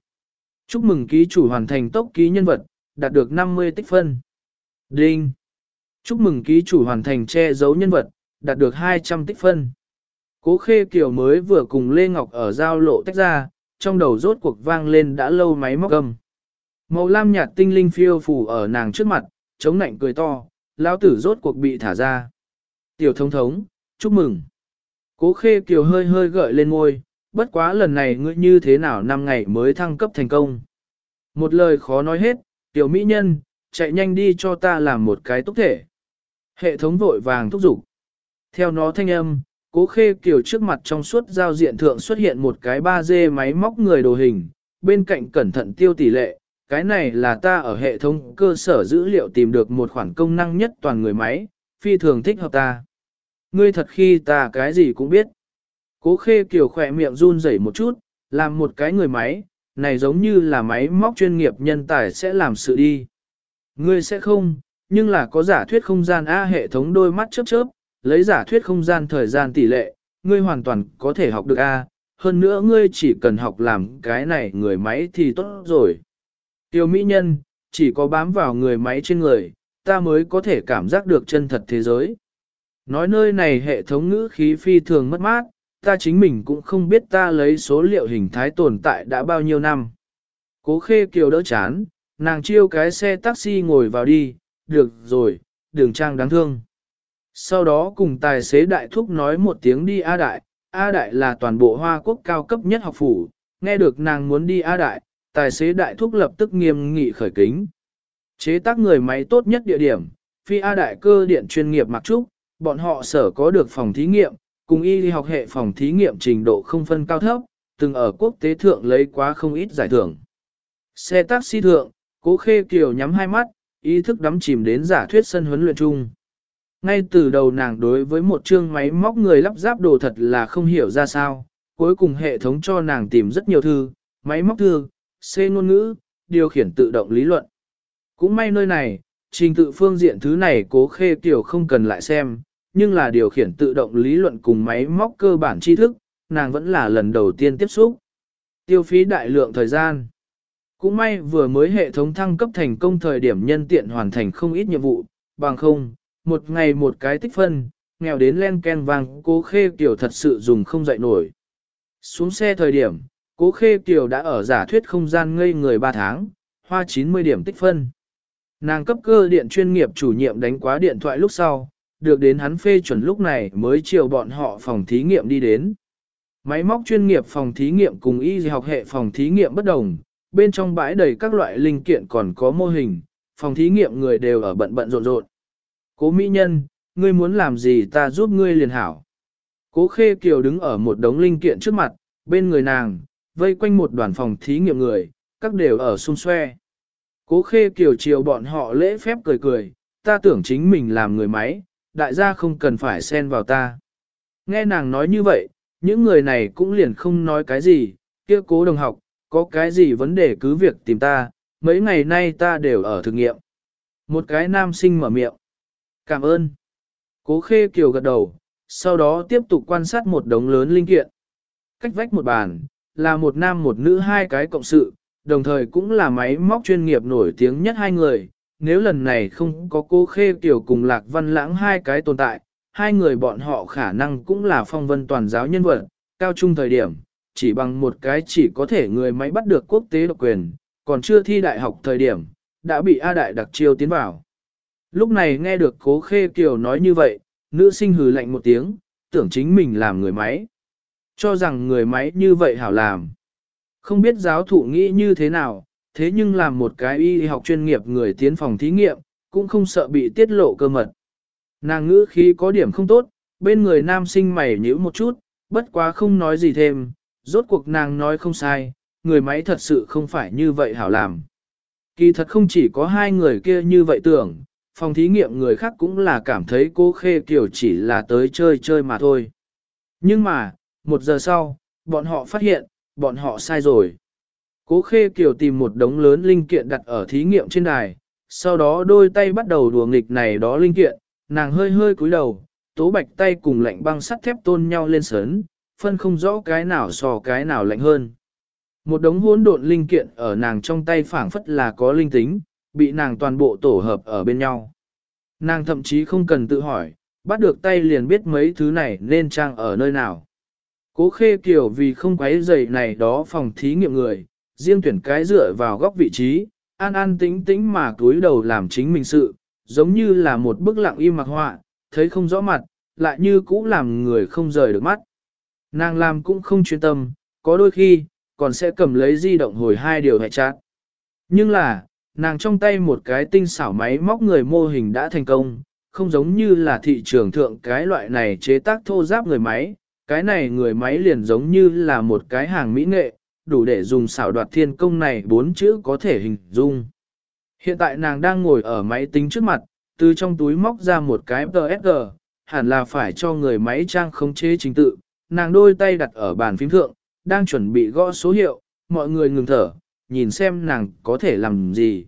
Chúc mừng ký chủ hoàn thành tốc ký nhân vật, đạt được 50 tích phân. Đinh! Chúc mừng ký chủ hoàn thành che giấu nhân vật, đạt được 200 tích phân. Cố khê kiểu mới vừa cùng Lê Ngọc ở giao lộ tách ra, trong đầu rốt cuộc vang lên đã lâu máy móc gầm. Màu lam nhạt tinh linh phiêu phù ở nàng trước mặt, chống nạnh cười to, lão tử rốt cuộc bị thả ra. Tiểu thống thống, chúc mừng. Cố khê kiều hơi hơi gợi lên ngôi, bất quá lần này ngươi như thế nào năm ngày mới thăng cấp thành công. Một lời khó nói hết, tiểu mỹ nhân, chạy nhanh đi cho ta làm một cái túc thể. Hệ thống vội vàng thúc giục. Theo nó thanh âm, cố khê kiều trước mặt trong suốt giao diện thượng xuất hiện một cái 3D máy móc người đồ hình, bên cạnh cẩn thận tiêu tỷ lệ, cái này là ta ở hệ thống cơ sở dữ liệu tìm được một khoản công năng nhất toàn người máy, phi thường thích hợp ta. Ngươi thật khi ta cái gì cũng biết. Cố khê kiểu khỏe miệng run rẩy một chút, làm một cái người máy, này giống như là máy móc chuyên nghiệp nhân tài sẽ làm sự đi. Ngươi sẽ không, nhưng là có giả thuyết không gian A hệ thống đôi mắt chớp chớp, lấy giả thuyết không gian thời gian tỷ lệ, ngươi hoàn toàn có thể học được A, hơn nữa ngươi chỉ cần học làm cái này người máy thì tốt rồi. Tiêu mỹ nhân, chỉ có bám vào người máy trên người, ta mới có thể cảm giác được chân thật thế giới. Nói nơi này hệ thống ngữ khí phi thường mất mát, ta chính mình cũng không biết ta lấy số liệu hình thái tồn tại đã bao nhiêu năm. Cố khê kiều đỡ chán, nàng chiêu cái xe taxi ngồi vào đi, được rồi, đường trang đáng thương. Sau đó cùng tài xế đại thúc nói một tiếng đi A Đại, A Đại là toàn bộ Hoa Quốc cao cấp nhất học phủ, nghe được nàng muốn đi A Đại, tài xế đại thúc lập tức nghiêm nghị khởi kính. Chế tác người máy tốt nhất địa điểm, phi A đại cơ điện chuyên nghiệp mặc trúc, bọn họ sở có được phòng thí nghiệm, cùng y học hệ phòng thí nghiệm trình độ không phân cao thấp, từng ở quốc tế thượng lấy quá không ít giải thưởng. Xe taxi thượng, cố khê kiều nhắm hai mắt, ý thức đắm chìm đến giả thuyết sân huấn luyện chung. Ngay từ đầu nàng đối với một chương máy móc người lắp ráp đồ thật là không hiểu ra sao, cuối cùng hệ thống cho nàng tìm rất nhiều thư, máy móc thư, C ngôn ngữ, điều khiển tự động lý luận. Cũng may nơi này, trình tự phương diện thứ này cố khê tiểu không cần lại xem, nhưng là điều khiển tự động lý luận cùng máy móc cơ bản tri thức, nàng vẫn là lần đầu tiên tiếp xúc. Tiêu phí đại lượng thời gian. Cũng may vừa mới hệ thống thăng cấp thành công thời điểm nhân tiện hoàn thành không ít nhiệm vụ, bằng không, một ngày một cái tích phân, nghèo đến len ken vàng cố khê tiểu thật sự dùng không dậy nổi. Xuống xe thời điểm, Cố Khê Kiều đã ở giả thuyết không gian ngây người 3 tháng, hoa 90 điểm tích phân. Nàng cấp cơ điện chuyên nghiệp chủ nhiệm đánh quá điện thoại lúc sau, được đến hắn phê chuẩn lúc này mới chiều bọn họ phòng thí nghiệm đi đến. Máy móc chuyên nghiệp phòng thí nghiệm cùng y học hệ phòng thí nghiệm bất đồng, bên trong bãi đầy các loại linh kiện còn có mô hình, phòng thí nghiệm người đều ở bận bận rộn rộn. Cố mỹ nhân, ngươi muốn làm gì ta giúp ngươi liền hảo. Cố khê kiều đứng ở một đống linh kiện trước mặt, bên người nàng, vây quanh một đoàn phòng thí nghiệm người, các đều ở xung xoe. Cố khê kiều chiều bọn họ lễ phép cười cười, ta tưởng chính mình làm người máy, đại gia không cần phải xen vào ta. Nghe nàng nói như vậy, những người này cũng liền không nói cái gì, kia cố đồng học, có cái gì vấn đề cứ việc tìm ta, mấy ngày nay ta đều ở thực nghiệm. Một cái nam sinh mở miệng. Cảm ơn. Cố khê kiều gật đầu, sau đó tiếp tục quan sát một đống lớn linh kiện. Cách vách một bàn, là một nam một nữ hai cái cộng sự, đồng thời cũng là máy móc chuyên nghiệp nổi tiếng nhất hai người. Nếu lần này không có cô khê kiều cùng lạc văn lãng hai cái tồn tại, hai người bọn họ khả năng cũng là phong vân toàn giáo nhân vật, cao trung thời điểm, chỉ bằng một cái chỉ có thể người máy bắt được quốc tế độc quyền, còn chưa thi đại học thời điểm, đã bị A Đại đặc chiêu tiến vào. Lúc này nghe được cố khê kiều nói như vậy, nữ sinh hừ lạnh một tiếng, tưởng chính mình làm người máy. Cho rằng người máy như vậy hảo làm. Không biết giáo thụ nghĩ như thế nào, thế nhưng làm một cái y học chuyên nghiệp người tiến phòng thí nghiệm, cũng không sợ bị tiết lộ cơ mật. Nàng ngữ khí có điểm không tốt, bên người nam sinh mày nhíu một chút, bất quá không nói gì thêm, rốt cuộc nàng nói không sai, người máy thật sự không phải như vậy hảo làm. Kỳ thật không chỉ có hai người kia như vậy tưởng, phòng thí nghiệm người khác cũng là cảm thấy cô Khê Kiều chỉ là tới chơi chơi mà thôi. Nhưng mà, một giờ sau, bọn họ phát hiện, bọn họ sai rồi. Cố Khê Kiều tìm một đống lớn linh kiện đặt ở thí nghiệm trên đài, sau đó đôi tay bắt đầu đùa nghịch này đó linh kiện, nàng hơi hơi cúi đầu, tố bạch tay cùng lạnh băng sắt thép tôn nhau lên sớn, phân không rõ cái nào so cái nào lạnh hơn. Một đống hỗn độn linh kiện ở nàng trong tay phảng phất là có linh tính, bị nàng toàn bộ tổ hợp ở bên nhau. Nàng thậm chí không cần tự hỏi, bắt được tay liền biết mấy thứ này nên trang ở nơi nào. Cố khê kiểu vì không quấy giày này đó phòng thí nghiệm người, riêng tuyển cái dựa vào góc vị trí, an an tĩnh tĩnh mà cúi đầu làm chính mình sự, giống như là một bức lặng im mặc họa, thấy không rõ mặt, lại như cũ làm người không rời được mắt. Nàng làm cũng không chuyên tâm, có đôi khi, còn sẽ cầm lấy di động hồi hai điều hệ chát. Nhưng là, nàng trong tay một cái tinh xảo máy móc người mô hình đã thành công, không giống như là thị trường thượng cái loại này chế tác thô giáp người máy, cái này người máy liền giống như là một cái hàng mỹ nghệ, đủ để dùng xảo đoạt thiên công này bốn chữ có thể hình dung. Hiện tại nàng đang ngồi ở máy tính trước mặt, từ trong túi móc ra một cái PSG, hẳn là phải cho người máy trang khống chế chính tự, nàng đôi tay đặt ở bàn phím thượng, đang chuẩn bị gõ số hiệu, mọi người ngừng thở, nhìn xem nàng có thể làm gì.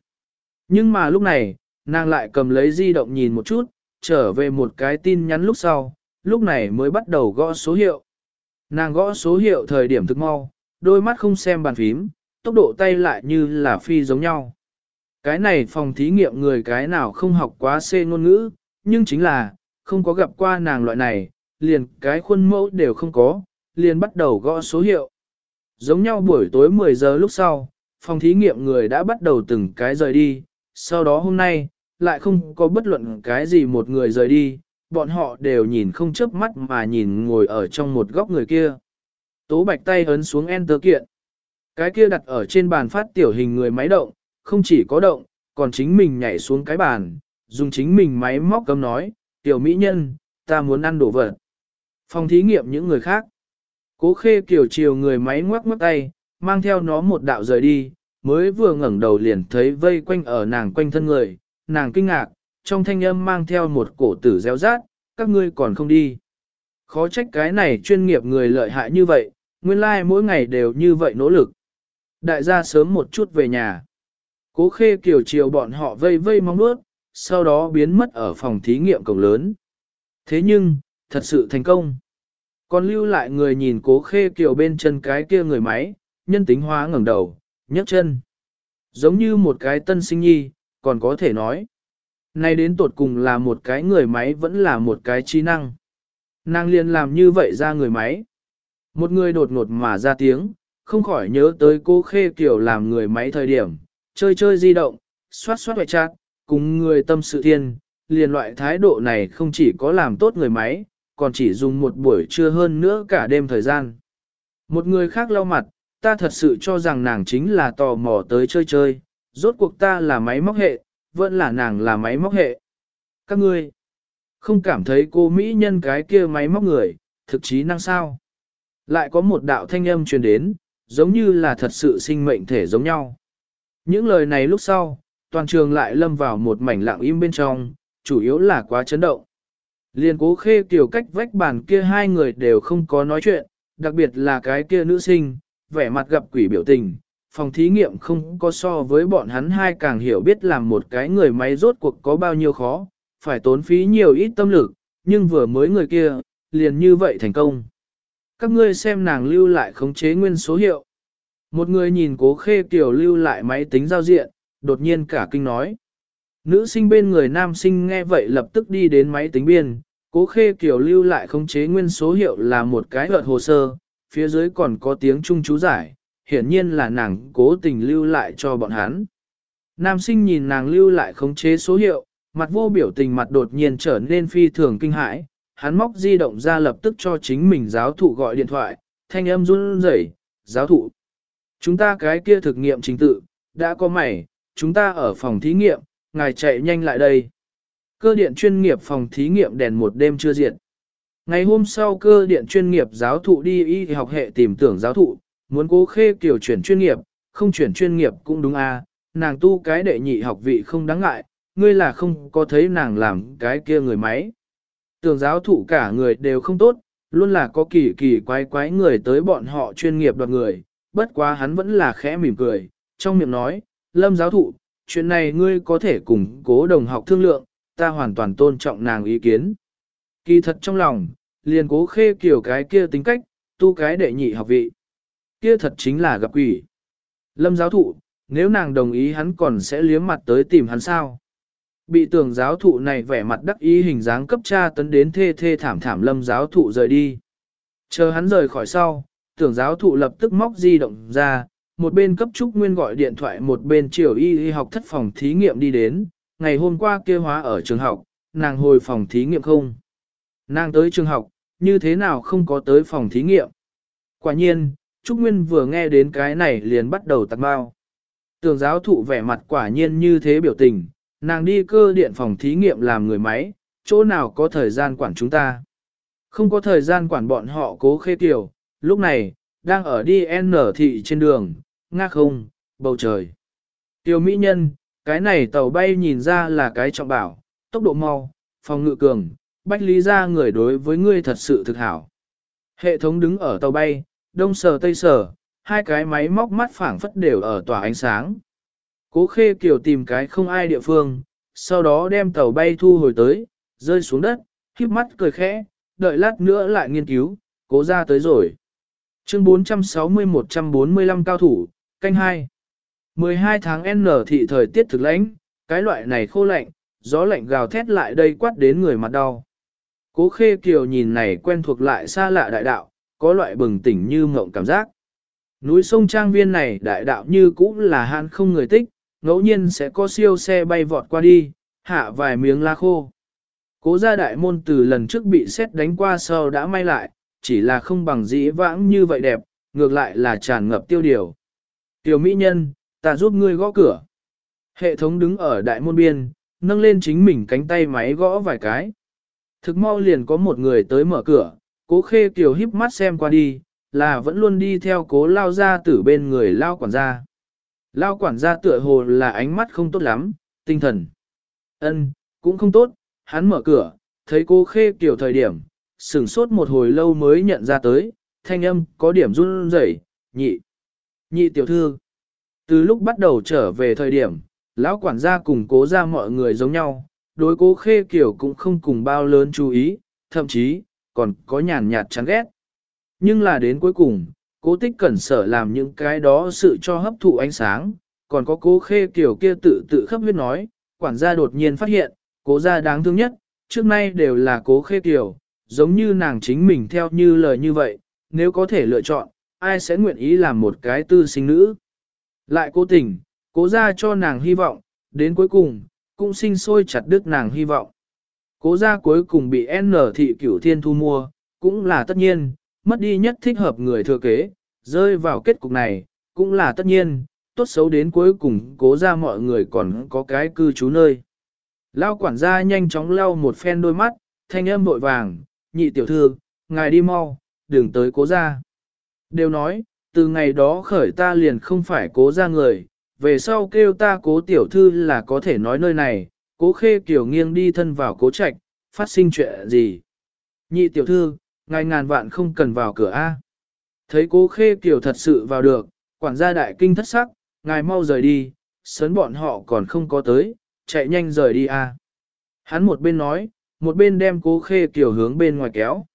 Nhưng mà lúc này, nàng lại cầm lấy di động nhìn một chút, trở về một cái tin nhắn lúc sau, lúc này mới bắt đầu gõ số hiệu. Nàng gõ số hiệu thời điểm thực mau, đôi mắt không xem bàn phím, tốc độ tay lại như là phi giống nhau. Cái này phòng thí nghiệm người cái nào không học quá C ngôn ngữ, nhưng chính là, không có gặp qua nàng loại này, liền cái khuôn mẫu đều không có, liền bắt đầu gõ số hiệu. Giống nhau buổi tối 10 giờ lúc sau, phòng thí nghiệm người đã bắt đầu từng cái rời đi, sau đó hôm nay, lại không có bất luận cái gì một người rời đi, bọn họ đều nhìn không chớp mắt mà nhìn ngồi ở trong một góc người kia. Tố bạch tay ấn xuống Enter kiện. Cái kia đặt ở trên bàn phát tiểu hình người máy động, không chỉ có động, còn chính mình nhảy xuống cái bàn, dùng chính mình máy móc cầm nói, tiểu mỹ nhân, ta muốn ăn đồ vật. Phòng thí nghiệm những người khác. Cố khê kiểu chiều người máy ngoắc ngoắc tay, mang theo nó một đạo rời đi, mới vừa ngẩng đầu liền thấy vây quanh ở nàng quanh thân người, nàng kinh ngạc, trong thanh âm mang theo một cổ tử réo rát, các ngươi còn không đi. Khó trách cái này chuyên nghiệp người lợi hại như vậy, nguyên lai like mỗi ngày đều như vậy nỗ lực. Đại gia sớm một chút về nhà. Cố khê kiểu chiều bọn họ vây vây mong nuốt, sau đó biến mất ở phòng thí nghiệm cổng lớn. Thế nhưng, thật sự thành công. Còn lưu lại người nhìn cố khê kiểu bên chân cái kia người máy, nhân tính hóa ngẩng đầu, nhấc chân. Giống như một cái tân sinh nhi, còn có thể nói. Nay đến tột cùng là một cái người máy vẫn là một cái trí năng. Nàng liền làm như vậy ra người máy. Một người đột ngột mà ra tiếng, không khỏi nhớ tới cô Khê Kiều làm người máy thời điểm, chơi chơi di động, xoát xoát hoại chát, cùng người tâm sự thiên, liền loại thái độ này không chỉ có làm tốt người máy, còn chỉ dùng một buổi trưa hơn nữa cả đêm thời gian. Một người khác lau mặt, ta thật sự cho rằng nàng chính là tò mò tới chơi chơi, rốt cuộc ta là máy móc hệ, vẫn là nàng là máy móc hệ. Các ngươi, không cảm thấy cô Mỹ nhân cái kia máy móc người, thực chí năng sao. Lại có một đạo thanh âm truyền đến, giống như là thật sự sinh mệnh thể giống nhau. Những lời này lúc sau, toàn trường lại lâm vào một mảnh lặng im bên trong, chủ yếu là quá chấn động. Liên cố khê kiểu cách vách bàn kia hai người đều không có nói chuyện, đặc biệt là cái kia nữ sinh, vẻ mặt gặp quỷ biểu tình. Phòng thí nghiệm không có so với bọn hắn hai càng hiểu biết làm một cái người máy rốt cuộc có bao nhiêu khó, phải tốn phí nhiều ít tâm lực, nhưng vừa mới người kia, liền như vậy thành công. Các ngươi xem nàng lưu lại khống chế nguyên số hiệu. Một người nhìn cố khê kiểu lưu lại máy tính giao diện, đột nhiên cả kinh nói. Nữ sinh bên người nam sinh nghe vậy lập tức đi đến máy tính biên, cố khê kiểu lưu lại khống chế nguyên số hiệu là một cái hợt hồ sơ, phía dưới còn có tiếng trung chú giải, hiển nhiên là nàng cố tình lưu lại cho bọn hắn. Nam sinh nhìn nàng lưu lại khống chế số hiệu, mặt vô biểu tình mặt đột nhiên trở nên phi thường kinh hãi, hắn móc di động ra lập tức cho chính mình giáo thụ gọi điện thoại, thanh âm run rẩy, giáo thụ. Chúng ta cái kia thực nghiệm chính tự, đã có mày, chúng ta ở phòng thí nghiệm, ngài chạy nhanh lại đây. Cơ điện chuyên nghiệp phòng thí nghiệm đèn một đêm chưa diệt. Ngày hôm sau cơ điện chuyên nghiệp giáo thụ đi y học hệ tìm tưởng giáo thụ, muốn cố khê kiểu chuyển chuyên nghiệp, không chuyển chuyên nghiệp cũng đúng à, nàng tu cái đệ nhị học vị không đáng ngại, ngươi là không có thấy nàng làm cái kia người máy. Tưởng giáo thụ cả người đều không tốt, luôn là có kỳ kỳ quái quái người tới bọn họ chuyên nghiệp đoạt người, bất quá hắn vẫn là khẽ mỉm cười, trong miệng nói, lâm giáo thụ, chuyện này ngươi có thể cùng cố đồng học thương lượng, ta hoàn toàn tôn trọng nàng ý kiến. Kỳ thật trong lòng, liền cố khê kiểu cái kia tính cách, tu cái đệ nhị học vị. Kia thật chính là gặp quỷ. Lâm giáo thụ, nếu nàng đồng ý hắn còn sẽ liếm mặt tới tìm hắn sao. Bị tưởng giáo thụ này vẻ mặt đắc ý hình dáng cấp tra tấn đến thê thê thảm thảm lâm giáo thụ rời đi. Chờ hắn rời khỏi sau, tưởng giáo thụ lập tức móc di động ra, một bên cấp trúc nguyên gọi điện thoại một bên triều y y học thất phòng thí nghiệm đi đến, ngày hôm qua kia hóa ở trường học, nàng hồi phòng thí nghiệm không. Nàng tới trường học, như thế nào không có tới phòng thí nghiệm. Quả nhiên, Trúc Nguyên vừa nghe đến cái này liền bắt đầu tạc bao. Tường giáo thụ vẻ mặt quả nhiên như thế biểu tình, nàng đi cơ điện phòng thí nghiệm làm người máy, chỗ nào có thời gian quản chúng ta. Không có thời gian quản bọn họ cố khê tiểu, lúc này, đang ở đi N thị trên đường, nga không, bầu trời. Tiểu mỹ nhân, cái này tàu bay nhìn ra là cái trọng bảo, tốc độ mau, phòng ngự cường, bách lý ra người đối với ngươi thật sự thực hảo. Hệ thống đứng ở tàu bay, đông sờ tây sờ, hai cái máy móc mắt phảng phất đều ở tỏa ánh sáng. Cố khê kiểu tìm cái không ai địa phương, sau đó đem tàu bay thu hồi tới, rơi xuống đất, khiếp mắt cười khẽ, đợi lát nữa lại nghiên cứu, cố ra tới rồi. Chương 460-145 cao thủ, canh 2. 12 tháng N thị thời tiết thực lãnh, cái loại này khô lạnh, gió lạnh gào thét lại đây quát đến người mặt đau. Cố khê kiều nhìn này quen thuộc lại xa lạ đại đạo, có loại bừng tỉnh như mộng cảm giác. Núi sông trang viên này đại đạo như cũ là hạn không người tích, ngẫu nhiên sẽ có siêu xe bay vọt qua đi, hạ vài miếng la khô. Cố gia đại môn từ lần trước bị xét đánh qua sau đã may lại, chỉ là không bằng dĩ vãng như vậy đẹp, ngược lại là tràn ngập tiêu điều. Tiểu mỹ nhân, ta giúp ngươi gõ cửa. Hệ thống đứng ở đại môn biên, nâng lên chính mình cánh tay máy gõ vài cái. Thực mau liền có một người tới mở cửa, cố khê kiều híp mắt xem qua đi, là vẫn luôn đi theo cố lao ra từ bên người lao quản gia. Lao quản gia tựa hồ là ánh mắt không tốt lắm, tinh thần. ân cũng không tốt, hắn mở cửa, thấy cô khê kiểu thời điểm, sửng sốt một hồi lâu mới nhận ra tới, thanh âm có điểm run rẩy, nhị. Nhị tiểu thư. Từ lúc bắt đầu trở về thời điểm, lão quản gia cùng cố ra mọi người giống nhau, đối cố khê kiểu cũng không cùng bao lớn chú ý, thậm chí, còn có nhàn nhạt chán ghét. Nhưng là đến cuối cùng, cố tích cẩn sở làm những cái đó sự cho hấp thụ ánh sáng, còn có cố khê kiểu kia tự tự khắp huyết nói, quản gia đột nhiên phát hiện, cố gia đáng thương nhất, trước nay đều là cố khê kiểu, giống như nàng chính mình theo như lời như vậy, nếu có thể lựa chọn, ai sẽ nguyện ý làm một cái tư sinh nữ. Lại cố tình, cố gia cho nàng hy vọng, đến cuối cùng, cũng sinh sôi chặt đứt nàng hy vọng. Cố gia cuối cùng bị N thị cửu thiên thu mua, cũng là tất nhiên, mất đi nhất thích hợp người thừa kế, rơi vào kết cục này, cũng là tất nhiên, tốt xấu đến cuối cùng cố ra mọi người còn có cái cư trú nơi. Lao quản gia nhanh chóng lau một phen đôi mắt, thanh âm vội vàng, nhị tiểu thư, ngài đi mau, đừng tới cố ra. Đều nói, từ ngày đó khởi ta liền không phải cố ra người, về sau kêu ta cố tiểu thư là có thể nói nơi này, cố khê kiểu nghiêng đi thân vào cố trạch, phát sinh chuyện gì. Nhị tiểu thư, ngài ngàn vạn không cần vào cửa A. Thấy cố khê kiểu thật sự vào được, quản gia đại kinh thất sắc, ngài mau rời đi, sớn bọn họ còn không có tới, chạy nhanh rời đi A. Hắn một bên nói, một bên đem cố khê kiểu hướng bên ngoài kéo.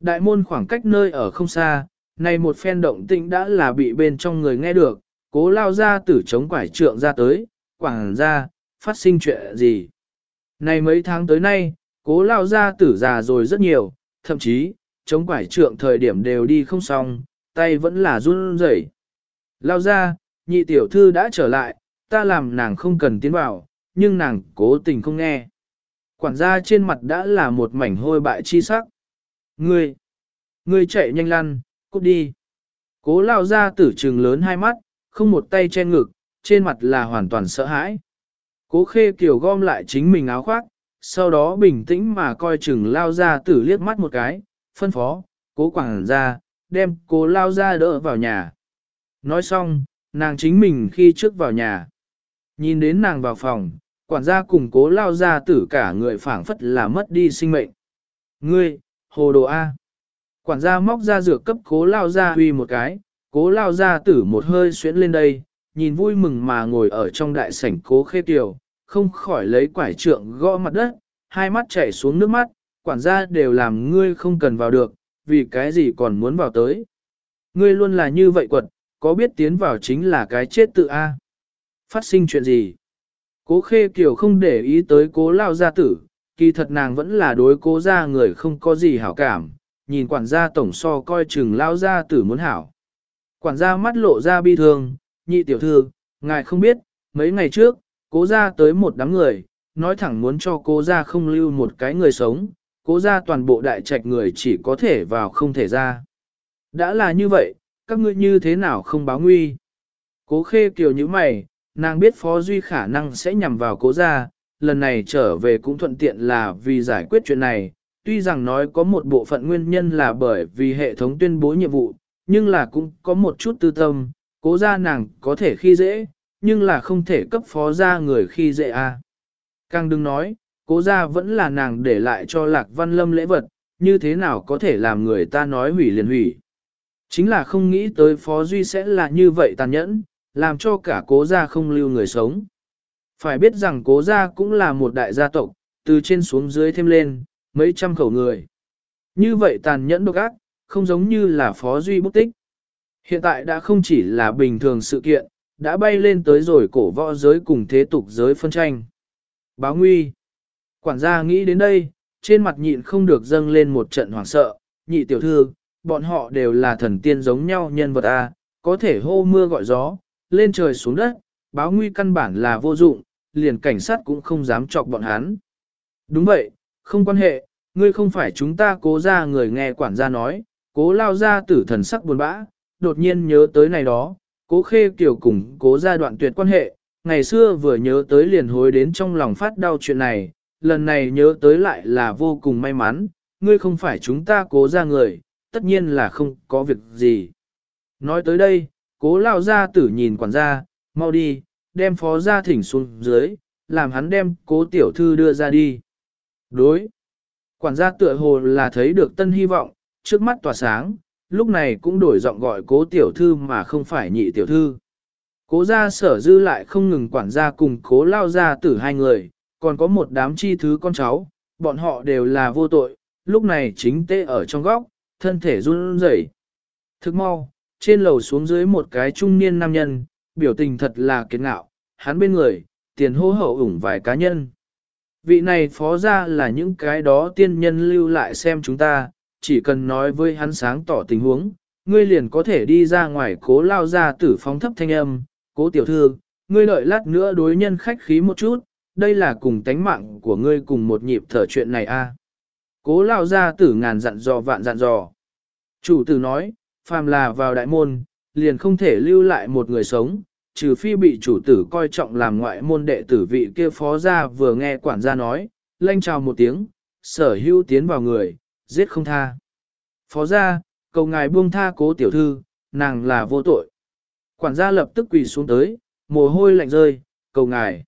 Đại môn khoảng cách nơi ở không xa, này một phen động tĩnh đã là bị bên trong người nghe được, cố lao ra tử chống quải trượng ra tới, quảng ra, phát sinh chuyện gì. Này mấy tháng tới nay, cố lao ra tử già rồi rất nhiều, thậm chí, chống quải trượng thời điểm đều đi không xong, tay vẫn là run rẩy. Lao ra, nhị tiểu thư đã trở lại, ta làm nàng không cần tiến vào, nhưng nàng cố tình không nghe. Quản gia trên mặt đã là một mảnh hôi bại chi sắc. Ngươi, ngươi chạy nhanh lăn, cút đi. Cố lao ra tử trừng lớn hai mắt, không một tay che ngực, trên mặt là hoàn toàn sợ hãi. Cố khê kiểu gom lại chính mình áo khoác, sau đó bình tĩnh mà coi chừng lao ra tử liếc mắt một cái, phân phó, cố quảng ra, đem cố lao ra đỡ vào nhà. Nói xong, nàng chính mình khi trước vào nhà. Nhìn đến nàng vào phòng, quản gia cùng cố lao ra tử cả người phảng phất là mất đi sinh mệnh. Ngươi, hồ đồ A. Quản gia móc ra dược cấp cố lao ra huy một cái, cố lao ra tử một hơi xuyến lên đây, nhìn vui mừng mà ngồi ở trong đại sảnh cố khê tiểu, không khỏi lấy quải trượng gõ mặt đất, hai mắt chảy xuống nước mắt, quản gia đều làm ngươi không cần vào được, vì cái gì còn muốn vào tới. Ngươi luôn là như vậy quật, có biết tiến vào chính là cái chết tự A. Phát sinh chuyện gì? Cố khê kiểu không để ý tới cố lao gia tử, kỳ thật nàng vẫn là đối cố gia người không có gì hảo cảm, nhìn quản gia tổng so coi chừng lao gia tử muốn hảo. Quản gia mắt lộ ra bi thương, nhị tiểu thư, ngài không biết, mấy ngày trước, cố gia tới một đám người, nói thẳng muốn cho cố gia không lưu một cái người sống, cố gia toàn bộ đại trạch người chỉ có thể vào không thể ra. Đã là như vậy, các ngươi như thế nào không báo nguy? Cố khê kiều như mày, nàng biết Phó Duy khả năng sẽ nhằm vào cố gia, lần này trở về cũng thuận tiện là vì giải quyết chuyện này, tuy rằng nói có một bộ phận nguyên nhân là bởi vì hệ thống tuyên bố nhiệm vụ, nhưng là cũng có một chút tư tâm, cố gia nàng có thể khi dễ, nhưng là không thể cấp phó gia người khi dễ a. À. Càng đừng nói, cố gia vẫn là nàng để lại cho lạc văn lâm lễ vật, như thế nào có thể làm người ta nói hủy liền hủy. Chính là không nghĩ tới phó duy sẽ là như vậy tàn nhẫn, làm cho cả cố gia không lưu người sống. Phải biết rằng cố gia cũng là một đại gia tộc, từ trên xuống dưới thêm lên, mấy trăm khẩu người. Như vậy tàn nhẫn độc ác, không giống như là phó duy bút tích. Hiện tại đã không chỉ là bình thường sự kiện, đã bay lên tới rồi cổ võ giới cùng thế tục giới phân tranh. Báo nguy. Quản gia nghĩ đến đây, trên mặt nhịn không được dâng lên một trận hoảng sợ, nhị tiểu thư, bọn họ đều là thần tiên giống nhau nhân vật A, có thể hô mưa gọi gió, lên trời xuống đất, báo nguy căn bản là vô dụng, liền cảnh sát cũng không dám chọc bọn hắn. Đúng vậy, không quan hệ, ngươi không phải chúng ta cố ra người nghe quản gia nói, cố lao ra tử thần sắc buồn bã, đột nhiên nhớ tới này đó, cố khê kiểu cùng cố gia đoạn tuyệt quan hệ, ngày xưa vừa nhớ tới liền hối đến trong lòng phát đau chuyện này, lần này nhớ tới lại là vô cùng may mắn, ngươi không phải chúng ta cố ra người, tất nhiên là không có việc gì. Nói tới đây, cố lao gia tử nhìn quản gia, mau đi, đem phó gia thỉnh xuống dưới, làm hắn đem cố tiểu thư đưa ra đi. Đối. Quản gia tựa hồ là thấy được tân hy vọng, trước mắt tỏa sáng, lúc này cũng đổi giọng gọi cố tiểu thư mà không phải nhị tiểu thư. Cố gia sở dư lại không ngừng quản gia cùng cố lao gia tử hai người, còn có một đám chi thứ con cháu, bọn họ đều là vô tội, lúc này chính tê ở trong góc, thân thể run rẩy. Thức mau, trên lầu xuống dưới một cái trung niên nam nhân, biểu tình thật là kiệt ngạo, hắn bên người, tiền hô hậu ủng vài cá nhân. Vị này phó ra là những cái đó tiên nhân lưu lại xem chúng ta, chỉ cần nói với hắn sáng tỏ tình huống, ngươi liền có thể đi ra ngoài cố lao ra tử phóng thấp thanh âm, cố tiểu thư, ngươi lợi lát nữa đối nhân khách khí một chút, đây là cùng tánh mạng của ngươi cùng một nhịp thở chuyện này a. À? Cố lao ra tử ngàn dặn dò vạn dặn dò. Chủ tử nói, phàm là vào đại môn, liền không thể lưu lại một người sống, trừ phi bị chủ tử coi trọng làm ngoại môn đệ tử vị kia phó gia vừa nghe quản gia nói, lanh chào một tiếng, sở hữu tiến vào người, giết không tha. Phó gia, cầu ngài buông tha cố tiểu thư, nàng là vô tội. Quản gia lập tức quỳ xuống tới, mồ hôi lạnh rơi, cầu ngài.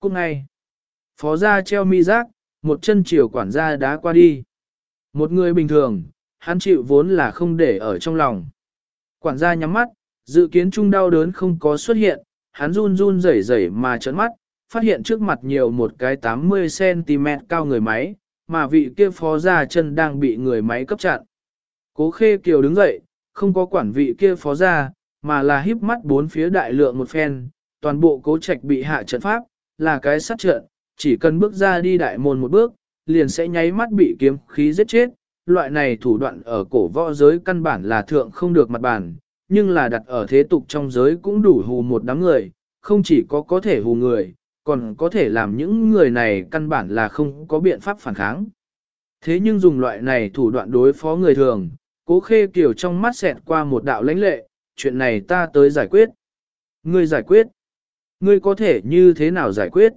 Cũng ngay, phó gia treo mi giác, một chân chiều quản gia đá qua đi. Một người bình thường, hắn chịu vốn là không để ở trong lòng. Quản gia nhắm mắt, dự kiến chung đau đớn không có xuất hiện, hắn run run rẩy rẩy mà trấn mắt, phát hiện trước mặt nhiều một cái 80cm cao người máy, mà vị kia phó gia chân đang bị người máy cấp chặn. Cố khê kiều đứng dậy, không có quản vị kia phó gia, mà là híp mắt bốn phía đại lượng một phen, toàn bộ cố trạch bị hạ trận pháp, là cái sát trận, chỉ cần bước ra đi đại môn một bước, liền sẽ nháy mắt bị kiếm khí giết chết. Loại này thủ đoạn ở cổ võ giới căn bản là thượng không được mặt bản, nhưng là đặt ở thế tục trong giới cũng đủ hù một đám người, không chỉ có có thể hù người, còn có thể làm những người này căn bản là không có biện pháp phản kháng. Thế nhưng dùng loại này thủ đoạn đối phó người thường, cố khê kiểu trong mắt xẹt qua một đạo lãnh lệ, chuyện này ta tới giải quyết. Ngươi giải quyết. Ngươi có thể như thế nào giải quyết?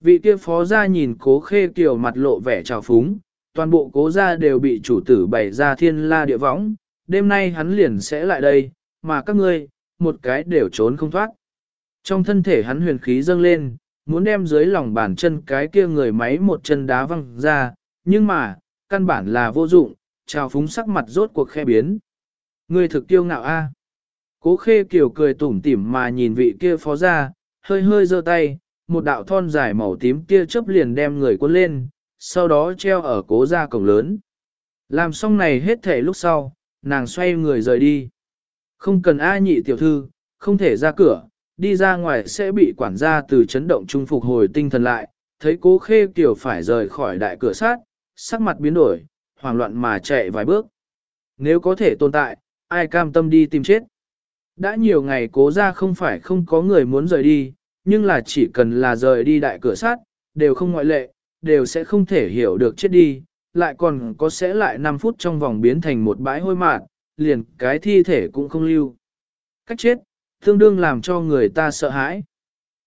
Vị kia phó gia nhìn cố khê kiều mặt lộ vẻ trào phúng, toàn bộ cố gia đều bị chủ tử bày ra thiên la địa võng, đêm nay hắn liền sẽ lại đây, mà các ngươi, một cái đều trốn không thoát. Trong thân thể hắn huyền khí dâng lên, muốn đem dưới lòng bàn chân cái kia người máy một chân đá văng ra, nhưng mà, căn bản là vô dụng, trào phúng sắc mặt rốt cuộc khe biến. người thực tiêu ngạo a. Cố khê kiểu cười tủm tỉm mà nhìn vị kia phó ra hơi hơi giơ tay, một đạo thon dài màu tím kia chớp liền đem người cuốn lên, sau đó treo ở cố ra cổng lớn. Làm xong này hết thể lúc sau, nàng xoay người rời đi. Không cần ai nhị tiểu thư, không thể ra cửa, đi ra ngoài sẽ bị quản gia từ chấn động trung phục hồi tinh thần lại, thấy cố khê kiểu phải rời khỏi đại cửa sát, sắc mặt biến đổi, hoảng loạn mà chạy vài bước. Nếu có thể tồn tại, ai cam tâm đi tìm chết. Đã nhiều ngày cố ra không phải không có người muốn rời đi, nhưng là chỉ cần là rời đi đại cửa sát, đều không ngoại lệ, đều sẽ không thể hiểu được chết đi, lại còn có sẽ lại 5 phút trong vòng biến thành một bãi hôi mạn, liền cái thi thể cũng không lưu. Cách chết, tương đương làm cho người ta sợ hãi.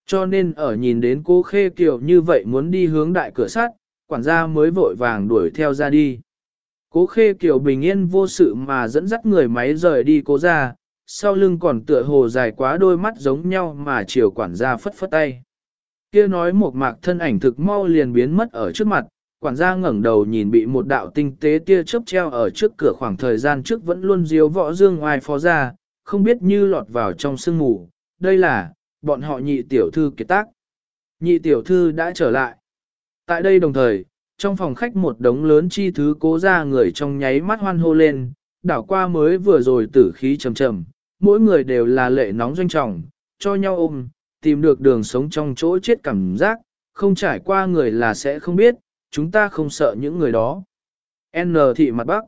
Cho nên ở nhìn đến cô Khê Kiều như vậy muốn đi hướng đại cửa sắt, quản gia mới vội vàng đuổi theo ra đi. Cố Khê Kiều bình yên vô sự mà dẫn dắt người máy rời đi cố ra, sau lưng còn tựa hồ dài quá đôi mắt giống nhau mà chiều quản gia phất phất tay. Kia nói một mạc thân ảnh thực mau liền biến mất ở trước mặt, quản gia ngẩng đầu nhìn bị một đạo tinh tế tia chớp treo ở trước cửa khoảng thời gian trước vẫn luôn diếu võ dương ngoài phó ra, không biết như lọt vào trong sương mù, đây là, bọn họ nhị tiểu thư kiệt tác. Nhị tiểu thư đã trở lại. Tại đây đồng thời, trong phòng khách một đống lớn chi thứ cố ra người trong nháy mắt hoan hô lên, đảo qua mới vừa rồi tử khí trầm trầm, mỗi người đều là lệ nóng doanh trọng, cho nhau ôm, tìm được đường sống trong chỗ chết cảm giác, không trải qua người là sẽ không biết, chúng ta không sợ những người đó. N thị mặt bắc.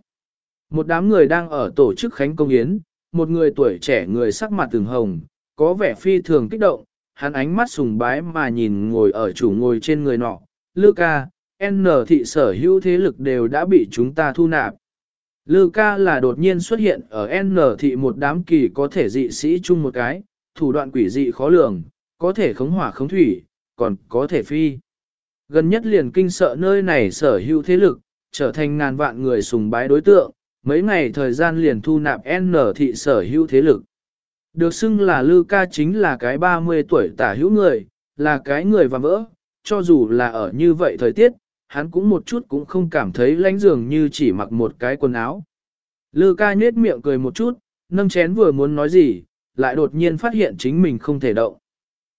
Một đám người đang ở tổ chức khánh công yến, một người tuổi trẻ người sắc mặt từng hồng, có vẻ phi thường kích động, hắn ánh mắt sùng bái mà nhìn ngồi ở chủ ngồi trên người nọ. Luca, N thị sở hữu thế lực đều đã bị chúng ta thu nạp. Lư ca là đột nhiên xuất hiện ở N thị một đám kỳ có thể dị sĩ chung một cái, thủ đoạn quỷ dị khó lường, có thể khống hỏa khống thủy, còn có thể phi. Gần nhất liền kinh sợ nơi này sở hữu thế lực, trở thành ngàn vạn người sùng bái đối tượng, mấy ngày thời gian liền thu nạp N thị sở hữu thế lực. Được xưng là Lư ca chính là cái 30 tuổi tả hữu người, là cái người và vỡ, cho dù là ở như vậy thời tiết, hắn cũng một chút cũng không cảm thấy lánh dường như chỉ mặc một cái quần áo. Lư ca nhếch miệng cười một chút, nâng chén vừa muốn nói gì, lại đột nhiên phát hiện chính mình không thể động.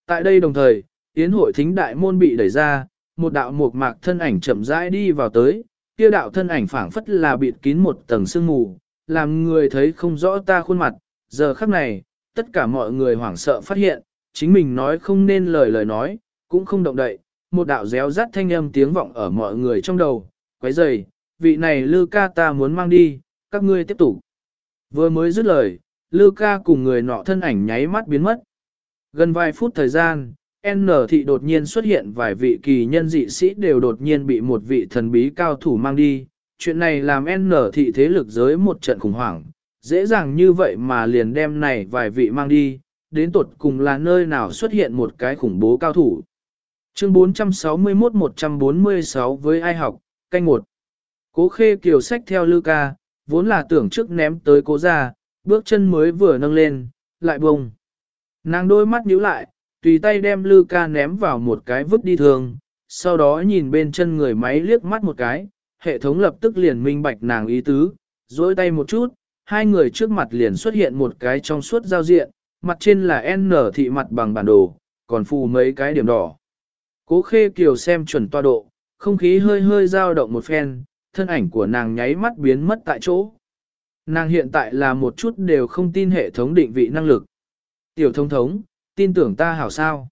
Tại đây đồng thời, yến hội thính đại môn bị đẩy ra, một đạo mục mạc thân ảnh chậm rãi đi vào tới, kia đạo thân ảnh phảng phất là bịt kín một tầng sương mù, làm người thấy không rõ ta khuôn mặt, giờ khắc này, tất cả mọi người hoảng sợ phát hiện, chính mình nói không nên lời lời nói, cũng không động đậy, một đạo réo rắt thanh âm tiếng vọng ở mọi người trong đầu, quấy rầy, vị này Lư ca ta muốn mang đi, các ngươi tiếp tục. Vừa mới dứt lời, Lư ca cùng người nọ thân ảnh nháy mắt biến mất. Gần vài phút thời gian, N thị đột nhiên xuất hiện vài vị kỳ nhân dị sĩ đều đột nhiên bị một vị thần bí cao thủ mang đi. Chuyện này làm N thị thế lực giới một trận khủng hoảng, dễ dàng như vậy mà liền đem này vài vị mang đi, đến tột cùng là nơi nào xuất hiện một cái khủng bố cao thủ. Chương 461-146 với ai học, canh một. Cố khê kiều sách theo Luca, vốn là tưởng trước ném tới cố ra, bước chân mới vừa nâng lên, lại bùng. Nàng đôi mắt nhíu lại, tùy tay đem lư ca ném vào một cái vứt đi thường, sau đó nhìn bên chân người máy liếc mắt một cái, hệ thống lập tức liền minh bạch nàng ý tứ, dối tay một chút, hai người trước mặt liền xuất hiện một cái trong suốt giao diện, mặt trên là N thị mặt bằng bản đồ, còn phù mấy cái điểm đỏ. Cố khê kiều xem chuẩn toa độ, không khí hơi hơi dao động một phen, thân ảnh của nàng nháy mắt biến mất tại chỗ. Nàng hiện tại là một chút đều không tin hệ thống định vị năng lực. Tiểu thông thống, tin tưởng ta hảo sao?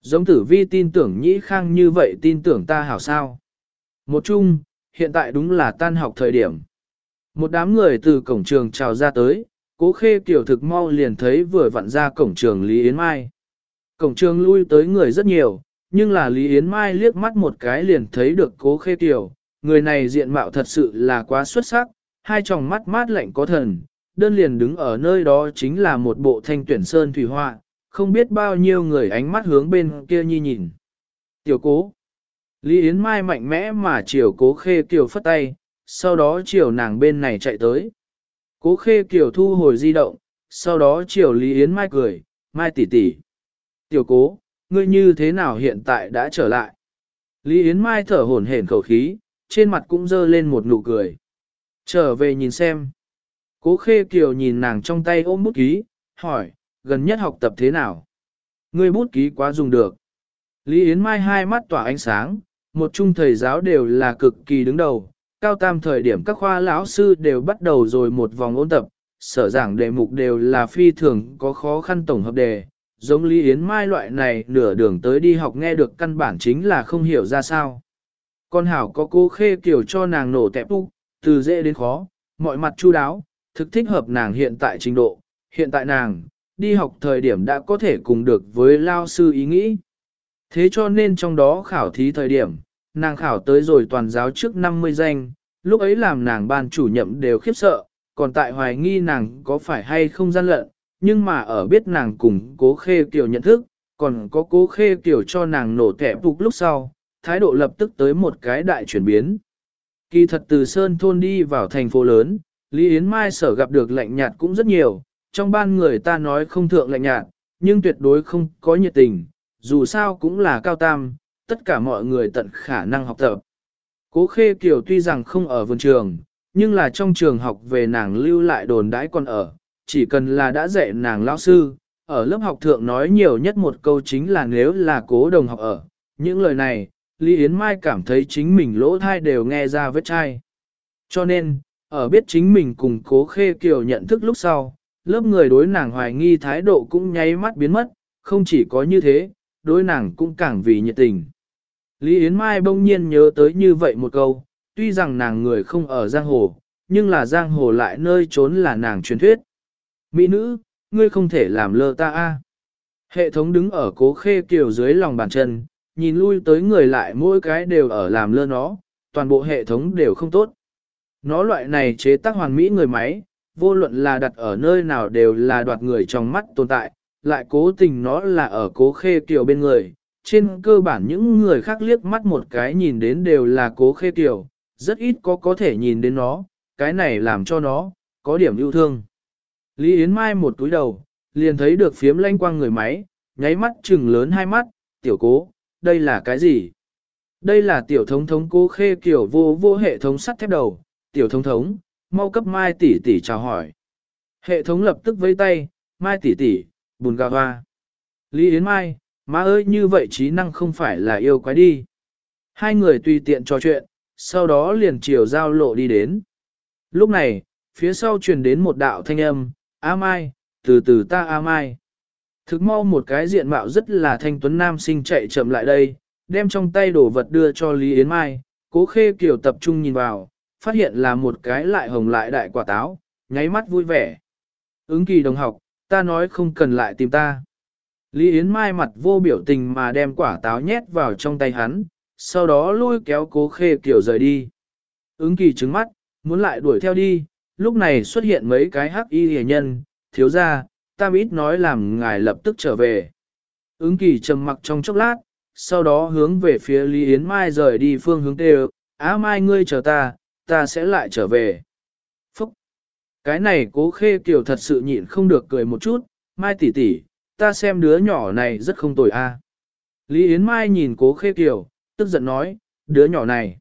Giống tử vi tin tưởng nhĩ khang như vậy tin tưởng ta hảo sao? Một chung, hiện tại đúng là tan học thời điểm. Một đám người từ cổng trường trào ra tới, cố khê kiểu thực mau liền thấy vừa vặn ra cổng trường Lý Yến Mai. Cổng trường lui tới người rất nhiều, nhưng là Lý Yến Mai liếc mắt một cái liền thấy được cố khê kiểu, người này diện mạo thật sự là quá xuất sắc, hai tròng mắt mát lạnh có thần, đơn liền đứng ở nơi đó chính là một bộ thanh tuyển sơn thủy họa, không biết bao nhiêu người ánh mắt hướng bên kia nhi nhìn. Tiểu cố. Lý Yến Mai mạnh mẽ mà chiều cố khê kiều phất tay, sau đó chiều nàng bên này chạy tới. Cố khê kiều thu hồi di động, sau đó chiều Lý Yến Mai cười, Mai tỷ tỷ. Tiểu cố, ngươi như thế nào hiện tại đã trở lại? Lý Yến Mai thở hổn hển khẩu khí, trên mặt cũng dơ lên một nụ cười. Trở về nhìn xem. Cố khê kiều nhìn nàng trong tay ôm bút ký, hỏi, gần nhất học tập thế nào? Ngươi bút ký quá dùng được. Lý Yến Mai hai mắt tỏa ánh sáng, một chung thầy giáo đều là cực kỳ đứng đầu. Cao tam thời điểm các khoa lão sư đều bắt đầu rồi một vòng ôn tập, sở giảng đề mục đều là phi thường có khó khăn tổng hợp đề. Giống Lý Yến Mai loại này nửa đường tới đi học nghe được căn bản chính là không hiểu ra sao. Con Hảo có cô khê kiểu cho nàng nổ tẹp úc, từ dễ đến khó, mọi mặt chu đáo, thực thích hợp nàng hiện tại trình độ. Hiện tại nàng, đi học thời điểm đã có thể cùng được với lao sư ý nghĩ. Thế cho nên trong đó khảo thí thời điểm, nàng khảo tới rồi toàn giáo trước 50 danh, lúc ấy làm nàng ban chủ nhậm đều khiếp sợ, còn tại hoài nghi nàng có phải hay không gian lận, nhưng mà ở biết nàng cùng cố khê kiểu nhận thức, còn có cố khê kiểu cho nàng nổ tẻ phục lúc sau, thái độ lập tức tới một cái đại chuyển biến. Kỳ thật từ Sơn Thôn đi vào thành phố lớn, Lý Yến Mai sở gặp được lạnh nhạt cũng rất nhiều, trong ban người ta nói không thượng lạnh nhạt, nhưng tuyệt đối không có nhiệt tình, dù sao cũng là cao tam, tất cả mọi người tận khả năng học tập. Cố Khê Kiều tuy rằng không ở vườn trường, nhưng là trong trường học về nàng lưu lại đồn đãi còn ở, chỉ cần là đã dạy nàng lão sư, ở lớp học thượng nói nhiều nhất một câu chính là nếu là cố đồng học ở. Những lời này, Lý Yến Mai cảm thấy chính mình lỗ thai đều nghe ra vết chai. Cho nên, ở biết chính mình cùng cố khê kiều nhận thức lúc sau, lớp người đối nàng hoài nghi thái độ cũng nháy mắt biến mất, không chỉ có như thế, đối nàng cũng càng vì nhiệt tình. Lý Yến Mai bỗng nhiên nhớ tới như vậy một câu, tuy rằng nàng người không ở giang hồ, nhưng là giang hồ lại nơi trốn là nàng truyền thuyết. Mỹ nữ, ngươi không thể làm lơ ta a. Hệ thống đứng ở cố khê kiều dưới lòng bàn chân, nhìn lui tới người lại mỗi cái đều ở làm lơ nó, toàn bộ hệ thống đều không tốt. Nó loại này chế tác hoàn mỹ người máy, vô luận là đặt ở nơi nào đều là đoạt người trong mắt tồn tại, lại cố tình nó là ở cố khê kiều bên người. Trên cơ bản những người khác liếc mắt một cái nhìn đến đều là cố khê kiều, rất ít có có thể nhìn đến nó, cái này làm cho nó, có điểm yêu thương. Lý Yến Mai một túi đầu, liền thấy được phiếm lanh quang người máy, nháy mắt trừng lớn hai mắt, tiểu cố, đây là cái gì? Đây là tiểu thống thống cố khê kiểu vô vô hệ thống sắt thép đầu, tiểu thống thống, mau cấp mai tỷ tỷ chào hỏi. Hệ thống lập tức vẫy tay, mai tỷ tỷ, bùn gà hoa. Lý Yến Mai, má ơi như vậy trí năng không phải là yêu quái đi. Hai người tùy tiện trò chuyện, sau đó liền chiều giao lộ đi đến. Lúc này, phía sau truyền đến một đạo thanh âm, A Mai, từ từ ta A Mai. Thực mau một cái diện mạo rất là thanh tuấn nam sinh chạy chậm lại đây, đem trong tay đồ vật đưa cho Lý Yến Mai, cố khê kiểu tập trung nhìn vào, phát hiện là một cái lại hồng lại đại quả táo, nháy mắt vui vẻ. Ứng kỳ đồng học, ta nói không cần lại tìm ta. Lý Yến Mai mặt vô biểu tình mà đem quả táo nhét vào trong tay hắn, sau đó lôi kéo cố khê kiểu rời đi. Ứng kỳ trứng mắt, muốn lại đuổi theo đi, lúc này xuất hiện mấy cái hắc y hề nhân, thiếu gia, tam ít nói làm ngài lập tức trở về. Ứng kỳ trầm mặc trong chốc lát, sau đó hướng về phía Lý Yến Mai rời đi phương hướng tê Á Mai ngươi chờ ta, ta sẽ lại trở về. Phúc! Cái này cố khê kiểu thật sự nhịn không được cười một chút, Mai tỷ tỷ, ta xem đứa nhỏ này rất không tồi a. Lý Yến Mai nhìn cố khê kiểu, tức giận nói, đứa nhỏ này.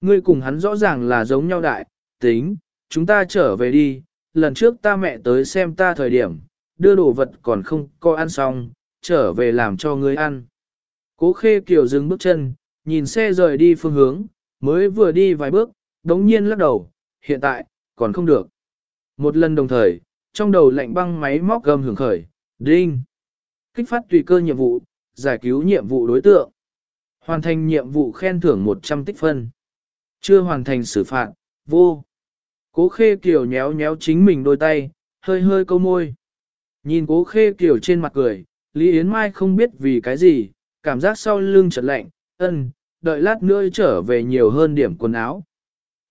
Ngươi cùng hắn rõ ràng là giống nhau đại, tính, chúng ta trở về đi, lần trước ta mẹ tới xem ta thời điểm, đưa đồ vật còn không có ăn xong, trở về làm cho ngươi ăn. Cố khê kiều dừng bước chân, nhìn xe rời đi phương hướng, mới vừa đi vài bước, đống nhiên lắc đầu, hiện tại, còn không được. Một lần đồng thời, trong đầu lạnh băng máy móc gầm hưởng khởi, đinh. Kích phát tùy cơ nhiệm vụ, giải cứu nhiệm vụ đối tượng. Hoàn thành nhiệm vụ khen thưởng 100 tích phân. Chưa hoàn thành xử phạt, vô. Cố khê kiều nhéo nhéo chính mình đôi tay, hơi hơi câu môi. Nhìn cố khê kiều trên mặt cười, Lý Yến Mai không biết vì cái gì, cảm giác sau lưng chợt lạnh, ân, đợi lát nữa trở về nhiều hơn điểm quần áo.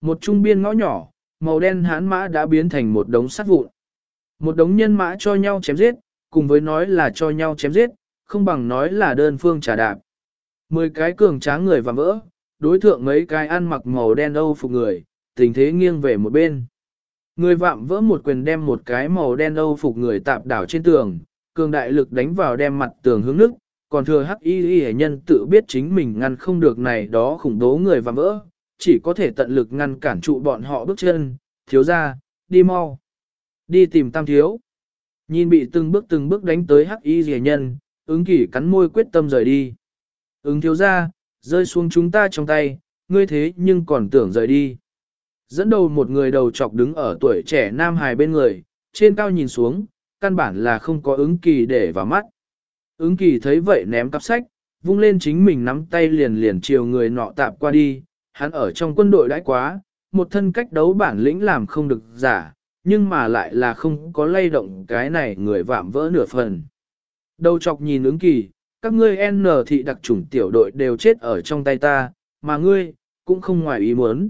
Một trung biên ngõ nhỏ, màu đen hán mã đã biến thành một đống sắt vụn. Một đống nhân mã cho nhau chém giết, cùng với nói là cho nhau chém giết, không bằng nói là đơn phương trả đạp. Mười cái cường tráng người và vỡ, đối thượng mấy cái ăn mặc màu đen âu phục người, tình thế nghiêng về một bên. Người vạm vỡ một quyền đem một cái màu đen âu phục người tạp đảo trên tường, cường đại lực đánh vào đem mặt tường hướng nước, còn thừa hắc y y nhân tự biết chính mình ngăn không được này đó khủng bố người vạm vỡ, chỉ có thể tận lực ngăn cản trụ bọn họ bước chân, thiếu ra, đi mau, đi tìm tam thiếu. Nhìn bị từng bước từng bước đánh tới hắc y rẻ nhân, ứng kỷ cắn môi quyết tâm rời đi. Ứng thiếu ra, rơi xuống chúng ta trong tay, ngươi thế nhưng còn tưởng rời đi. Dẫn đầu một người đầu chọc đứng ở tuổi trẻ nam hài bên người, trên cao nhìn xuống, căn bản là không có ứng kỳ để vào mắt. Ứng kỳ thấy vậy ném cặp sách, vung lên chính mình nắm tay liền liền chiều người nọ tạp qua đi, hắn ở trong quân đội đãi quá, một thân cách đấu bản lĩnh làm không được giả, nhưng mà lại là không có lay động cái này người vạm vỡ nửa phần. Đầu chọc nhìn ứng kỳ, các ngươi N thị đặc chủng tiểu đội đều chết ở trong tay ta, mà ngươi, cũng không ngoài ý muốn.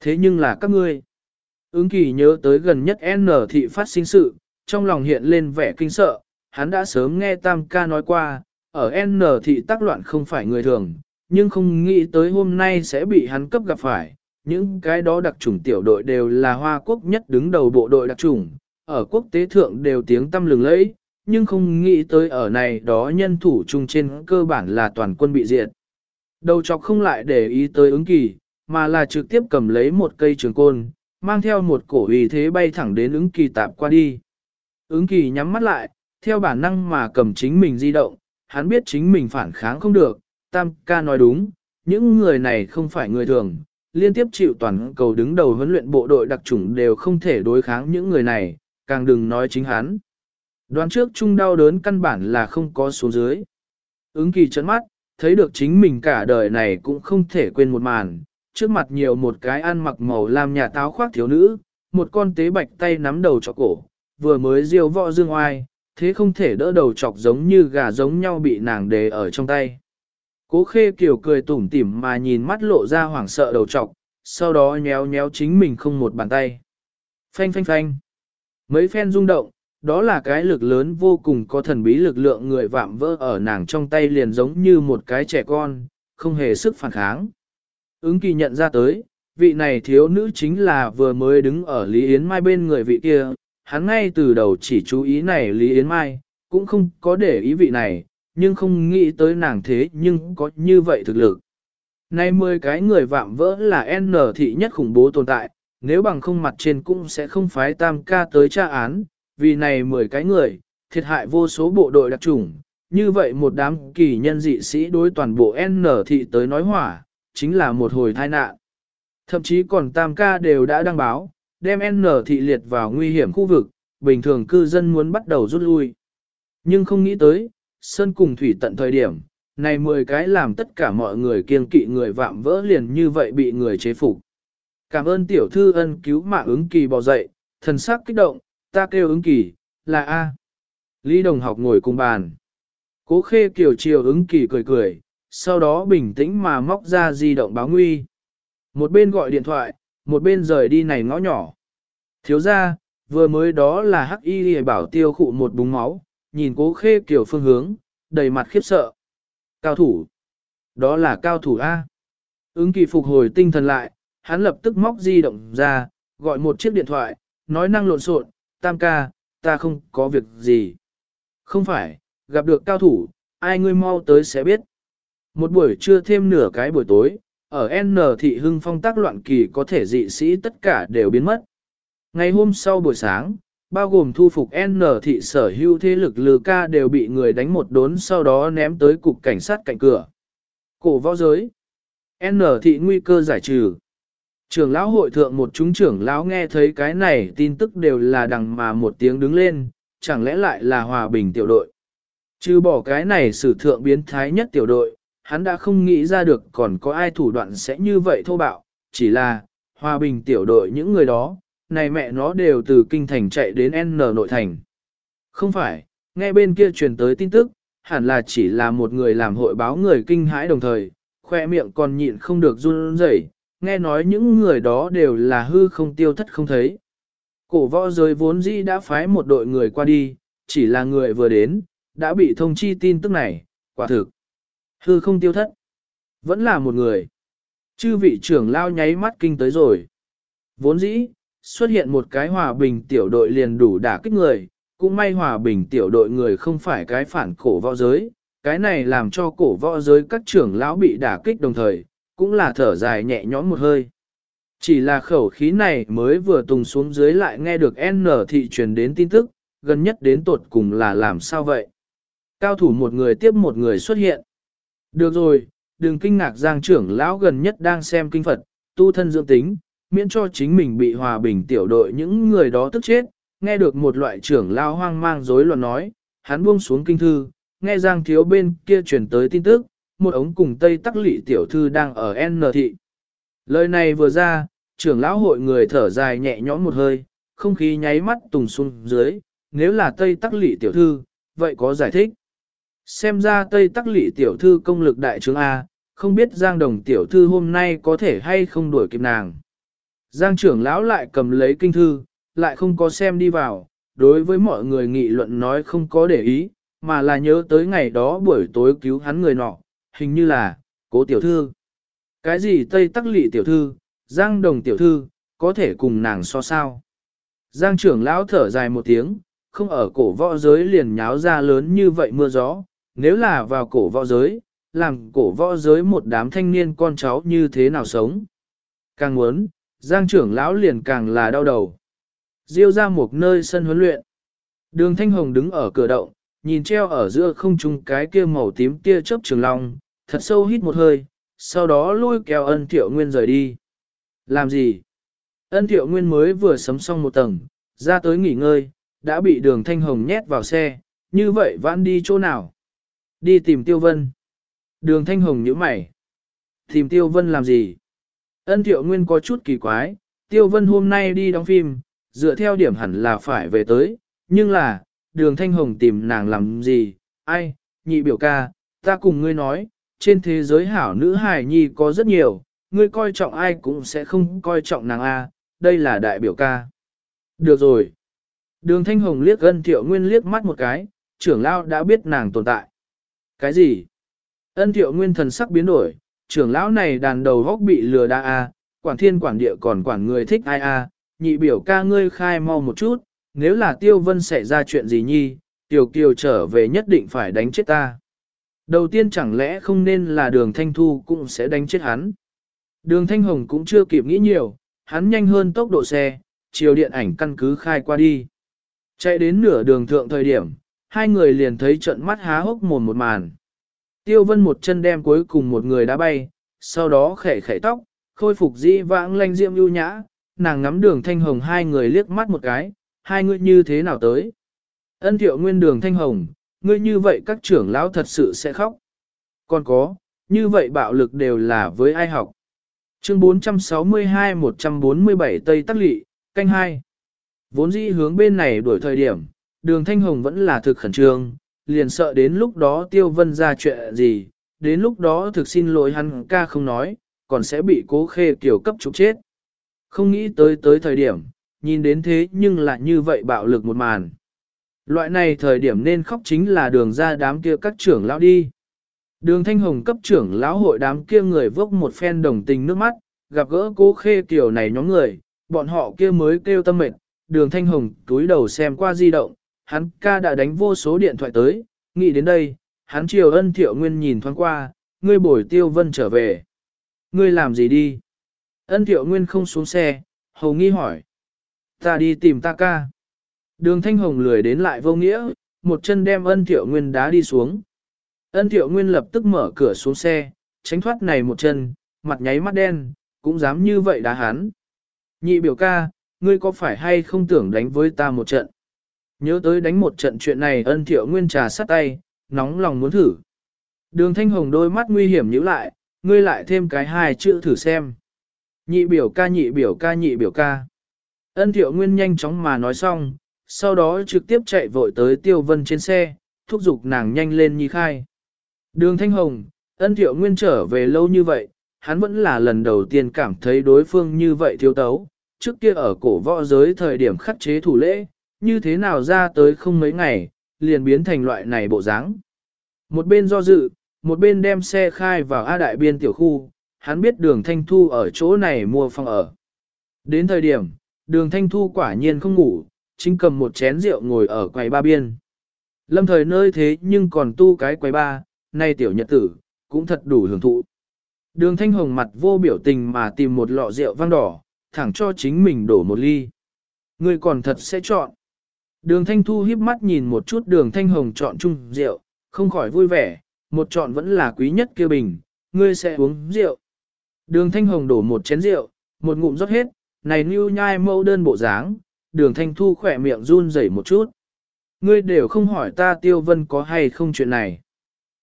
Thế nhưng là các ngươi. Ứng kỳ nhớ tới gần nhất N thị phát sinh sự, trong lòng hiện lên vẻ kinh sợ, hắn đã sớm nghe Tam ca nói qua, ở N thị tác loạn không phải người thường, nhưng không nghĩ tới hôm nay sẽ bị hắn cấp gặp phải. Những cái đó đặc chủng tiểu đội đều là Hoa Quốc nhất đứng đầu bộ đội đặc chủng, ở quốc tế thượng đều tiếng tăm lừng lẫy, nhưng không nghĩ tới ở này đó nhân thủ chung trên cơ bản là toàn quân bị diệt. Đầu chọc không lại để ý tới ứng kỳ, mà là trực tiếp cầm lấy một cây trường côn, mang theo một cổ uy thế bay thẳng đến ứng kỳ tạp qua đi. Ứng kỳ nhắm mắt lại, theo bản năng mà cầm chính mình di động, hắn biết chính mình phản kháng không được, Tam ca nói đúng, những người này không phải người thường, liên tiếp chịu toàn cầu đứng đầu huấn luyện bộ đội đặc chủng đều không thể đối kháng những người này, càng đừng nói chính hắn. Đoán trước chung đau đớn căn bản là không có số dưới. Ứng kỳ chấn mắt, thấy được chính mình cả đời này cũng không thể quên một màn, trước mặt nhiều một cái ăn mặc màu làm nhà táo khoác thiếu nữ, một con tế bạch tay nắm đầu cho cổ, vừa mới diêu võ dương oai, thế không thể đỡ đầu chọc giống như gà giống nhau bị nàng đề ở trong tay. Cố khê kiểu cười tủm tỉm mà nhìn mắt lộ ra hoảng sợ đầu trọc, sau đó nhéo nhéo chính mình không một bàn tay. Phanh phanh phanh. Mấy phen rung động, đó là cái lực lớn vô cùng có thần bí lực lượng người vạm vỡ ở nàng trong tay liền giống như một cái trẻ con, không hề sức phản kháng. Ứng kỳ nhận ra tới, vị này thiếu nữ chính là vừa mới đứng ở Lý Yến Mai bên người vị kia, hắn ngay từ đầu chỉ chú ý này Lý Yến Mai, cũng không có để ý vị này, nhưng không nghĩ tới nàng thế nhưng có như vậy thực lực. Nay mười cái người vạm vỡ là N thị nhất khủng bố tồn tại, nếu bằng không mặt trên cũng sẽ không phái tam ca tới tra án, vì này mười cái người, thiệt hại vô số bộ đội đặc chủng, như vậy một đám kỳ nhân dị sĩ đối toàn bộ N thị tới nói hỏa, chính là một hồi tai nạn. Thậm chí còn tam ca đều đã đăng báo, đem N thị liệt vào nguy hiểm khu vực, bình thường cư dân muốn bắt đầu rút lui. Nhưng không nghĩ tới, Sơn cùng Thủy tận thời điểm, này 10 cái làm tất cả mọi người kiên kỵ người vạm vỡ liền như vậy bị người chế phục. Cảm ơn tiểu thư ân cứu mạng ứng kỳ bò dậy, thần sắc kích động, ta kêu ứng kỳ, là A. Lý đồng học ngồi cùng bàn. Cố khê kiểu chiều ứng kỳ cười cười, sau đó bình tĩnh mà móc ra di động báo nguy. Một bên gọi điện thoại, một bên rời đi này ngõ nhỏ. Thiếu gia, vừa mới đó là hắc y bảo tiêu khụ một búng máu, nhìn cố khê kiểu phương hướng, đầy mặt khiếp sợ. Cao thủ. Đó là cao thủ A. Ứng kỳ phục hồi tinh thần lại, hắn lập tức móc di động ra, gọi một chiếc điện thoại, nói năng lộn xộn, tam ca, ta không có việc gì. Không phải, gặp được cao thủ, ai ngươi mau tới sẽ biết. Một buổi trưa thêm nửa cái buổi tối, ở N thị hưng phong tác loạn kỳ có thể dị sĩ tất cả đều biến mất. Ngày hôm sau buổi sáng, bao gồm thu phục N thị sở hữu thế lực lừa ca đều bị người đánh một đốn sau đó ném tới cục cảnh sát cạnh cửa. Cổ võ giới. N thị nguy cơ giải trừ. Trưởng lão hội thượng một chúng trưởng lão nghe thấy cái này tin tức đều là đằng mà một tiếng đứng lên, chẳng lẽ lại là hòa bình tiểu đội. Chứ bỏ cái này sử thượng biến thái nhất tiểu đội, hắn đã không nghĩ ra được còn có ai thủ đoạn sẽ như vậy thô bạo, chỉ là, hòa bình tiểu đội những người đó, này mẹ nó đều từ kinh thành chạy đến N nội thành. Không phải, nghe bên kia truyền tới tin tức, hẳn là chỉ là một người làm hội báo người kinh hãi đồng thời, khoe miệng còn nhịn không được run rẩy, nghe nói những người đó đều là hư không tiêu thất không thấy. Cổ võ giới vốn dĩ đã phái một đội người qua đi, chỉ là người vừa đến, đã bị thông chi tin tức này, quả thực. Hư không tiêu thất. Vẫn là một người. Chư vị trưởng lao nháy mắt kinh tới rồi. Vốn dĩ, xuất hiện một cái hòa bình tiểu đội liền đủ đả kích người, cũng may hòa bình tiểu đội người không phải cái phản cổ võ giới, cái này làm cho cổ võ giới các trưởng lão bị đả kích đồng thời, cũng là thở dài nhẹ nhõm một hơi. Chỉ là khẩu khí này mới vừa tùng xuống dưới lại nghe được N thị truyền đến tin tức, gần nhất đến tột cùng là làm sao vậy? Cao thủ một người tiếp một người xuất hiện. Được rồi, đừng kinh ngạc giang trưởng lão gần nhất đang xem kinh Phật, tu thân dưỡng tính, miễn cho chính mình bị hòa bình tiểu đội những người đó tức chết, nghe được một loại trưởng lao hoang mang rối loạn nói, hắn buông xuống kinh thư, nghe giang thiếu bên kia truyền tới tin tức, một ống cùng Tây Tắc Lị tiểu thư đang ở N thị. Lời này vừa ra, trưởng lão hội người thở dài nhẹ nhõm một hơi, không khí nháy mắt tùng xuống dưới, nếu là Tây Tắc Lị tiểu thư, vậy có giải thích. Xem ra Tây Tắc Lị tiểu thư công lực đại trướng A, không biết Giang Đồng tiểu thư hôm nay có thể hay không đuổi kịp nàng. Giang trưởng lão lại cầm lấy kinh thư, lại không có xem đi vào, đối với mọi người nghị luận nói không có để ý, mà là nhớ tới ngày đó buổi tối cứu hắn người nọ, hình như là, cố tiểu thư. Cái gì Tây Tắc Lị tiểu thư, Giang Đồng tiểu thư, có thể cùng nàng so sao. Giang trưởng lão thở dài một tiếng, không ở cổ võ giới liền nháo ra lớn như vậy mưa gió, nếu là vào cổ võ giới, làm cổ võ giới một đám thanh niên con cháu như thế nào sống. Càng muốn, Giang trưởng lão liền càng là đau đầu. Diêu ra một nơi sân huấn luyện. Đường Thanh Hồng đứng ở cửa động, nhìn treo ở giữa không trung cái kia màu tím tia chớp trường long, thật sâu hít một hơi, sau đó lôi kéo ân thiệu nguyên rời đi. Làm gì? Ân thiệu nguyên mới vừa sấm xong một tầng, ra tới nghỉ ngơi, đã bị đường Thanh Hồng nhét vào xe, như vậy vãn đi chỗ nào? Đi tìm Tiêu Vân. Đường Thanh Hồng nhíu mày. Tìm Tiêu Vân làm gì? Ân thiệu nguyên có chút kỳ quái, Tiêu Vân hôm nay đi đóng phim, dựa theo điểm hẳn là phải về tới, nhưng là, đường Thanh Hồng tìm nàng làm gì? Ai, nhị biểu ca, ta cùng ngươi nói, trên thế giới hảo nữ hài nhi có rất nhiều, ngươi coi trọng ai cũng sẽ không coi trọng nàng A, đây là đại biểu ca. Được rồi. Đường Thanh Hồng liếc ân thiệu nguyên liếc mắt một cái, trưởng lao đã biết nàng tồn tại. Cái gì? Ân thiệu nguyên thần sắc biến đổi, trưởng lão này đàn đầu góc bị lừa đa a, à, quản thiên quản địa còn quản người thích ai a, nhị biểu ca ngươi khai mau một chút, nếu là tiêu vân xảy ra chuyện gì nhi, tiểu kiều trở về nhất định phải đánh chết ta. Đầu tiên chẳng lẽ không nên là đường thanh thu cũng sẽ đánh chết hắn. Đường thanh hồng cũng chưa kịp nghĩ nhiều, hắn nhanh hơn tốc độ xe, chiều điện ảnh căn cứ khai qua đi. Chạy đến nửa đường thượng thời điểm, hai người liền thấy trận mắt há hốc mồm một màn. Tiêu vân một chân đem cuối cùng một người đã bay, sau đó khẽ khẽ tóc, khôi phục dĩ vãng lanh diệm ưu nhã, nàng ngắm đường thanh hồng hai người liếc mắt một cái, hai người như thế nào tới. Ân thiệu nguyên đường thanh hồng, ngươi như vậy các trưởng lão thật sự sẽ khóc. Còn có, như vậy bạo lực đều là với ai học. Chương 462-147 Tây Tắc Lị, canh 2. Vốn dĩ hướng bên này đổi thời điểm, đường Thanh Hồng vẫn là thực khẩn trương, liền sợ đến lúc đó tiêu vân ra chuyện gì, đến lúc đó thực xin lỗi hắn ca không nói, còn sẽ bị cố khê kiểu cấp trục chết. Không nghĩ tới tới thời điểm, nhìn đến thế nhưng lại như vậy bạo lực một màn. Loại này thời điểm nên khóc chính là đường ra đám kia các trưởng lão đi. Đường Thanh Hồng cấp trưởng lão hội đám kia người vốc một phen đồng tình nước mắt, gặp gỡ cố khê kiểu này nhóm người, bọn họ kia mới kêu tâm mệt. Đường Thanh Hồng túi đầu xem qua di động, hắn ca đã đánh vô số điện thoại tới, nghĩ đến đây, hắn chiều ân thiệu nguyên nhìn thoáng qua, ngươi bồi tiêu vân trở về. Ngươi làm gì đi? Ân thiệu nguyên không xuống xe, hầu nghi hỏi. Ta đi tìm ta ca. Đường thanh hồng lười đến lại vô nghĩa, một chân đem ân thiệu nguyên đá đi xuống. Ân thiệu nguyên lập tức mở cửa xuống xe, tránh thoát này một chân, mặt nháy mắt đen, cũng dám như vậy đá hắn. Nhị biểu ca, ngươi có phải hay không tưởng đánh với ta một trận? Nhớ tới đánh một trận chuyện này ân thiệu nguyên trà sát tay, nóng lòng muốn thử. Đường thanh hồng đôi mắt nguy hiểm nhíu lại, ngươi lại thêm cái hai chữ thử xem. Nhị biểu ca nhị biểu ca nhị biểu ca. Ân thiệu nguyên nhanh chóng mà nói xong, sau đó trực tiếp chạy vội tới tiêu vân trên xe, thúc giục nàng nhanh lên nhi khai. Đường thanh hồng, ân thiệu nguyên trở về lâu như vậy, hắn vẫn là lần đầu tiên cảm thấy đối phương như vậy thiếu tấu. Trước kia ở cổ võ giới thời điểm khắc chế thủ lễ, như thế nào ra tới không mấy ngày, liền biến thành loại này bộ dáng. Một bên do dự, một bên đem xe khai vào A Đại Biên tiểu khu, hắn biết đường Thanh Thu ở chỗ này mua phòng ở. Đến thời điểm, đường Thanh Thu quả nhiên không ngủ, chính cầm một chén rượu ngồi ở quầy ba biên. Lâm thời nơi thế nhưng còn tu cái quầy ba, nay tiểu nhật tử, cũng thật đủ hưởng thụ. Đường Thanh Hồng mặt vô biểu tình mà tìm một lọ rượu vang đỏ, thẳng cho chính mình đổ một ly. Người còn thật sẽ chọn. Đường Thanh Thu híp mắt nhìn một chút đường Thanh Hồng chọn chung rượu, không khỏi vui vẻ, một chọn vẫn là quý nhất kia bình, ngươi sẽ uống rượu. Đường Thanh Hồng đổ một chén rượu, một ngụm rót hết, này như nhai mâu đơn bộ dáng, đường Thanh Thu khỏe miệng run rẩy một chút. Ngươi đều không hỏi ta Tiêu Vân có hay không chuyện này.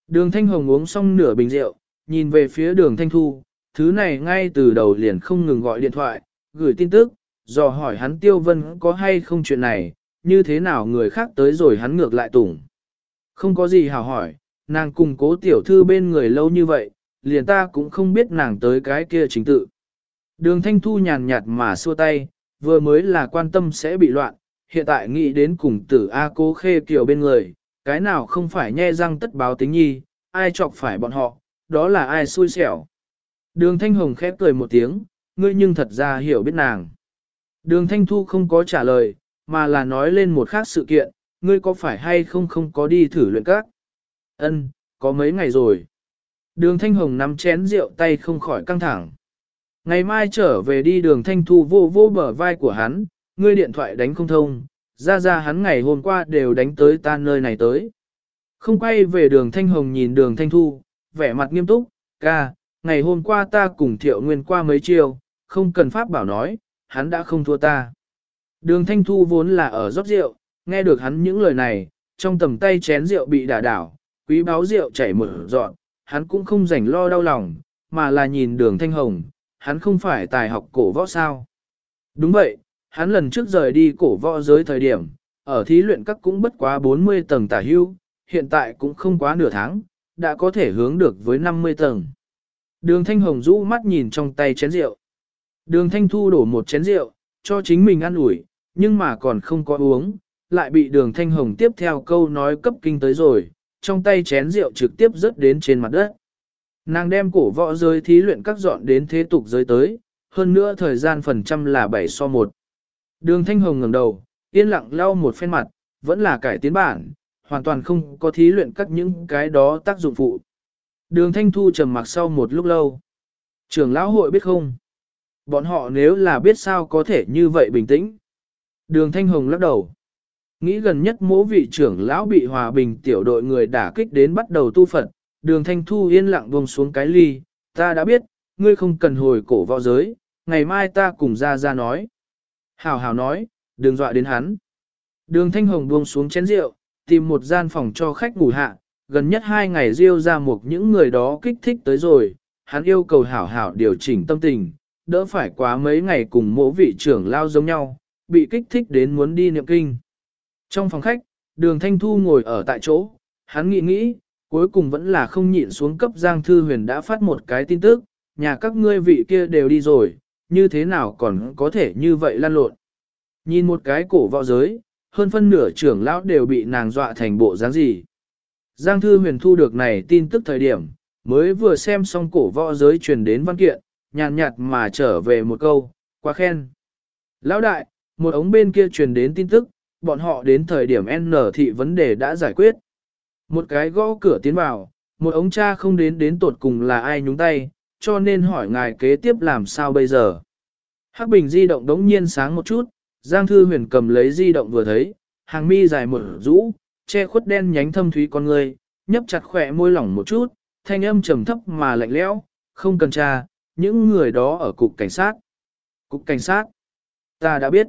Đường Thanh Hồng uống xong nửa bình rượu, nhìn về phía đường Thanh Thu, thứ này ngay từ đầu liền không ngừng gọi điện thoại, gửi tin tức, dò hỏi hắn Tiêu Vân có hay không chuyện này, như thế nào người khác tới rồi hắn ngược lại tủng. Không có gì hào hỏi, nàng cùng cố tiểu thư bên người lâu như vậy, liền ta cũng không biết nàng tới cái kia chính tự. Đường thanh thu nhàn nhạt mà xua tay, vừa mới là quan tâm sẽ bị loạn, hiện tại nghĩ đến cùng tử A cố khê kiểu bên người, cái nào không phải nhe răng tất báo tính nhi, ai chọc phải bọn họ, đó là ai xui xẻo. Đường thanh hồng khép cười một tiếng, ngươi nhưng thật ra hiểu biết nàng. Đường thanh thu không có trả lời, mà là nói lên một khác sự kiện, ngươi có phải hay không không có đi thử luyện các? Ân, có mấy ngày rồi. Đường Thanh Hồng nắm chén rượu tay không khỏi căng thẳng. Ngày mai trở về đi đường Thanh Thu vô vô bờ vai của hắn, ngươi điện thoại đánh không thông, ra ra hắn ngày hôm qua đều đánh tới ta nơi này tới. Không quay về đường Thanh Hồng nhìn đường Thanh Thu, vẻ mặt nghiêm túc, ca, ngày hôm qua ta cùng thiệu nguyên qua mấy chiều, không cần pháp bảo nói, hắn đã không thua ta. Đường Thanh Thu vốn là ở rót rượu, nghe được hắn những lời này, trong tầm tay chén rượu bị đả đảo, quý báo rượu chảy mở dọn, hắn cũng không rảnh lo đau lòng, mà là nhìn đường Thanh Hồng, hắn không phải tài học cổ võ sao. Đúng vậy, hắn lần trước rời đi cổ võ giới thời điểm, ở thí luyện các cũng bất quá 40 tầng tả hưu, hiện tại cũng không quá nửa tháng, đã có thể hướng được với 50 tầng. Đường Thanh Hồng rũ mắt nhìn trong tay chén rượu. Đường Thanh Thu đổ một chén rượu, cho chính mình ăn ủi, nhưng mà còn không có uống, lại bị đường thanh hồng tiếp theo câu nói cấp kinh tới rồi, trong tay chén rượu trực tiếp rớt đến trên mặt đất. Nàng đem cổ võ giới thí luyện các dọn đến thế tục giới tới, hơn nữa thời gian phần trăm là 7 so 1. Đường thanh hồng ngẩng đầu, yên lặng lau một phen mặt, vẫn là cải tiến bản, hoàn toàn không có thí luyện các những cái đó tác dụng phụ. Đường thanh thu trầm mặc sau một lúc lâu. Trường lão hội biết không? Bọn họ nếu là biết sao có thể như vậy bình tĩnh. Đường Thanh Hồng lắc đầu. Nghĩ gần nhất mỗ vị trưởng lão bị hòa bình tiểu đội người đả kích đến bắt đầu tu Phật, đường Thanh Thu yên lặng buông xuống cái ly, ta đã biết, ngươi không cần hồi cổ võ giới, ngày mai ta cùng ra ra nói. Hảo hảo nói, đừng dọa đến hắn. Đường Thanh Hồng buông xuống chén rượu, tìm một gian phòng cho khách ngủ hạ, gần nhất hai ngày riêu ra một những người đó kích thích tới rồi, hắn yêu cầu hảo hảo điều chỉnh tâm tình, đỡ phải quá mấy ngày cùng mỗ vị trưởng lao giống nhau, bị kích thích đến muốn đi niệm kinh. Trong phòng khách, đường Thanh Thu ngồi ở tại chỗ, hắn nghĩ nghĩ, cuối cùng vẫn là không nhịn xuống cấp Giang Thư Huyền đã phát một cái tin tức, nhà các ngươi vị kia đều đi rồi, như thế nào còn có thể như vậy lan lộn. Nhìn một cái cổ võ giới, hơn phân nửa trưởng lão đều bị nàng dọa thành bộ dáng gì. Giang Thư Huyền thu được này tin tức thời điểm, mới vừa xem xong cổ võ giới truyền đến văn kiện, nhàn nhạt mà trở về một câu, quá khen. Lão đại, một ống bên kia truyền đến tin tức, bọn họ đến thời điểm N thị vấn đề đã giải quyết. Một cái gõ cửa tiến vào, một ống cha không đến đến tột cùng là ai nhúng tay, cho nên hỏi ngài kế tiếp làm sao bây giờ. Hắc bình di động đống nhiên sáng một chút, Giang Thư Huyền cầm lấy di động vừa thấy, hàng mi dài một rũ, che khuất đen nhánh thâm thúy con người, nhấp chặt khỏe môi lỏng một chút, thanh âm trầm thấp mà lạnh lẽo, không cần tra, những người đó ở cục cảnh sát. Cục cảnh sát, ta đã biết.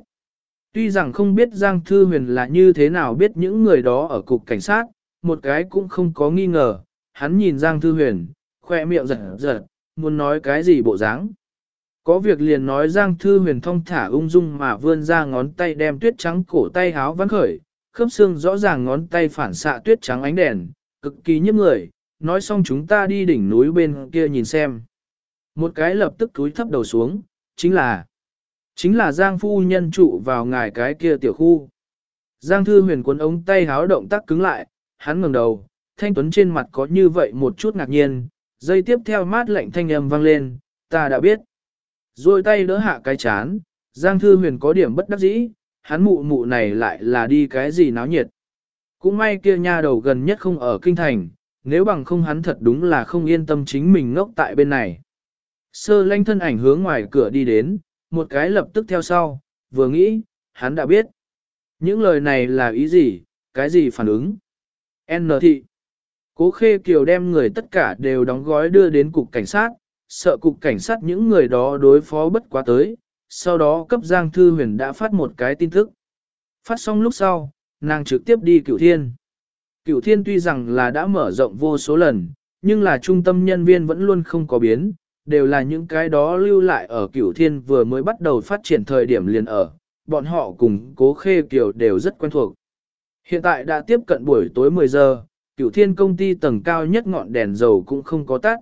Tuy rằng không biết Giang Thư Huyền là như thế nào biết những người đó ở cục cảnh sát, một cái cũng không có nghi ngờ, hắn nhìn Giang Thư Huyền, khoe miệng giật giật, muốn nói cái gì bộ dáng. Có việc liền nói Giang Thư Huyền thông thả ung dung mà vươn ra ngón tay đem tuyết trắng cổ tay háo vắn khởi, khớp xương rõ ràng ngón tay phản xạ tuyết trắng ánh đèn, cực kỳ nhấp người, nói xong chúng ta đi đỉnh núi bên kia nhìn xem. Một cái lập tức túi thấp đầu xuống, chính là, chính là Giang Phu Nhân trụ vào ngài cái kia tiểu khu. Giang Thư Huyền cuốn ống tay háo động tác cứng lại, hắn ngẩng đầu, thanh tuấn trên mặt có như vậy một chút ngạc nhiên, dây tiếp theo mát lạnh thanh âm vang lên, ta đã biết. Rồi tay đỡ hạ cái chán, Giang Thư Huyền có điểm bất đắc dĩ, hắn mụ mụ này lại là đi cái gì náo nhiệt. Cũng may kia nha đầu gần nhất không ở kinh thành, nếu bằng không hắn thật đúng là không yên tâm chính mình ngốc tại bên này. Sơ lanh thân ảnh hướng ngoài cửa đi đến, một cái lập tức theo sau, vừa nghĩ, hắn đã biết. Những lời này là ý gì, cái gì phản ứng. N thị. Cố Khê Kiều đem người tất cả đều đóng gói đưa đến cục cảnh sát, sợ cục cảnh sát những người đó đối phó bất quá tới, sau đó cấp Giang Thư Huyền đã phát một cái tin tức. Phát xong lúc sau, nàng trực tiếp đi cửu thiên. Cửu thiên tuy rằng là đã mở rộng vô số lần, nhưng là trung tâm nhân viên vẫn luôn không có biến, đều là những cái đó lưu lại ở cửu thiên vừa mới bắt đầu phát triển thời điểm liền ở, bọn họ cùng cố khê kiều đều rất quen thuộc. Hiện tại đã tiếp cận buổi tối 10 giờ, cửu thiên công ty tầng cao nhất ngọn đèn dầu cũng không có tắt.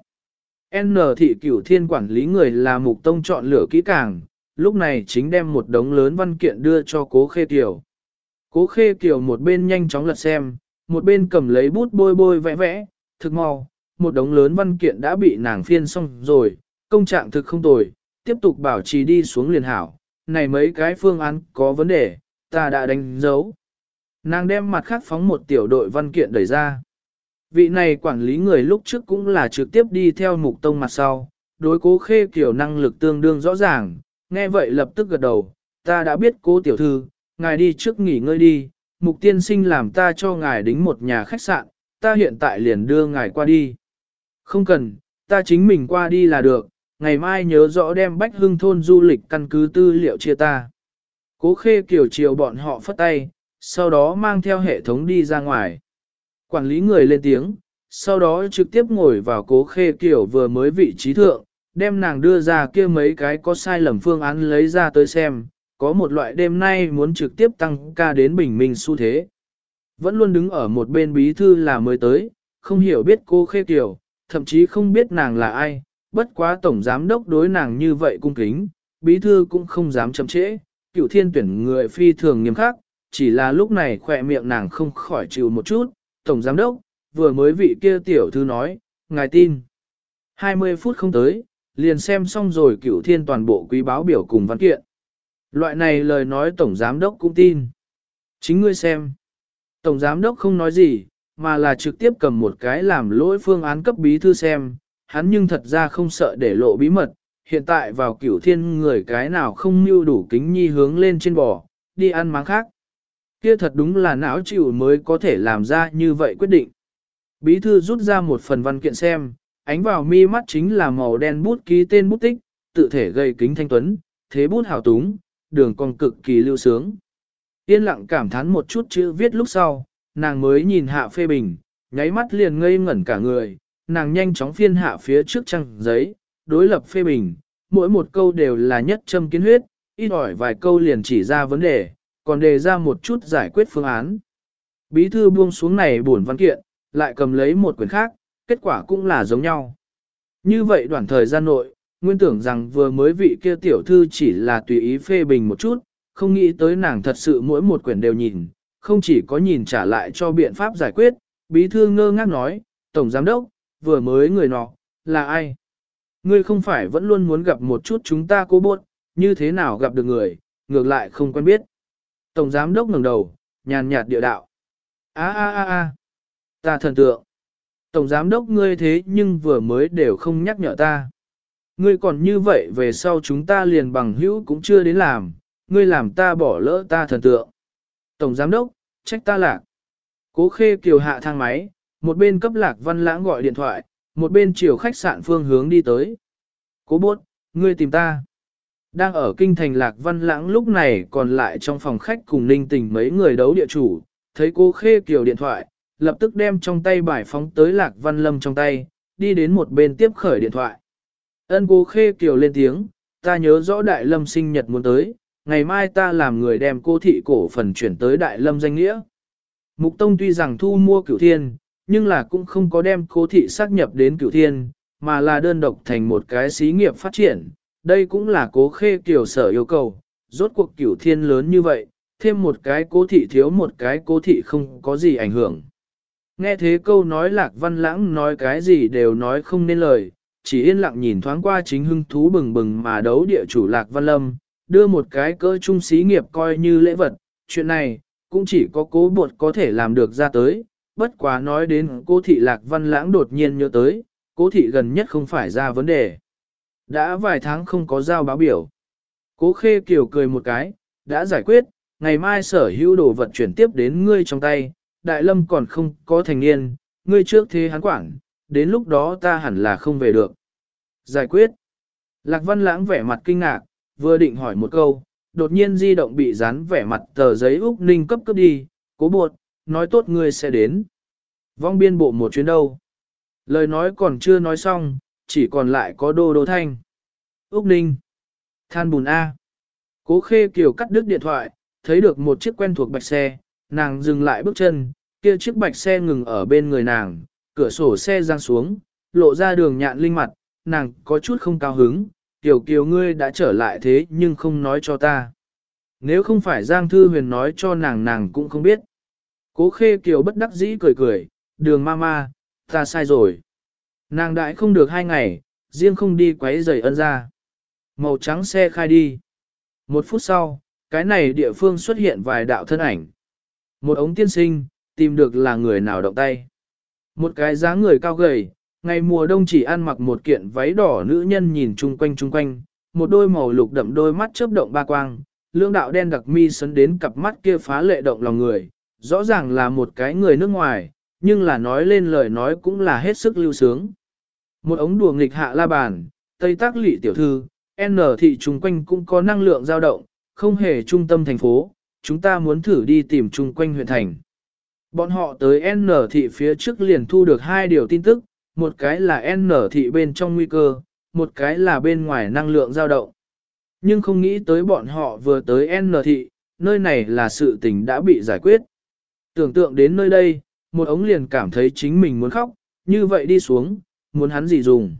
N thị cửu thiên quản lý người là mục tông chọn lựa kỹ càng, lúc này chính đem một đống lớn văn kiện đưa cho cố khê kiều. Cố khê kiều một bên nhanh chóng lật xem, một bên cầm lấy bút bôi bôi vẽ vẽ, thực mau, một đống lớn văn kiện đã bị nàng phiên xong rồi, công trạng thực không tồi, tiếp tục bảo trì đi xuống liền hảo, này mấy cái phương án có vấn đề, ta đã đánh dấu. Nàng đem mặt khác phóng một tiểu đội văn kiện đẩy ra. Vị này quản lý người lúc trước cũng là trực tiếp đi theo mục tông mặt sau, đối cố khê kiểu năng lực tương đương rõ ràng, nghe vậy lập tức gật đầu, ta đã biết cố tiểu thư, ngài đi trước nghỉ ngơi đi, mục tiên sinh làm ta cho ngài đính một nhà khách sạn, ta hiện tại liền đưa ngài qua đi. Không cần, ta chính mình qua đi là được, ngày mai nhớ rõ đem bách hưng thôn du lịch căn cứ tư liệu chia ta. Cố khê kiểu chiều bọn họ phất tay, sau đó mang theo hệ thống đi ra ngoài. Quản lý người lên tiếng, sau đó trực tiếp ngồi vào cố khê kiểu vừa mới vị trí thượng, đem nàng đưa ra kia mấy cái có sai lầm phương án lấy ra tới xem, có một loại đêm nay muốn trực tiếp tăng ca đến bình minh xu thế. Vẫn luôn đứng ở một bên bí thư là mới tới, không hiểu biết cô khê kiểu, thậm chí không biết nàng là ai, bất quá tổng giám đốc đối nàng như vậy cung kính, bí thư cũng không dám chậm trễ, cựu thiên tuyển người phi thường nghiêm khắc, chỉ là lúc này khỏe miệng nàng không khỏi chịu một chút, tổng giám đốc, vừa mới vị kia tiểu thư nói, ngài tin. 20 phút không tới, liền xem xong rồi cựu thiên toàn bộ quý báo biểu cùng văn kiện. Loại này lời nói tổng giám đốc cũng tin. Chính ngươi xem. Tổng giám đốc không nói gì, mà là trực tiếp cầm một cái làm lỗi phương án cấp bí thư xem, hắn nhưng thật ra không sợ để lộ bí mật, hiện tại vào cửu thiên người cái nào không mưu đủ kính nhi hướng lên trên bò, đi ăn máng khác. Kia thật đúng là não chịu mới có thể làm ra như vậy quyết định. Bí thư rút ra một phần văn kiện xem, ánh vào mi mắt chính là màu đen bút ký tên bút tích, tự thể gây kính thanh tuấn, thế bút hào túng, đường con cực kỳ lưu sướng. Yên lặng cảm thán một chút chữ viết lúc sau, nàng mới nhìn hạ phê bình, nháy mắt liền ngây ngẩn cả người, nàng nhanh chóng phiên hạ phía trước trang giấy, đối lập phê bình, mỗi một câu đều là nhất châm kiến huyết, ít ỏi vài câu liền chỉ ra vấn đề, còn đề ra một chút giải quyết phương án. Bí thư buông xuống này buồn văn kiện, lại cầm lấy một quyển khác, kết quả cũng là giống nhau. Như vậy đoạn thời gian nội, nguyên tưởng rằng vừa mới vị kia tiểu thư chỉ là tùy ý phê bình một chút, không nghĩ tới nàng thật sự mỗi một quyển đều nhìn, không chỉ có nhìn trả lại cho biện pháp giải quyết, bí thư ngơ ngác nói, Tổng Giám Đốc, vừa mới người nọ, là ai? Ngươi không phải vẫn luôn muốn gặp một chút chúng ta cô buốt, như thế nào gặp được người, ngược lại không quen biết. Tổng Giám Đốc ngẩng đầu, nhàn nhạt địa đạo. a a a a ta thần tượng. Tổng Giám Đốc ngươi thế nhưng vừa mới đều không nhắc nhở ta. Ngươi còn như vậy về sau chúng ta liền bằng hữu cũng chưa đến làm, ngươi làm ta bỏ lỡ ta thần tượng. Tổng Giám Đốc, trách ta lạc. Cố khê kiều hạ thang máy, một bên cấp lạc văn lãng gọi điện thoại, một bên chiều khách sạn phương hướng đi tới. Cố bốt, ngươi tìm ta. Đang ở kinh thành lạc văn lãng lúc này còn lại trong phòng khách cùng ninh tình mấy người đấu địa chủ, thấy cố khê kiều điện thoại, lập tức đem trong tay bài phóng tới lạc văn lâm trong tay, đi đến một bên tiếp khởi điện thoại. Ân cố khê kiều lên tiếng, ta nhớ rõ đại lâm sinh nhật muốn tới, ngày mai ta làm người đem cô thị cổ phần chuyển tới đại lâm danh nghĩa. Mục Tông tuy rằng thu mua cửu thiên, nhưng là cũng không có đem cố thị xác nhập đến cửu thiên, mà là đơn độc thành một cái xí nghiệp phát triển. Đây cũng là cố khê kiểu sở yêu cầu, rốt cuộc cửu thiên lớn như vậy, thêm một cái cố thị thiếu một cái cố thị không có gì ảnh hưởng. Nghe thế câu nói lạc văn lãng nói cái gì đều nói không nên lời, chỉ yên lặng nhìn thoáng qua chính hưng thú bừng bừng mà đấu địa chủ lạc văn lâm, đưa một cái cơ trung xí nghiệp coi như lễ vật, chuyện này, cũng chỉ có cố bột có thể làm được ra tới, bất quá nói đến cố thị lạc văn lãng đột nhiên nhớ tới, cố thị gần nhất không phải ra vấn đề. Đã vài tháng không có giao báo biểu. Cố khê kiều cười một cái, đã giải quyết, ngày mai sở hữu đồ vật chuyển tiếp đến ngươi trong tay, đại lâm còn không có thành niên, ngươi trước thế hắn quản, đến lúc đó ta hẳn là không về được. Giải quyết. Lạc văn lãng vẻ mặt kinh ngạc, vừa định hỏi một câu, đột nhiên di động bị dán vẻ mặt tờ giấy Úc Ninh cấp cấp đi, cố buộc, nói tốt ngươi sẽ đến. Vong biên bộ một chuyến đâu. Lời nói còn chưa nói xong, chỉ còn lại có đô đô thanh. Úc Ninh. Than bùn A. Cố khê kiều cắt đứt điện thoại, thấy được một chiếc quen thuộc bạch xe, nàng dừng lại bước chân, kia chiếc bạch xe ngừng ở bên người nàng, cửa sổ xe giang xuống, lộ ra đường nhạn linh mặt, nàng có chút không cao hứng, tiểu kiều ngươi đã trở lại thế nhưng không nói cho ta. Nếu không phải Giang Thư Huyền nói cho nàng nàng cũng không biết. Cố khê kiều bất đắc dĩ cười cười, đường ma ma, ta sai rồi. Nàng đại không được hai ngày, riêng không đi quấy rầy ân ra. Màu trắng xe khai đi. Một phút sau, cái này địa phương xuất hiện vài đạo thân ảnh. Một ống tiên sinh, tìm được là người nào động tay. Một cái dáng người cao gầy, ngày mùa đông chỉ ăn mặc một kiện váy đỏ nữ nhân nhìn chung quanh chung quanh, một đôi màu lục đậm đôi mắt chớp động ba quang, lương đạo đen đặc mi sấn đến cặp mắt kia phá lệ động lòng người, rõ ràng là một cái người nước ngoài, nhưng là nói lên lời nói cũng là hết sức lưu sướng. Một ống đùa nghịch hạ la bàn, Tây Tác Lị tiểu thư, N thị chung quanh cũng có năng lượng dao động, không hề trung tâm thành phố, chúng ta muốn thử đi tìm chung quanh huyện thành. Bọn họ tới N thị phía trước liền thu được hai điều tin tức, một cái là N thị bên trong nguy cơ, một cái là bên ngoài năng lượng dao động. Nhưng không nghĩ tới bọn họ vừa tới N thị, nơi này là sự tình đã bị giải quyết. Tưởng tượng đến nơi đây, một ống liền cảm thấy chính mình muốn khóc, như vậy đi xuống, muốn hắn gì dùng.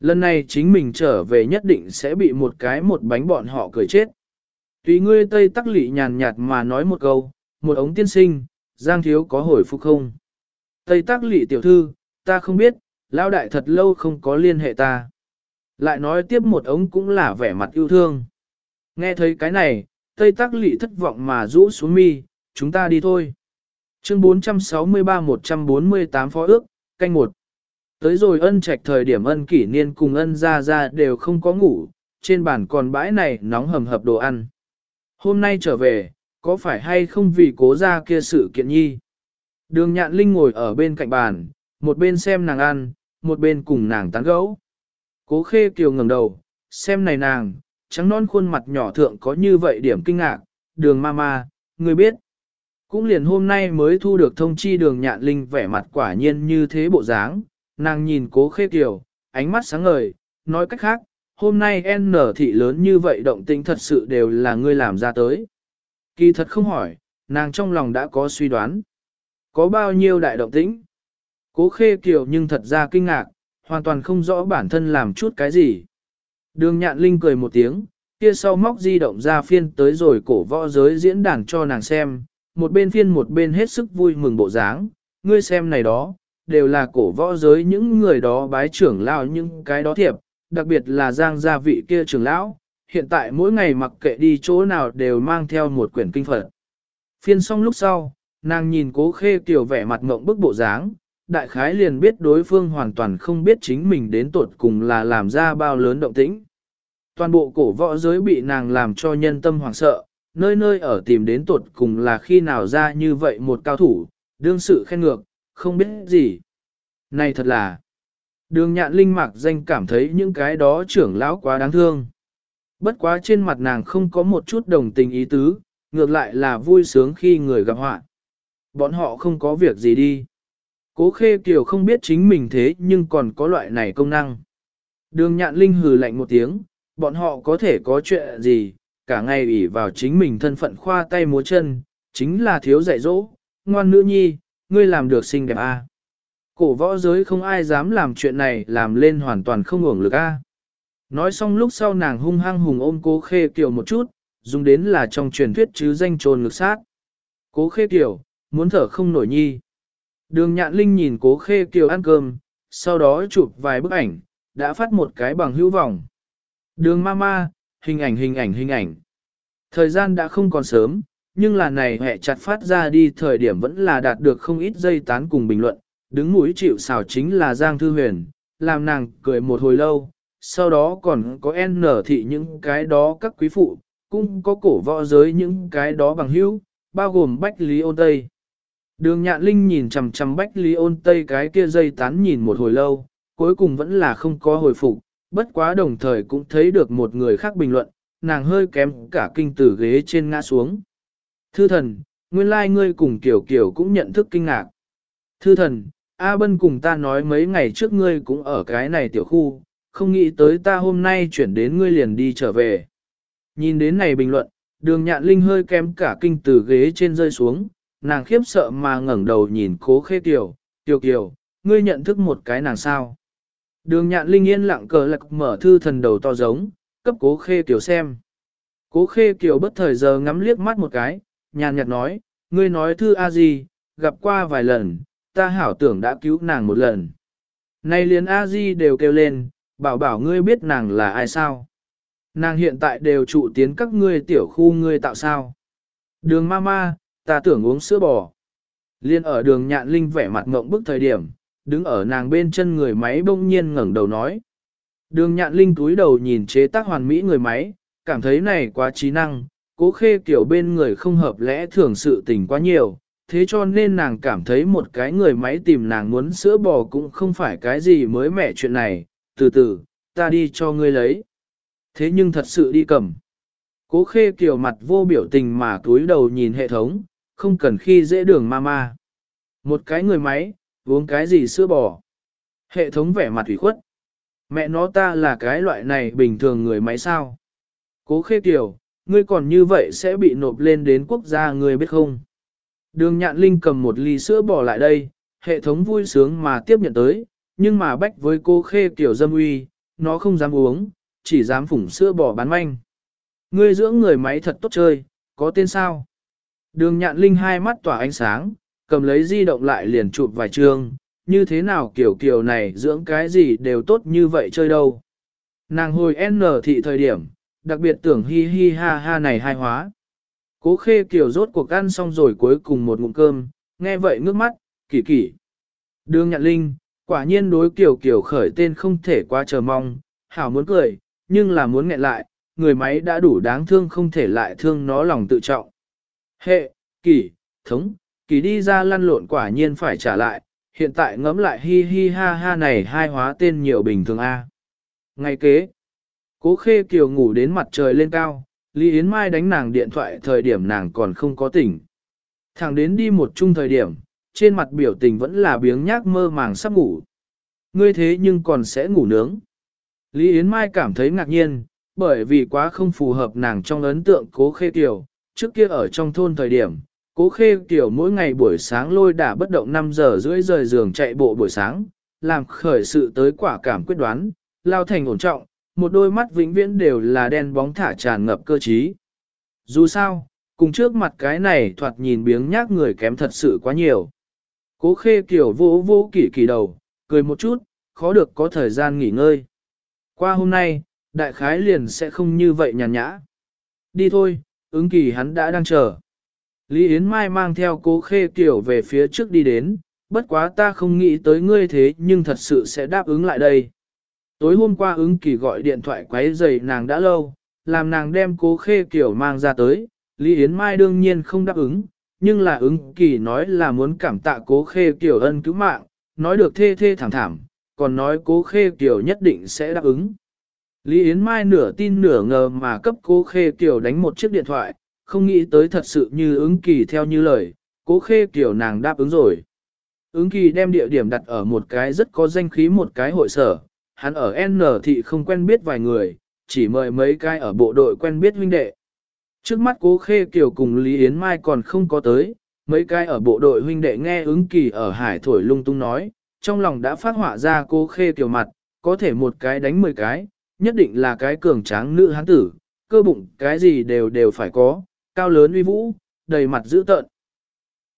Lần này chính mình trở về nhất định sẽ bị một cái một bánh bọn họ cười chết. Tùy ngươi Tây Tắc Lị nhàn nhạt mà nói một câu, một ống tiên sinh, Giang Thiếu có hồi phục không? Tây Tắc Lị tiểu thư, ta không biết, lão đại thật lâu không có liên hệ ta. Lại nói tiếp một ống cũng là vẻ mặt yêu thương. Nghe thấy cái này, Tây Tắc Lị thất vọng mà rũ xuống mi, chúng ta đi thôi. Chương 463-148 phó ước, canh một. Tới rồi ân trạch thời điểm ân kỷ niên cùng ân ra ra đều không có ngủ, trên bàn còn bãi này nóng hầm hập đồ ăn. Hôm nay trở về, có phải hay không vì cố ra kia sự kiện nhi? Đường nhạn linh ngồi ở bên cạnh bàn, một bên xem nàng ăn, một bên cùng nàng tán gẫu. Cố khê kiều ngẩng đầu, xem này nàng, trắng non khuôn mặt nhỏ thượng có như vậy điểm kinh ngạc, đường ma ma, người biết. Cũng liền hôm nay mới thu được thông chi đường nhạn linh vẻ mặt quả nhiên như thế bộ dáng, nàng nhìn cố khê kiều, ánh mắt sáng ngời, nói cách khác, hôm nay N thị lớn như vậy động tĩnh thật sự đều là ngươi làm ra tới. Kỳ thật không hỏi, nàng trong lòng đã có suy đoán. Có bao nhiêu đại động tĩnh? Cố khê kiều nhưng thật ra kinh ngạc, hoàn toàn không rõ bản thân làm chút cái gì. Đường nhạn linh cười một tiếng, kia sau móc di động ra phiên tới rồi cổ võ giới diễn đàn cho nàng xem, một bên phiên một bên hết sức vui mừng bộ dáng, ngươi xem này đó, đều là cổ võ giới những người đó bái trưởng lão những cái đó thiệp, đặc biệt là giang gia vị kia trưởng lão, hiện tại mỗi ngày mặc kệ đi chỗ nào đều mang theo một quyển kinh Phật. Phiên xong lúc sau, nàng nhìn cố khê tiểu vẻ mặt ngộng bức bộ dáng, đại khái liền biết đối phương hoàn toàn không biết chính mình đến tột cùng là làm ra bao lớn động tĩnh. Toàn bộ cổ võ giới bị nàng làm cho nhân tâm hoảng sợ, nơi nơi ở tìm đến tột cùng là khi nào ra như vậy một cao thủ, đương sự khen ngược, không biết gì. Này thật là, đường nhạn linh mạc danh cảm thấy những cái đó trưởng lão quá đáng thương. Bất quá trên mặt nàng không có một chút đồng tình ý tứ, ngược lại là vui sướng khi người gặp họa. Bọn họ không có việc gì đi. Cố khê kiều không biết chính mình thế nhưng còn có loại này công năng. Đường nhạn linh hừ lạnh một tiếng, bọn họ có thể có chuyện gì, cả ngày ủy vào chính mình thân phận khoa tay múa chân, chính là thiếu dạy dỗ, ngoan nữ nhi, ngươi làm được xinh đẹp a. À. Cổ võ giới không ai dám làm chuyện này làm lên hoàn toàn không ngủng lực a. Nói xong lúc sau nàng hung hăng hùng ôm cố khê kiều một chút, dùng đến là trong truyền thuyết chứ danh trồn ngực sát. Cố khê kiều, muốn thở không nổi nhi. Đường nhạn linh nhìn cố khê kiều ăn cơm, sau đó chụp vài bức ảnh, đã phát một cái bằng hữu vọng. Đường Ma Ma, hình ảnh hình ảnh hình ảnh. Thời gian đã không còn sớm, nhưng là này hệ chặt phát ra đi thời điểm vẫn là đạt được không ít dây tán cùng bình luận, đứng mũi chịu xào chính là Giang Thư Huyền, làm nàng cười một hồi lâu, sau đó còn có N thị những cái đó các quý phụ, cũng có cổ võ giới những cái đó bằng hữu, bao gồm Bách Lý Ôn Tây. Đường Nhạn Linh nhìn chằm chằm Bách Lý Ôn Tây cái kia dây tán nhìn một hồi lâu, cuối cùng vẫn là không có hồi phục, bất quá đồng thời cũng thấy được một người khác bình luận, nàng hơi kém cả kinh tử ghế trên ngã xuống. Thư thần, nguyên lai like ngươi cùng kiểu kiểu cũng nhận thức kinh ngạc. Thư thần, A Bân cùng ta nói mấy ngày trước ngươi cũng ở cái này tiểu khu, không nghĩ tới ta hôm nay chuyển đến ngươi liền đi trở về. Nhìn đến này bình luận, đường nhạn linh hơi kém cả kinh từ ghế trên rơi xuống, nàng khiếp sợ mà ngẩng đầu nhìn cố khê kiều, kiều kiều, ngươi nhận thức một cái nàng sao. Đường nhạn linh yên lặng cờ lạc mở thư thần đầu to giống, cấp cố khê kiều xem. Cố khê kiều bất thời giờ ngắm liếc mắt một cái, nhàn nhạt nói, ngươi nói thư a gì, gặp qua vài lần, ta hảo tưởng đã cứu nàng một lần. Này liền a di đều kêu lên, bảo bảo ngươi biết nàng là ai sao. Nàng hiện tại đều trụ tiến các ngươi tiểu khu ngươi tạo sao. Đường ma ma ta tưởng uống sữa bò. Liên ở đường nhạn linh vẻ mặt ngộng bức thời điểm, đứng ở nàng bên chân người máy bỗng nhiên ngẩng đầu nói. Đường nhạn linh túi đầu nhìn chế tác hoàn mỹ người máy, cảm thấy này quá trí năng, cố khê kiểu bên người không hợp lẽ thường sự tình quá nhiều, thế cho nên nàng cảm thấy một cái người máy tìm nàng muốn sữa bò cũng không phải cái gì mới mẻ chuyện này, từ từ, ta đi cho ngươi lấy. Thế nhưng thật sự đi cầm. Cố khê kiểu mặt vô biểu tình mà túi đầu nhìn hệ thống, không cần khi dễ đường mama. Một cái người máy, uống cái gì sữa bò. Hệ thống vẻ mặt ủy khuất. Mẹ nó ta là cái loại này bình thường người máy sao. Cố khê tiểu ngươi còn như vậy sẽ bị nộp lên đến quốc gia ngươi biết không. Đường nhạn linh cầm một ly sữa bò lại đây, hệ thống vui sướng mà tiếp nhận tới, nhưng mà bách với cô khê tiểu dâm uy, nó không dám uống, chỉ dám phủng sữa bò bán manh. Ngươi dưỡng người máy thật tốt chơi, có tên sao? Đường nhạn linh hai mắt tỏa ánh sáng, cầm lấy di động lại liền chụp vài chương, như thế nào kiểu kiểu này dưỡng cái gì đều tốt như vậy chơi đâu. Nàng hồi N thị thời điểm, đặc biệt tưởng hi hi ha ha này hai hóa. Cố khê kiểu rốt cuộc ăn xong rồi cuối cùng một ngụm cơm, nghe vậy ngước mắt, kỳ kỳ. Đường nhạn linh, quả nhiên đối kiểu kiểu khởi tên không thể qua chờ mong, hảo muốn cười, nhưng là muốn nghẹn lại, người máy đã đủ đáng thương không thể lại thương nó lòng tự trọng. Hệ, kỳ, thống, kỳ đi ra lăn lộn quả nhiên phải trả lại, hiện tại ngẫm lại hi hi ha ha này hai hóa tên nhiều bình thường A. Ngày kế, cố khê kiều ngủ đến mặt trời lên cao, Lý Yến Mai đánh nàng điện thoại thời điểm nàng còn không có tỉnh. Thẳng đến đi một chung thời điểm, trên mặt biểu tình vẫn là biếng nhác mơ màng sắp ngủ. Ngươi thế nhưng còn sẽ ngủ nướng. Lý Yến Mai cảm thấy ngạc nhiên, bởi vì quá không phù hợp nàng trong ấn tượng cố khê kiều trước kia ở trong thôn thời điểm, Cố khê kiểu mỗi ngày buổi sáng lôi đả bất động 5 giờ rưỡi rời giường chạy bộ buổi sáng, làm khởi sự tới quả cảm quyết đoán, lao thành ổn trọng, một đôi mắt vĩnh viễn đều là đen bóng thả tràn ngập cơ trí. Dù sao, cùng trước mặt cái này thoạt nhìn biếng nhác người kém thật sự quá nhiều. Cố khê kiểu vô vô kỳ kỳ đầu, cười một chút, khó được có thời gian nghỉ ngơi. Qua hôm nay, đại khái liền sẽ không như vậy nhàn nhã. Đi thôi, ứng kỳ hắn đã đang chờ. Lý Yến Mai mang theo cố khê kiểu về phía trước đi đến, bất quá ta không nghĩ tới ngươi thế nhưng thật sự sẽ đáp ứng lại đây. Tối hôm qua ứng kỳ gọi điện thoại quấy rầy nàng đã lâu, làm nàng đem cố khê kiểu mang ra tới, Lý Yến Mai đương nhiên không đáp ứng, nhưng là ứng kỳ nói là muốn cảm tạ cố khê kiểu ân cứu mạng, nói được thê thê thảm thảm, còn nói cố khê kiểu nhất định sẽ đáp ứng. Lý Yến Mai nửa tin nửa ngờ mà cấp cố khê kiểu đánh một chiếc điện thoại, không nghĩ tới thật sự như ứng kỳ theo như lời, cố khê kiểu nàng đáp ứng rồi. Ứng kỳ đem địa điểm đặt ở một cái rất có danh khí một cái hội sở, hắn ở N thị không quen biết vài người, chỉ mời mấy cái ở bộ đội quen biết huynh đệ. Trước mắt cố khê kiểu cùng Lý Yến Mai còn không có tới, mấy cái ở bộ đội huynh đệ nghe ứng kỳ ở hải thổi lung tung nói, trong lòng đã phát họa ra cố khê kiểu mặt, có thể một cái đánh mười cái, nhất định là cái cường tráng nữ hán tử, cơ bụng cái gì đều đều phải có, cao lớn uy vũ, đầy mặt dữ tợn.